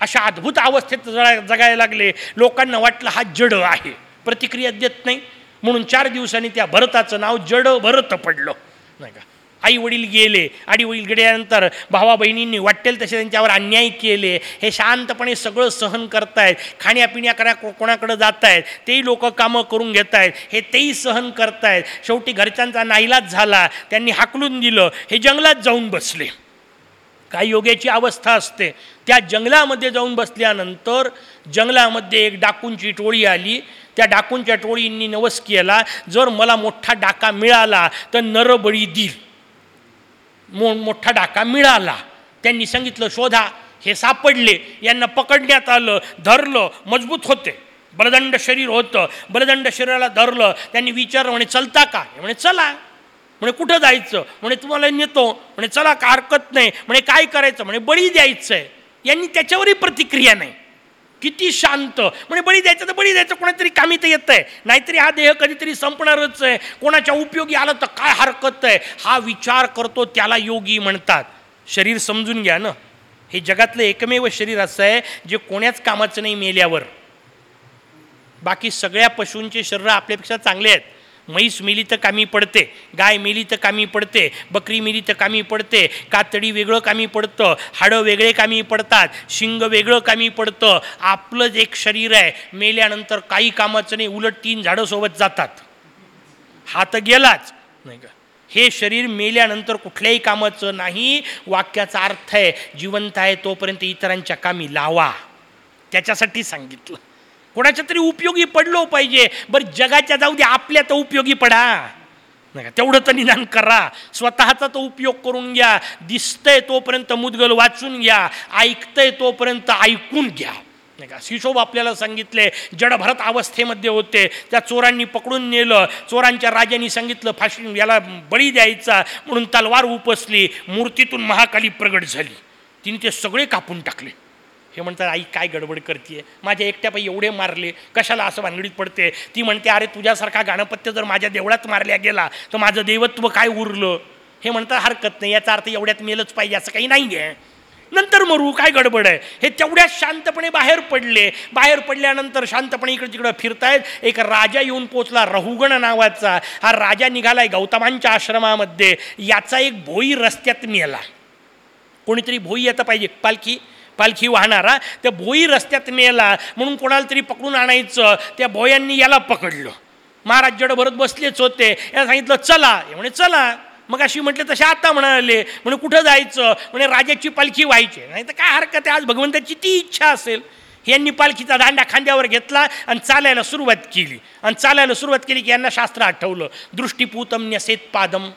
अशा अद्भुत अवस्थेत जगा जगायला लागले. लोकांना वाटलं हा जड आहे. प्रतिक्रिया देत नाही. म्हणून चार दिवसांनी त्या भरताचं नाव जड भरत पडलं. नाही का? आई वडील गेले आई वडील गेल्यानंतर भावा बहिणींनी वाटेल तसे त्यांच्यावर अन्याय केले. हे शांतपणे सगळं सहन करतायत खाण्यापिण्या करा कोणाकडं जात आहेत तेही लोक कामं करून घेत आहेत हे तेही सहन करतायत. शेवटी घरच्यांचा नाईलाज झाला त्यांनी हाकलून दिलं हे जंगलात जाऊन बसले. काय योग्याची अवस्था असते. त्या जंगलामध्ये जाऊन बसल्यानंतर जंगलामध्ये एक डाकूंची टोळी आली. त्या डाकूंच्या टोळींनी नवस केला जर मला मोठा डाका मिळाला तर नरबळी देईल मो मोठा डाका मिळाला. त्यांनी सांगितलं शोधा हे सापडले. यांना पकडण्यात आलं धरलं मजबूत होते. बलदंड शरीर होतं. बलदंड शरीराला धरलं. त्यांनी विचारलं म्हणे चलता का? म्हणे चला. म्हणे कुठं जायचं? म्हणे तुम्हाला नेतो. म्हणे चला का हरकत नाही. म्हणे काय करायचं? म्हणे बळी द्यायचं आहे यांनी त्याच्यावरही प्रतिक्रिया नाही. किती शांत. म्हणजे बळी द्यायचं तर बळी द्यायचं कोणातरी कामी तर येतं आहे नाहीतरी हा देह कधीतरी संपणारच आहे. कोणाच्या उपयोगी आलं तर काय हरकत आहे? हा विचार करतो त्याला योगी म्हणतात. शरीर समजून घ्या ना. हे जगातलं एकमेव शरीर असं आहे जे कोण्याच कामाचं नाही मेल्यावर. बाकी सगळ्या पशूंचे शरीर आपल्यापेक्षा चांगले आहेत. म्हैस मिली तर कामी पडते गाय मिली तर कामी पडते बकरी मिली तर कामी पडते कातडी वेगळं कामी पडतं हाडं वेगळे कामी पडतात शिंग वेगळं कामी पडतं आपलं जे एक शरीर आहे मेल्यानंतर काही कामाचं नाही उलट तीन झाडं सोबत जातात. हा तर गेलाच नाही का? हे शरीर मेल्यानंतर कुठल्याही कामाचं नाही वाक्याचा अर्थ आहे जिवंत आहे तोपर्यंत इतरांच्या कामी लावा. त्याच्यासाठी सांगितलं. कोणाच्या तरी उपयोगी पडलो पाहिजे. बरं जगाच्या जाऊ दे आपल्या तर उपयोगी पडा. नाही का? तेवढं तर निदान करा. स्वतःचा तो उपयोग करून घ्या. दिसतंय तोपर्यंत मुदगल वाचून घ्या. ऐकतंय तोपर्यंत ऐकून घ्या. नाही का? शिशोब आपल्याला सांगितले जडभरत अवस्थेमध्ये होते. त्या चोरांनी पकडून नेलं. चोरांच्या राजांनी सांगितलं फाशी याला बळी द्यायचा. म्हणून तलवार उपसली. मूर्तीतून महाकाली प्रगट झाली. तिने ते सगळे कापून टाकले. हे म्हणतात आई काय गडबड करते माझ्या एकट्यापाई एवढे मारले कशाला असं भानगडीत पडते? ती म्हणते अरे तुझ्यासारखा गाणपत्य जर माझ्या देवळात मारल्या गेला तर माझं देवत्व काय उरलं? हे म्हणतात हरकत नाही याचा अर्थ एवढ्यात मेलच पाहिजे असं काही नाही आहे नंतर मरू काय गडबड आहे? हे तेवढ्यात शांतपणे बाहेर पडले. बाहेर पडल्यानंतर शांतपणे इकडे तिकडं फिरतायत. एक राजा येऊन पोचला रहुगण नावाचा. हा राजा निघालाय गौतमांच्या आश्रमामध्ये. याचा एक भोई रस्त्यात मेला. कोणीतरी भोई येता पाहिजे. पालखी? पालखी वाहणारा त्या भोई रस्त्यात नेला म्हणून कोणाला तरी पकडून आणायचं त्या भोयांनी याला पकडलं. महाराज जड भरत बसलेच होते. याला सांगितलं चला. म्हणे चला. मग अशी म्हटले तसे आता म्हणाले. म्हणे कुठं जायचं? म्हणे राजाची पालखी व्हायची. नाही तर काय हरकत आहे? आज भगवंताची ती इच्छा असेल. यांनी पालखीचा दांडा खांद्यावर घेतला आणि चालायला सुरुवात केली. आणि चालायला सुरुवात केली की यांना शास्त्र आठवलं. दृष्टीपूतम न्यसेत पादम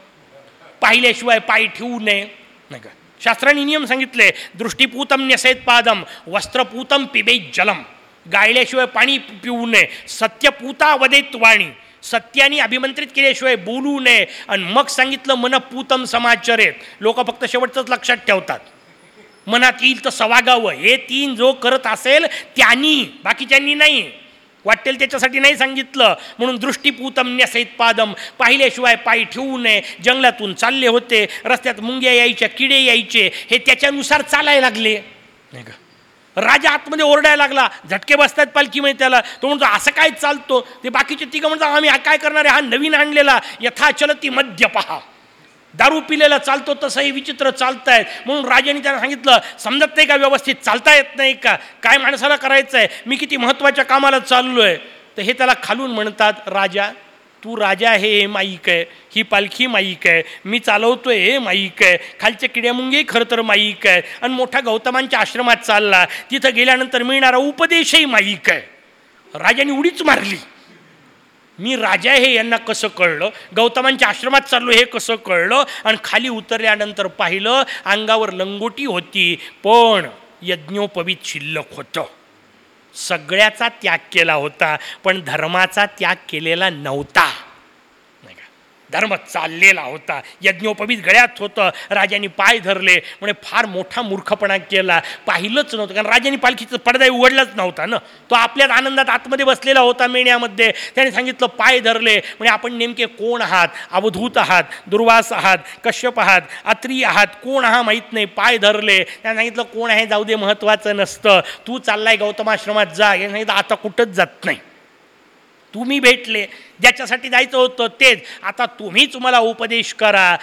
पाहिल्याशिवाय पाय ठेवू नये. नाही का? शास्त्राने नियम सांगितले दृष्टीपूतम न्यसेत पादम वस्त्रपूतम पिबेत जलम. गायल्याशिवाय पाणी पिऊ नये. सत्यपूता वदेत वाणी. सत्याने अभिमंत्रित केल्याशिवाय बोलू नये. आणि मग सांगितलं मन पूतम समाचरेत. लोक फक्त शेवटचंच लक्षात ठेवतात. मनात येईल तर सवागावं. हे तीन जो करत असेल त्यांनी. बाकीच्यांनी नाही. वाटेल त्याच्यासाठी नाही सांगितलं. म्हणून दृष्टीपूतम न्यसैत पादम पाहिल्याशिवाय पाय ठेवू नये. जंगलातून चालले होते. रस्त्यात मुंग्या यायच्या किडे यायचे. हे त्याच्यानुसार चालायला लागले. नाही का? राजा आतमध्ये ओरडायला लागला. झटके बसतात पालखीमध्ये त्याला. तो म्हणतो असं काय चालतो? ते बाकीचे तिघं म्हणतात आम्ही हा काय करणार आहे? हा नवीन आणलेला. यथा चलती मद्य पहा. दारू पिलेला चालतो तसंही विचित्र चालतायत. म्हणून राजाने त्यांना सांगितलं समजत नाही का व्यवस्थित चालता येत नाही का? काय माणसाला करायचं आहे मी किती महत्त्वाच्या कामाला चाललो आहे तर हे त्याला खालून म्हणतात राजा तू राजा आहे हे माईक आहे. ही पालखी माईक आहे. मी चालवतोय हे माईक आहे. खालचे किड्यामुंगे खरं तर माईक आहे. आणि मोठ्या गौतमांच्या आश्रमात चालला. तिथं गेल्यानंतर मिळणारा उपदेशही माईक आहे. राजाने उडीच मारली. मी राजा हे यांना कसं कळलं? गौतमांच्या आश्रमात चाललो हे कसं कळलं? आणि खाली उतरल्यानंतर पाहिलं अंगावर लंगोटी होती पण यज्ञोपवीत शिल्लक होतं. सगळ्याचा त्याग केला होता पण धर्माचा त्याग केलेला नव्हता. धर्म चाललेला होता. यज्ञोपवीत गळ्यात होतं. राजांनी पाय धरले. म्हणजे फार मोठा मूर्खपणा केला. पाहिलंच नव्हतं. कारण राजांनी पालखीचा पडदा उघडलाच नव्हता ना. तो आपल्याच आनंदात आतमध्ये बसलेला होता मेण्यामध्ये. त्याने सांगितलं पाय धरले. म्हणजे आपण नेमके कोण आहात? अवधूत आहात? दुर्वास आहात? कश्यप आहात? अत्री आहात? कोण हा माहीत नाही. पाय धरले. त्याने सांगितलं कोण आहे? जाऊ दे महत्त्वाचं नसतं. तू चाललाय गौतमाश्रमात जा. याने सांगितलं आता कुठंच जात नाही. तुम्ही भेटले. ज्याच्यासाठी जायचं होतं तेच. आता तुम्हीच मला उपदेश करा.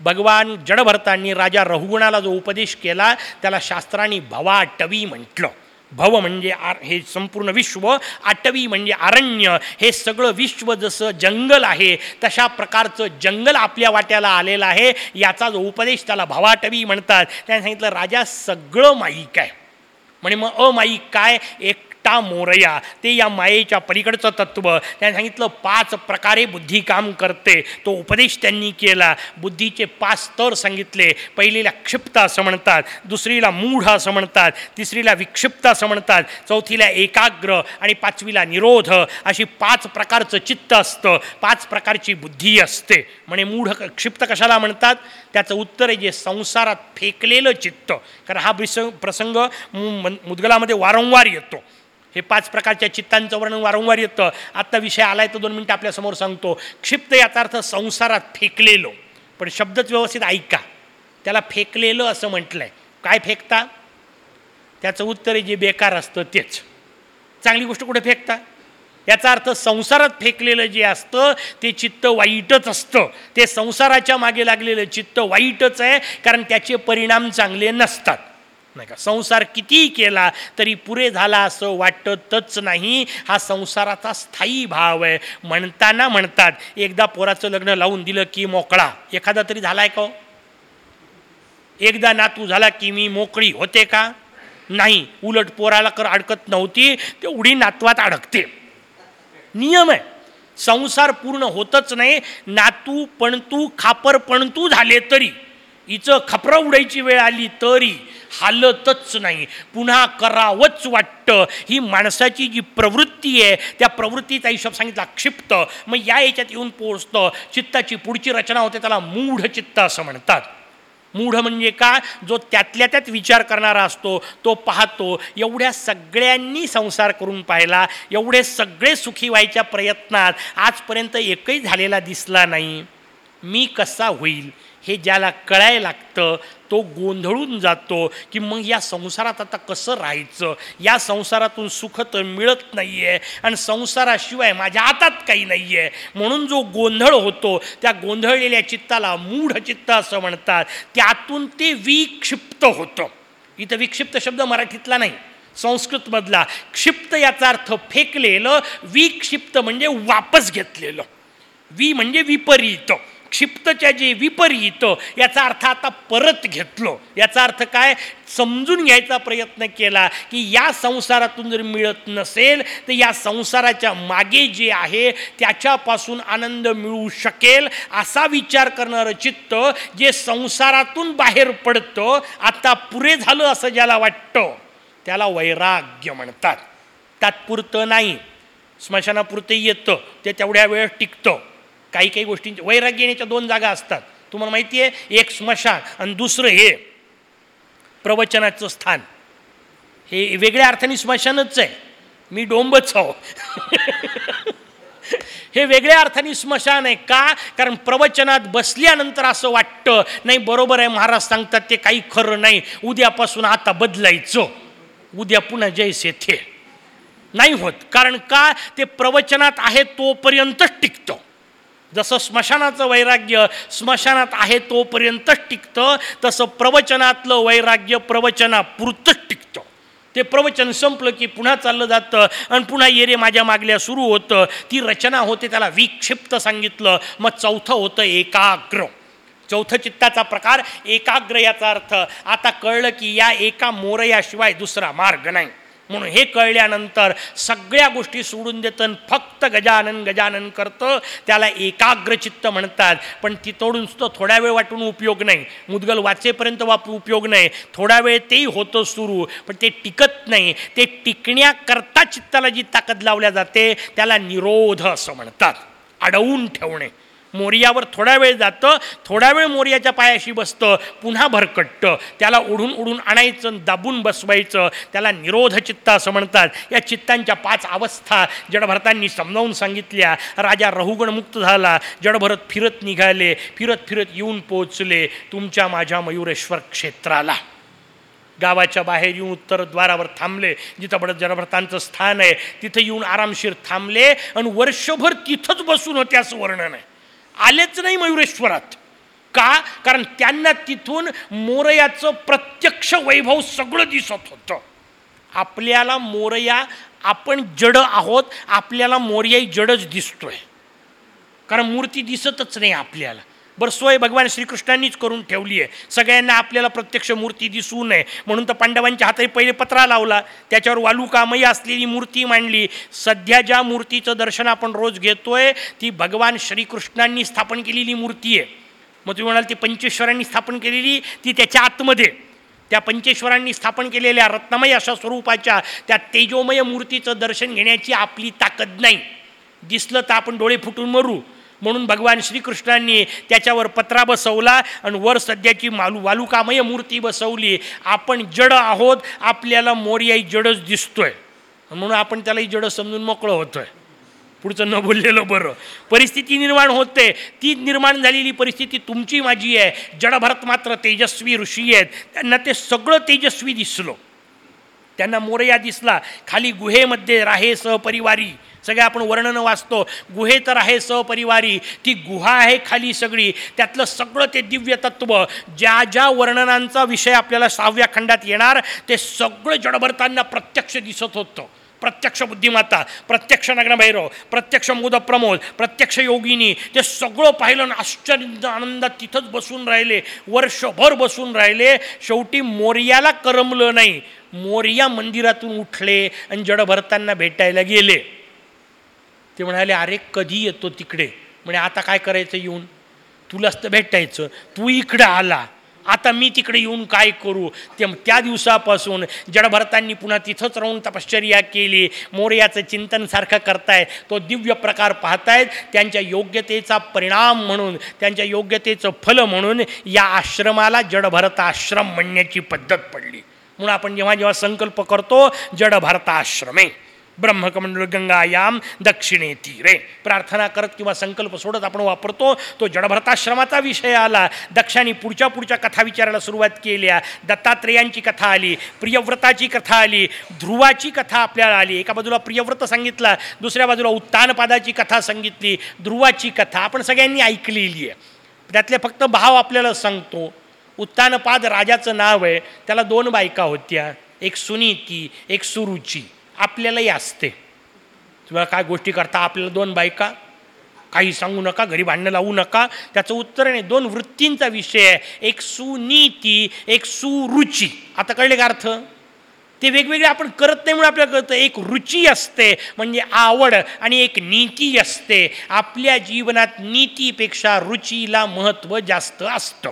भगवान जडभरतांनी राजा रघुगुणाला जो उपदेश केला त्याला शास्त्रांनी भवाटवी म्हटलं. भव म्हणजे आर हे संपूर्ण विश्व आटवी म्हणजे आरण्य हे सगळं विश्व जसं जंगल आहे तशा प्रकारचं जंगल आपल्या वाट्याला आलेलं आहे. याचा जो उपदेश त्याला भवाटवी म्हणतात. त्याने सांगितलं राजा सगळं माईक आहे. म्हणजे मग अमाईक काय? एक एकटा मोरया ते या मायेच्या पलीकडचं तत्व. त्याने सांगितलं पाच प्रकारे बुद्धी काम करते. तो उपदेश त्यांनी केला. बुद्धीचे पाच स्तर सांगितले. पहिलीला क्षिप्त असं म्हणतात. दुसरीला मूढ असं म्हणतात. तिसरीला विक्षिप्त असं म्हणतात. चौथीला एकाग्र आणि पाचवीला निरोध. अशी पाच प्रकारचं चित्त असतं. पाच प्रकारची बुद्धी असते. म्हणे मूढ क्षिप्त कशाला म्हणतात? त्याचं उत्तर आहे जे संसारात फेकलेलं चित्त. कारण हा प्रसंग प्रसंग वारंवार येतो. हे पाच प्रकारच्या चित्तांचं वर्णन वारंवार येतं. आत्ता विषय आलाय तर दोन मिनटं आपल्यासमोर सांगतो. क्षिप्त याचा अर्थ संसारात फेकलेलो. पण शब्दच व्यवस्थित ऐका. त्याला फेकलेलं असं म्हटलंय. काय फेकता? त्याचं उत्तर जे बेकार असतं तेच. चांगली गोष्ट कुठे फेकता? याचा अर्थ संसारात फेकलेलं जे असतं ते चित्त वाईटच असतं. ते संसाराच्या मागे लागलेलं चित्त वाईटच आहे कारण त्याचे परिणाम चांगले नसतात. नाही का? संसार कितीही केला तरी पुरे झाला असं वाटतच नाही. हा संसाराचा स्थायी भाव आहे. म्हणताना म्हणतात एकदा पोराचं लग्न लावून दिलं की मोकळा. एखादा तरी झालाय का हो? एकदा नातू झाला की मी मोकळी होते का? नाही. उलट पोराला कर अडकत नव्हती तेवढी नातवात अडकते. नियम आहे. संसार पूर्ण होतच नाही. नातू पणतू खापर पणतू झाले तरी. हिचं खपरा उडायची वेळ आली तरी हालतच नाही. पुन्हा करावंच वाटतं. ही माणसाची जी प्रवृत्ती आहे त्या प्रवृत्तीचा हिशोब सांगितला क्षिप्त. मग या याच्यात येऊन पोचतं चित्ताची पुढची रचना होते त्याला मूढ चित्त असं म्हणतात. मूढ म्हणजे का? जो त्यातल्या त्यात विचार करणारा असतो तो पाहतो. एवढ्या सगळ्यांनी संसार करून पाहिला एवढे सगळे सुखी व्हायच्या प्रयत्नात आजपर्यंत एकही झालेला दिसला नाही. मी कसा होईल? हे ज्याला कळायला लागतं तो गोंधळून जातो की मग या संसारात आता कसं राहायचं? या संसारातून सुख तर मिळत नाही आहे आणि संसाराशिवाय माझ्या हातात काही नाही आहे म्हणून जो गोंधळ होतो त्या गोंधळलेल्या चित्ताला मूढ चित्त असं म्हणतात. त्यातून ते विक्षिप्त होतं. इथं विक्षिप्त शब्द मराठीतला नाही संस्कृतमधला. क्षिप्त याचा अर्थ फेकलेलं विक्षिप्त म्हणजे वापस घेतलेलं. वि म्हणजे विपरीत. क्षिप्तच्या जे विपरीत याचा अर्थ आता परत घेतलो. याचा अर्थ काय? समजून घ्यायचा प्रयत्न केला की या संसारातून जर मिळत नसेल तर या संसाराच्या मागे जे आहे त्याच्यापासून आनंद मिळू शकेल असा विचार करणारं चित्त जे संसारातून बाहेर पडतं आता पुरे झालं असं ज्याला वाटतं त्याला वैराग्य म्हणतात. तात्पुरतं नाही. स्मशानापुरतं येतं ते तेवढ्या वेळ टिकतं. काही काही गोष्टींचे वैराग्य येण्याच्या दोन जागा असतात. तुम्हाला माहिती आहे एक स्मशान आणि दुसरं हे प्रवचनाचं स्थान. हे वेगळ्या अर्थाने स्मशानच आहे. मी डोंबच आहो. [LAUGHS] हे वेगळ्या अर्थाने स्मशान आहे का? कारण प्रवचनात बसल्यानंतर असं वाटतं नाही बरोबर आहे महाराज सांगतात ते काही खरं नाही. उद्यापासून आता बदलायचं. उद्या पुन्हा जैसे थे नाही होत. कारण का? ते प्रवचनात आहे तोपर्यंतच टिकतं. जसं स्मशानाचं वैराग्य स्मशानात आहे तोपर्यंतच टिकतं तसं प्रवचनातलं वैराग्य प्रवचनापुरतंच टिकतं. ते प्रवचन संपलं की पुन्हा चाललं जातं आणि पुन्हा येरे माझ्या मागल्या सुरू होतं. ती रचना होते त्याला विक्षिप्त सांगितलं. मग चौथं होतं एकाग्र. चौथं चित्ताचा प्रकार एकाग्र याचा अर्थ आता कळलं की या एका मोरयाशिवाय दुसरा मार्ग नाही. म्हणून हे कळल्यानंतर सगळ्या गोष्टी सोडून देतं फक्त गजानन गजानन करतं. त्याला एकाग्रचित्त म्हणतात. पण ती तोडून सुद्धा थोड्या वेळ वाटून उपयोग नाही. मुदगल वाचेपर्यंत वाप उपयोग नाही. थोड्या वेळ तेही होतं सुरू पण ते टिकत नाही. ते टिकण्याकरता चित्ताला जी ताकद लावल्या जाते त्याला निरोध असं म्हणतात. अडवून ठेवणे. मोर्यावर थोडा वेळ जातं थोडा वेळ मोर्याच्या पायाशी बसतं पुन्हा भरकटतं. त्याला उडून उडून आणायचं दाबून बसवायचं. त्याला निरोध चित्त असं म्हणतात. या चित्तांच्या पाच अवस्था जडभरतांनी समजावून सांगितल्या. राजा रहुगण मुक्त झाला. जडभरत फिरत निघाले. फिरत फिरत येऊन पोचले तुमच्या माझ्या मयुरेश्वर क्षेत्राला. गावाच्या बाहेर येऊन उत्तरद्वारावर थांबले. जिथं बडत जडभरतांचं स्थान आहे तिथं येऊन आरामशीर थांबले आणि वर्षभर तिथंच बसून होते असं वर्णन आहे. आलेच नाही मयुरेश्वरात. का? कारण त्यांना तिथून मोरयाचं प्रत्यक्ष वैभव सगळं दिसत होतं. आपल्याला मोरया आपण जड आहोत आपल्याला मोर्याही जडच दिसतोय. कारण मूर्ती दिसतच नाही आपल्याला. बरं सोय भगवान श्रीकृष्णांनीच करून ठेवली आहे. सगळ्यांना आपल्याला प्रत्यक्ष मूर्ती दिसू नये. म्हणून तर पांडवांच्या हाताही पहिले पत्रा लावला. त्याच्यावर वालुकामयी असलेली मूर्ती मांडली. सध्या ज्या मूर्तीचं दर्शन आपण रोज घेतोय ती भगवान श्रीकृष्णांनी स्थापन केलेली मूर्ती आहे. मग तुम्ही म्हणाल ती पंचेश्वरांनी स्थापन केलेली? ती त्याच्या आतमध्ये. त्या पंचेश्वरांनी स्थापन केलेल्या रत्नमय अशा स्वरूपाच्या त्या तेजोमय मूर्तीचं दर्शन घेण्याची आपली ताकद नाही. दिसलं तर आपण डोळे फुटून मरू. म्हणून भगवान श्रीकृष्णांनी त्याच्यावर पत्रा बसवला आणि वर सध्याची मालू वालुकामय मूर्ती बसवली. आपण जड आहोत आपल्याला मोर्याही जडच दिसतोय. म्हणून आपण त्यालाही जड समजून मोकळं होतोय. पुढचं न बोललेलं बरं. परिस्थिती निर्माण होते. ती निर्माण झालेली परिस्थिती तुमची माझी आहे. जडभरत मात्र तेजस्वी ऋषी आहेत. त्यांना ते सगळं तेजस्वी दिसलं. त्यांना मोरया दिसला. खाली गुहेमध्ये राहे सहपरिवारी. सगळे आपण वर्णनं वाचतो. गुहे तर आहे सहपरिवारी. ती गुहा आहे खाली सगळी. त्यातलं सगळं ते दिव्य तत्व ज्या ज्या वर्णनांचा विषय आपल्याला सहाव्या खंडात येणार ते सगळं जडभरतांना प्रत्यक्ष दिसत होतं. प्रत्यक्ष बुद्धिमत्ता प्रत्यक्ष नग्नभैरव प्रत्यक्ष मोद प्रमोद प्रत्यक्ष योगिनी ते सगळं पाहिलं आणि आश्चर्य आनंदात तिथंच बसून राहिले. वर्षभर बसून राहिले. शेवटी मोर्याला करमलं नाही. मोर्या मंदिरातून उठले आणि जडभरतांना भेटायला गेले. ते म्हणाले अरे कधी येतो तिकडे? म्हणे आता काय करायचं येऊन? तुलाच तर भेटायचं. तू इकडं आला. आता मी तिकडे येऊन काय करू? ते त्या दिवसापासून जडभरतांनी पुन्हा तिथंच राहून तपश्चर्या केली. मोर्याचं चिंतनसारखं करताय. करतायत तो दिव्य प्रकार पाहतायत. त्यांच्या योग्यतेचा परिणाम म्हणून त्यांच्या योग्यतेचं फल म्हणून या आश्रमाला जडभरताश्रम म्हणण्याची पद्धत पडली. म्हणून आपण जेव्हा जेव्हा संकल्प करतो जडभरताश्रमे. ब्रह्मकमंडल गंगायाम दक्षिणे तीरे. प्रार्थना करत किंवा संकल्प सोडत आपण वापरतो तो जडभरताश्रमाचा विषय आला. दक्षाने पुढच्या पुढच्या कथा विचारायला सुरुवात केल्या. दत्तात्रेयांची कथा आली प्रियव्रताची कथा आली ध्रुवाची कथा आपल्याला आली. एका बाजूला प्रियव्रत सांगितला दुसऱ्या बाजूला उत्तानपादाची कथा सांगितली ध्रुवाची कथा आपण सगळ्यांनी ऐकलेली आहे. त्यातले फक्त भाव आपल्याला सांगतो. उत्तानपाद राजाचं नाव आहे. त्याला दोन बायका होत्या. एक सुनीती एक सुरुची. आपल्यालाही असते. तुम्हाला काय गोष्टी करता आपल्याला दोन बायका? काही सांगू नका घरी भांडणं लावू नका. त्याचं उत्तर नाही दोन वृत्तींचा विषय आहे. एक सुनीती एक सुरुची. आता कळले का अर्थ? ते वेगवेगळे आपण करत नाही म्हणून आपल्याला कळतं. एक रुची असते म्हणजे आवड आणि एक नीती असते. आपल्या जीवनात नीतीपेक्षा रुचीला महत्त्व जास्त असतं.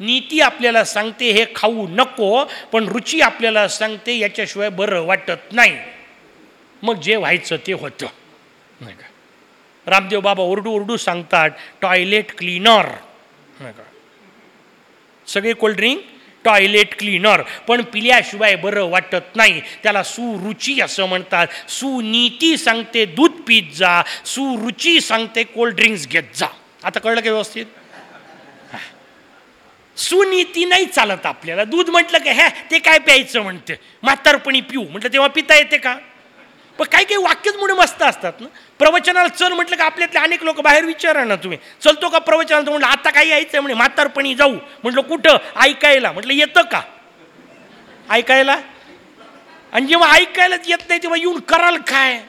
नीती आपल्याला सांगते हे खाऊ नको पण रुची आपल्याला सांगते याच्याशिवाय बरं वाटत नाही. मग जे व्हायचं ते होतं. नाही का? रामदेव बाबा ओरडू ओरडू सांगतात टॉयलेट क्लीनर नाही का? सगळे कोल्ड्रिंक टॉयलेट क्लीनर पण पिल्याशिवाय बरं वाटत नाही. त्याला सुरुची असं म्हणतात. सुनीती सांगते दूध पीत जा. सुरुची सांगते कोल्ड्रिंक्स घेत जा. आता कळलं का व्यवस्थित? सुनीती नाही चालत आपल्याला. दूध म्हटलं का ह्या ते काय प्यायचं? म्हणते. म्हातारपणी पिऊ. म्हटलं तेव्हा पिता येते का? पण काही काही वाक्यच मुळे मस्त असतात ना. प्रवचनाला चल म्हटलं का आपल्यातले अनेक लोक बाहेर विचारा ना तुम्ही. चलतो का प्रवचनाला? म्हटलं आता काही यायचं म्हणे म्हातारपणी जाऊ. म्हटलं कुठं? ऐकायला. म्हटलं येतं का? ऐकायला? आणि जेव्हा ऐकायलाच येत नाही तेव्हा येऊन कराल काय?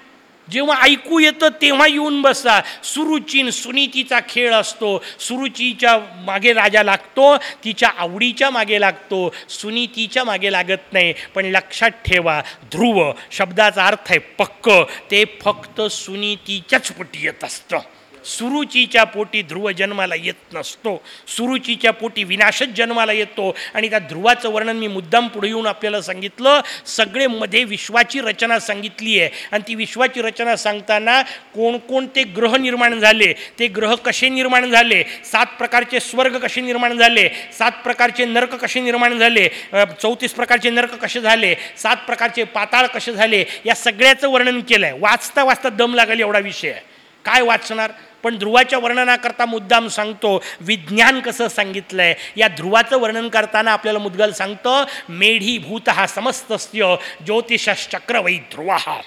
जेव्हा ऐकू येतं तेव्हा येऊन बसा. सुरुचीन सुनीतीचा खेळ असतो. सुरुचीच्या मागे राजा लागतो. तिच्या आवडीच्या मागे लागतो. सुनीतीच्या मागे लागत नाही. पण लक्षात ठेवा ध्रुव शब्दाचा अर्थ आहे पक्क. ते फक्त सुनीतीच्याच पोटी येत असतं. सुरुचीच्या पोटी ध्रुव जन्माला येत नसतो. सुरुचीच्या पोटी विनाशच जन्माला येतो. आणि त्या ध्रुवाचं वर्णन मी मुद्दाम पुढे येऊन आपल्याला सांगितलं. सगळे मध्ये विश्वाची रचना सांगितली आहे. आणि ती विश्वाची रचना सांगताना कोणकोणते ग्रह निर्माण झाले? ते ग्रह कसे निर्माण झाले? सात प्रकारचे स्वर्ग कसे निर्माण झाले? सात प्रकारचे नर्क कसे निर्माण झाले? चौतीस प्रकारचे नर्क कसे झाले? सात प्रकारचे पाताळ कसे झाले? या सगळ्याचं वर्णन केलं आहे वाचता वाचता दम लागेल एवढा विषय आहे. काय वाचणार? पण ध्रुवाच्या वर्णनाकरता मुद्दाम सांगतो विज्ञान कसं सांगितलं आहे या ध्रुवाचं वर्णन करताना आपल्याला मुद्गल सांगतं मेढी भूत हा समस्तस्य ज्योतिषश्चक्रवै ध्रुवा. हा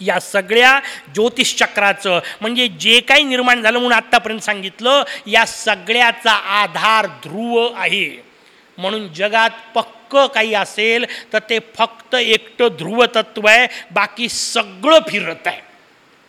या सगळ्या ज्योतिषचक्राचं म्हणजे जे काही निर्माण झालं म्हणून आत्तापर्यंत सांगितलं या सगळ्याचा आधार ध्रुव आहे. म्हणून जगात पक्क काही असेल तर ते फक्त एकटं ध्रुव तत्व आहे बाकी सगळं फिरत आहे.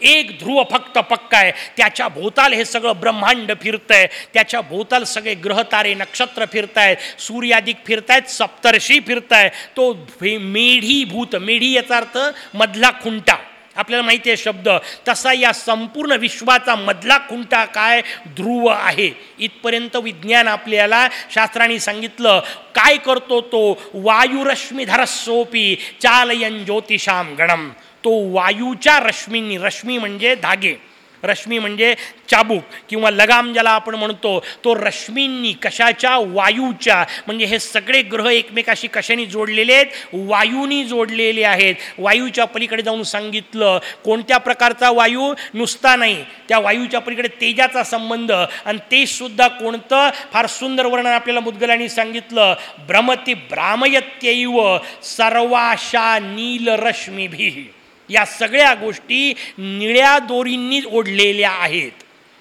एक ध्रुव फक्त पक्का आहे. त्याच्या भोवताल हे सगळं ब्रह्मांड फिरतंय. त्याच्या भोवताल सगळे ग्रहतारे नक्षत्र फिरतायत. सूर्यादिक फिरतायत सप्तर्षी फिरताय. तो मेढीभूत मेढी याचा अर्थ मधला खुंटा. आपल्याला माहिती आहे शब्द. तसा या संपूर्ण विश्वाचा मधला खुंटा काय? ध्रुव आहे. इथपर्यंत विज्ञान आपल्याला शास्त्रांनी सांगितलं काय करतो तो? वायुरश्मीधरस्सोपी चालयन ज्योतिषाम गणम. तो वायूच्या रश्मींनी रश्मी म्हणजे धागे रश्मी म्हणजे चाबूक किंवा लगाम ज्याला आपण म्हणतो तो रश्मींनी कशाच्या वायूच्या म्हणजे हे सगळे ग्रह एकमेकाशी कशाने जोडलेले आहेत? वायूनी जोडलेले आहेत. वायूच्या पलीकडे जाऊन सांगितलं कोणत्या प्रकारचा वायू? नुसता नाही. त्या वायूच्या पलीकडे तेजाचा संबंध आणि ते सुद्धा कोणतं? फार सुंदर वर्णन आपल्याला मुद्गलांनी सांगितलं भ्रमती भ्रामयत्यैव सर्वाशा नीलरश्मीभी. या सगळ्या गोष्टी निळ्या दोरींनी ओढलेल्या आहेत.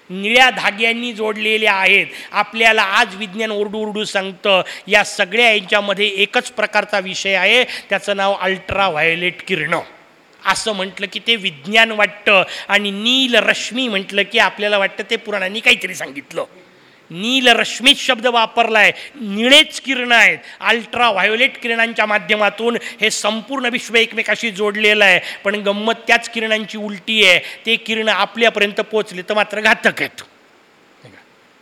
निळ्या धाग्यांनी जोडलेल्या आहेत. आपल्याला आज विज्ञान ओरडू ओरडू सांगतं या सगळ्या यांच्यामध्ये एकच प्रकारचा विषय आहे त्याचं नाव अल्ट्रा व्हायोलेट किरणं. असं म्हटलं की ते विज्ञान वाटतं आणि नील रश्मी म्हटलं की आपल्याला वाटतं ते पुराणांनी काहीतरी सांगितलं. नील रश्मीत शब्द वापरला आहे निळेच किरणं आहेत. अल्ट्रा व्हायोलेट किरणांच्या माध्यमातून हे संपूर्ण विश्व एकमेकाशी जोडलेलं आहे. पण गंमत त्याच किरणांची उलटी आहे. ते किरणं आपल्यापर्यंत पोचले तर मात्र घातक आहेत.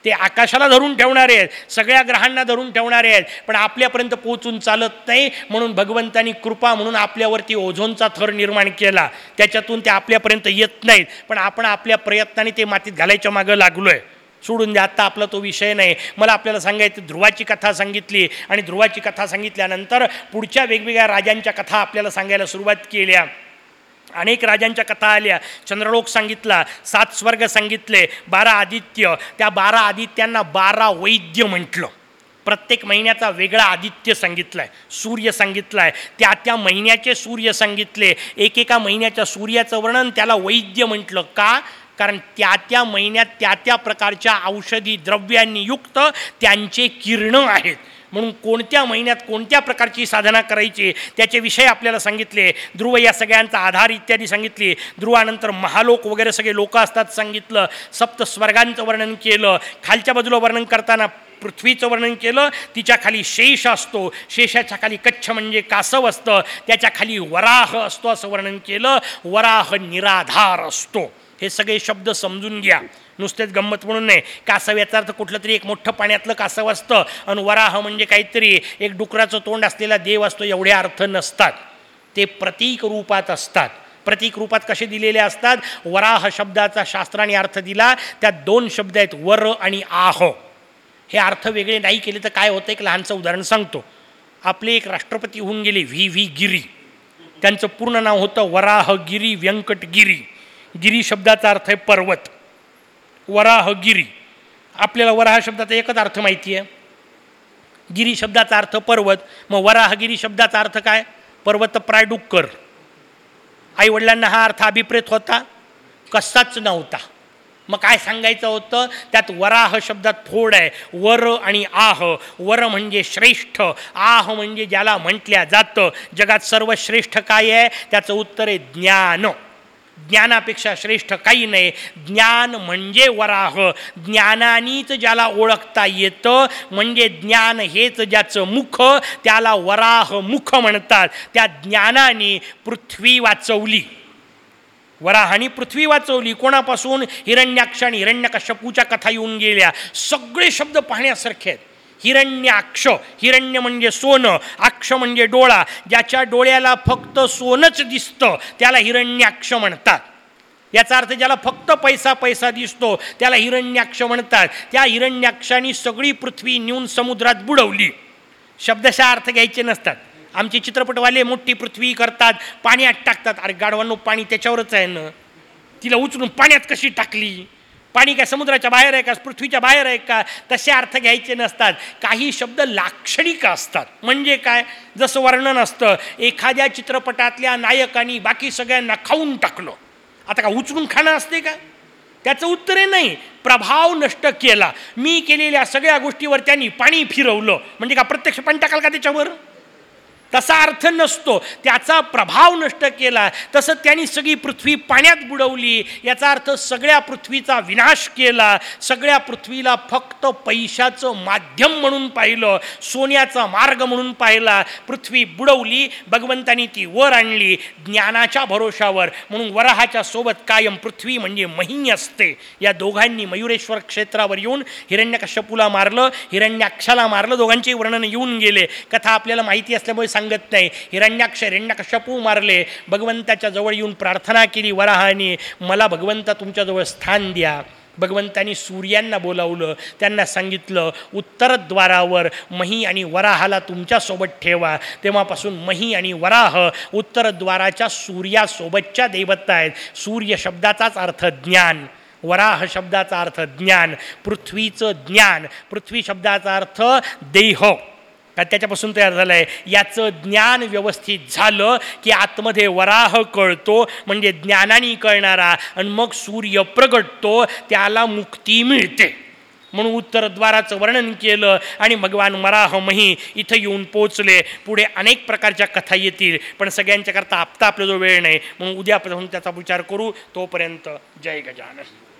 ते आकाशाला धरून ठेवणारे आहेत. सगळ्या ग्रहांना धरून ठेवणारे आहेत. पण आपल्यापर्यंत पोचून चालत नाही. म्हणून भगवंतानी कृपा म्हणून आपल्यावरती ओझोनचा थर निर्माण केला. त्याच्यातून ते आपल्यापर्यंत येत नाहीत. पण आपण आपल्या प्रयत्नाने ते मातीत घालायच्या मागं लागलो आहे सोडून द्या. आत्ता आपला तो विषय नाही. मला आपल्याला सांगायचं ध्रुवाची कथा सांगितली आणि ध्रुवाची कथा सांगितल्यानंतर पुढच्या वेगवेगळ्या राजांच्या कथा आपल्याला सांगायला सुरुवात केल्या अनेक राजांच्या कथा आल्या. चंद्रलोक सांगितला सात स्वर्ग सांगितले बारा आदित्य. त्या बारा आदित्यांना बारा वैद्य म्हटलं. प्रत्येक महिन्याचा वेगळा आदित्य सांगितला आहे सूर्य सांगितला आहे त्या त्या महिन्याचे सूर्य सांगितले. एकेका महिन्याच्या सूर्याचं वर्णन त्याला वैद्य म्हटलं. का? कारण त्या त्या महिन्यात त्या त्या प्रकारच्या औषधी द्रव्यांनी युक्त त्यांचे किरणं आहेत. म्हणून कोणत्या महिन्यात कोणत्या प्रकारची साधना करायची त्याचे विषय आपल्याला सांगितले. ध्रुव या सगळ्यांचा आधार इत्यादी सांगितली. ध्रुवानंतर महालोक वगैरे सगळे लोक असतात सांगितलं. सप्त स्वर्गांचं वर्णन केलं. खालच्या बाजूला वर्णन करताना पृथ्वीचं वर्णन केलं. तिच्या खाली शेष असतो. शेषाच्या खाली कच्छ म्हणजे कासव असतं. त्याच्याखाली वराह असतो असं वर्णन केलं. वराह निराधार असतो. हे सगळे शब्द समजून घ्या. नुसतेच गंमत म्हणून नाही. कासव याचा अर्थ कुठलं तरी एक मोठं पाण्यातलं कासव असतं. आणि वराह म्हणजे काहीतरी एक डुकराचं तोंड असलेला देव असतो एवढे अर्थ नसतात. ते प्रतीक रूपात असतात. प्रतीक रूपात कसे दिलेले असतात? वराह शब्दाचा शास्त्राने अर्थ दिला. त्यात दोन शब्द आहेत वर आणि आह. हे अर्थ वेगळे नाही केले तर काय होतं? एक लहानचं उदाहरण सांगतो. आपले एक राष्ट्रपती होऊन गेले व्ही. व्ही. गिरी. त्यांचं पूर्ण नाव होतं वराहगिरी व्यंकटगिरी. गिरी शब्दाचा अर्थ आहे पर्वत. वराहगिरी आपल्याला वराह शब्दाचा एकच अर्थ माहिती आहे. गिरी शब्दाचा अर्थ पर्वत. मग वराहगिरी शब्दाचा अर्थ काय? पर्वत प्राय डुक्कर आईवडिलांना हा अर्थ अभिप्रेत होता? कसाच नव्हता. मग काय सांगायचं होतं? त्यात वराह शब्दात फोड आहे. वर आणि आह. वर म्हणजे श्रेष्ठ. आह म्हणजे ज्याला म्हटल्या जातं. जगात सर्वश्रेष्ठ काय आहे? त्याचं उत्तर आहे ज्ञान. ज्ञानापेक्षा श्रेष्ठ काही नाही. ज्ञान म्हणजे वराह. ज्ञानानीच ज्याला ओळखता येतं म्हणजे ज्ञान हेच ज्याचं मुख त्याला वराह मुख म्हणतात. त्या ज्ञानाने पृथ्वी वाचवली. वराहानी पृथ्वी वाचवली. कोणापासून? हिरण्याक्ष आणि हिरण्यकश्यपूच्या कथा येऊन गेल्या. सगळे शब्द पाहण्यासारखे आहेत. हिरण्याक्ष. हिरण्य म्हणजे सोनं अक्ष म्हणजे डोळा. ज्याच्या डोळ्याला फक्त सोनंच दिसतं त्याला हिरण्याक्ष म्हणतात. याचा अर्थ ज्याला फक्त पैसा पैसा दिसतो त्याला हिरण्याक्ष म्हणतात. त्या हिरण्याक्षाने सगळी पृथ्वी नेऊन समुद्रात बुडवली. शब्दशः अर्थ घ्यायचे नसतात. आमचे चित्रपटवाले मोठी पृथ्वी करतात पाण्यात टाकतात. अरे गाढवांनो पाणी त्याच्यावरच आहे ना? तिला उचलून पाण्यात कशी टाकली? पाणी काय समुद्राच्या बाहेर आहे का पृथ्वीच्या बाहेर आहे का तसे अर्थ घ्यायचे नसतात. काही शब्द लाक्षणिक असतात. म्हणजे काय? जसं वर्णन असतं एखाद्या चित्रपटातल्या नायकांनी बाकी सगळ्यांना खाऊन टाकलं. आता का उचलून खाणं असते का? त्याचं उत्तर आहे नाही. प्रभाव नष्ट केला. मी केलेल्या सगळ्या गोष्टीवर त्यांनी पाणी फिरवलं. म्हणजे का प्रत्यक्ष पाणी टाकाल का त्याच्यावर? तसा अर्थ नसतो त्याचा प्रभाव नष्ट केला तसं त्यांनी सगळी पृथ्वी पाण्यात बुडवली याचा अर्थ सगळ्या पृथ्वीचा विनाश केला सगळ्या पृथ्वीला फक्त पैशाचं माध्यम म्हणून पाहिलं सोन्याचा मार्ग म्हणून पाहिला पृथ्वी बुडवली भगवंतानी ती वर आणली ज्ञानाच्या भरोशावर म्हणून वराहाच्या सोबत कायम पृथ्वी म्हणजे मही असते. या दोघांनी मयुरेश्वर क्षेत्रावर येऊन हिरण्यकश्यपूला मारलं हिरण्याक्षाला मारलं दोघांचे वर्णन येऊन गेले. कथा आपल्याला माहिती असल्यामुळे सांगत नाही. हिरण्याक्ष हिरण्यकशपू मारले. भगवंताच्या जवळ येऊन प्रार्थना केली वराहाने मला भगवंता तुमच्याजवळ स्थान द्या. भगवंतानी सूर्यांना बोलावलं. त्यांना सांगितलं उत्तरद्वारावर मही आणि वराहाला तुमच्यासोबत ठेवा. तेव्हापासून मही आणि वराह उत्तरद्वाराच्या सूर्यासोबतच्या देवता आहेत. सूर्य शब्दाचाच अर्थ ज्ञान. वराह शब्दाचा अर्थ ज्ञान. पृथ्वीचं ज्ञान. पृथ्वी शब्दाचा अर्थ देह. त्याच्यापासून तयार झालं आहे याचं ज्ञान व्यवस्थित झालं की आतमध्ये वराह कळतो म्हणजे ज्ञानाने कळणारा आणि मग सूर्य प्रगटतो त्याला मुक्ती मिळते. म्हणून उत्तरद्वाराचं वर्णन केलं आणि भगवान मराहमही इथं येऊन पोचले पुढे अनेक प्रकारच्या कथा येतील पण सगळ्यांच्याकरता आपता आपला जो वेळ नाही म्हणून उद्यापासून त्याचा विचार करू. तोपर्यंत जय गजानन.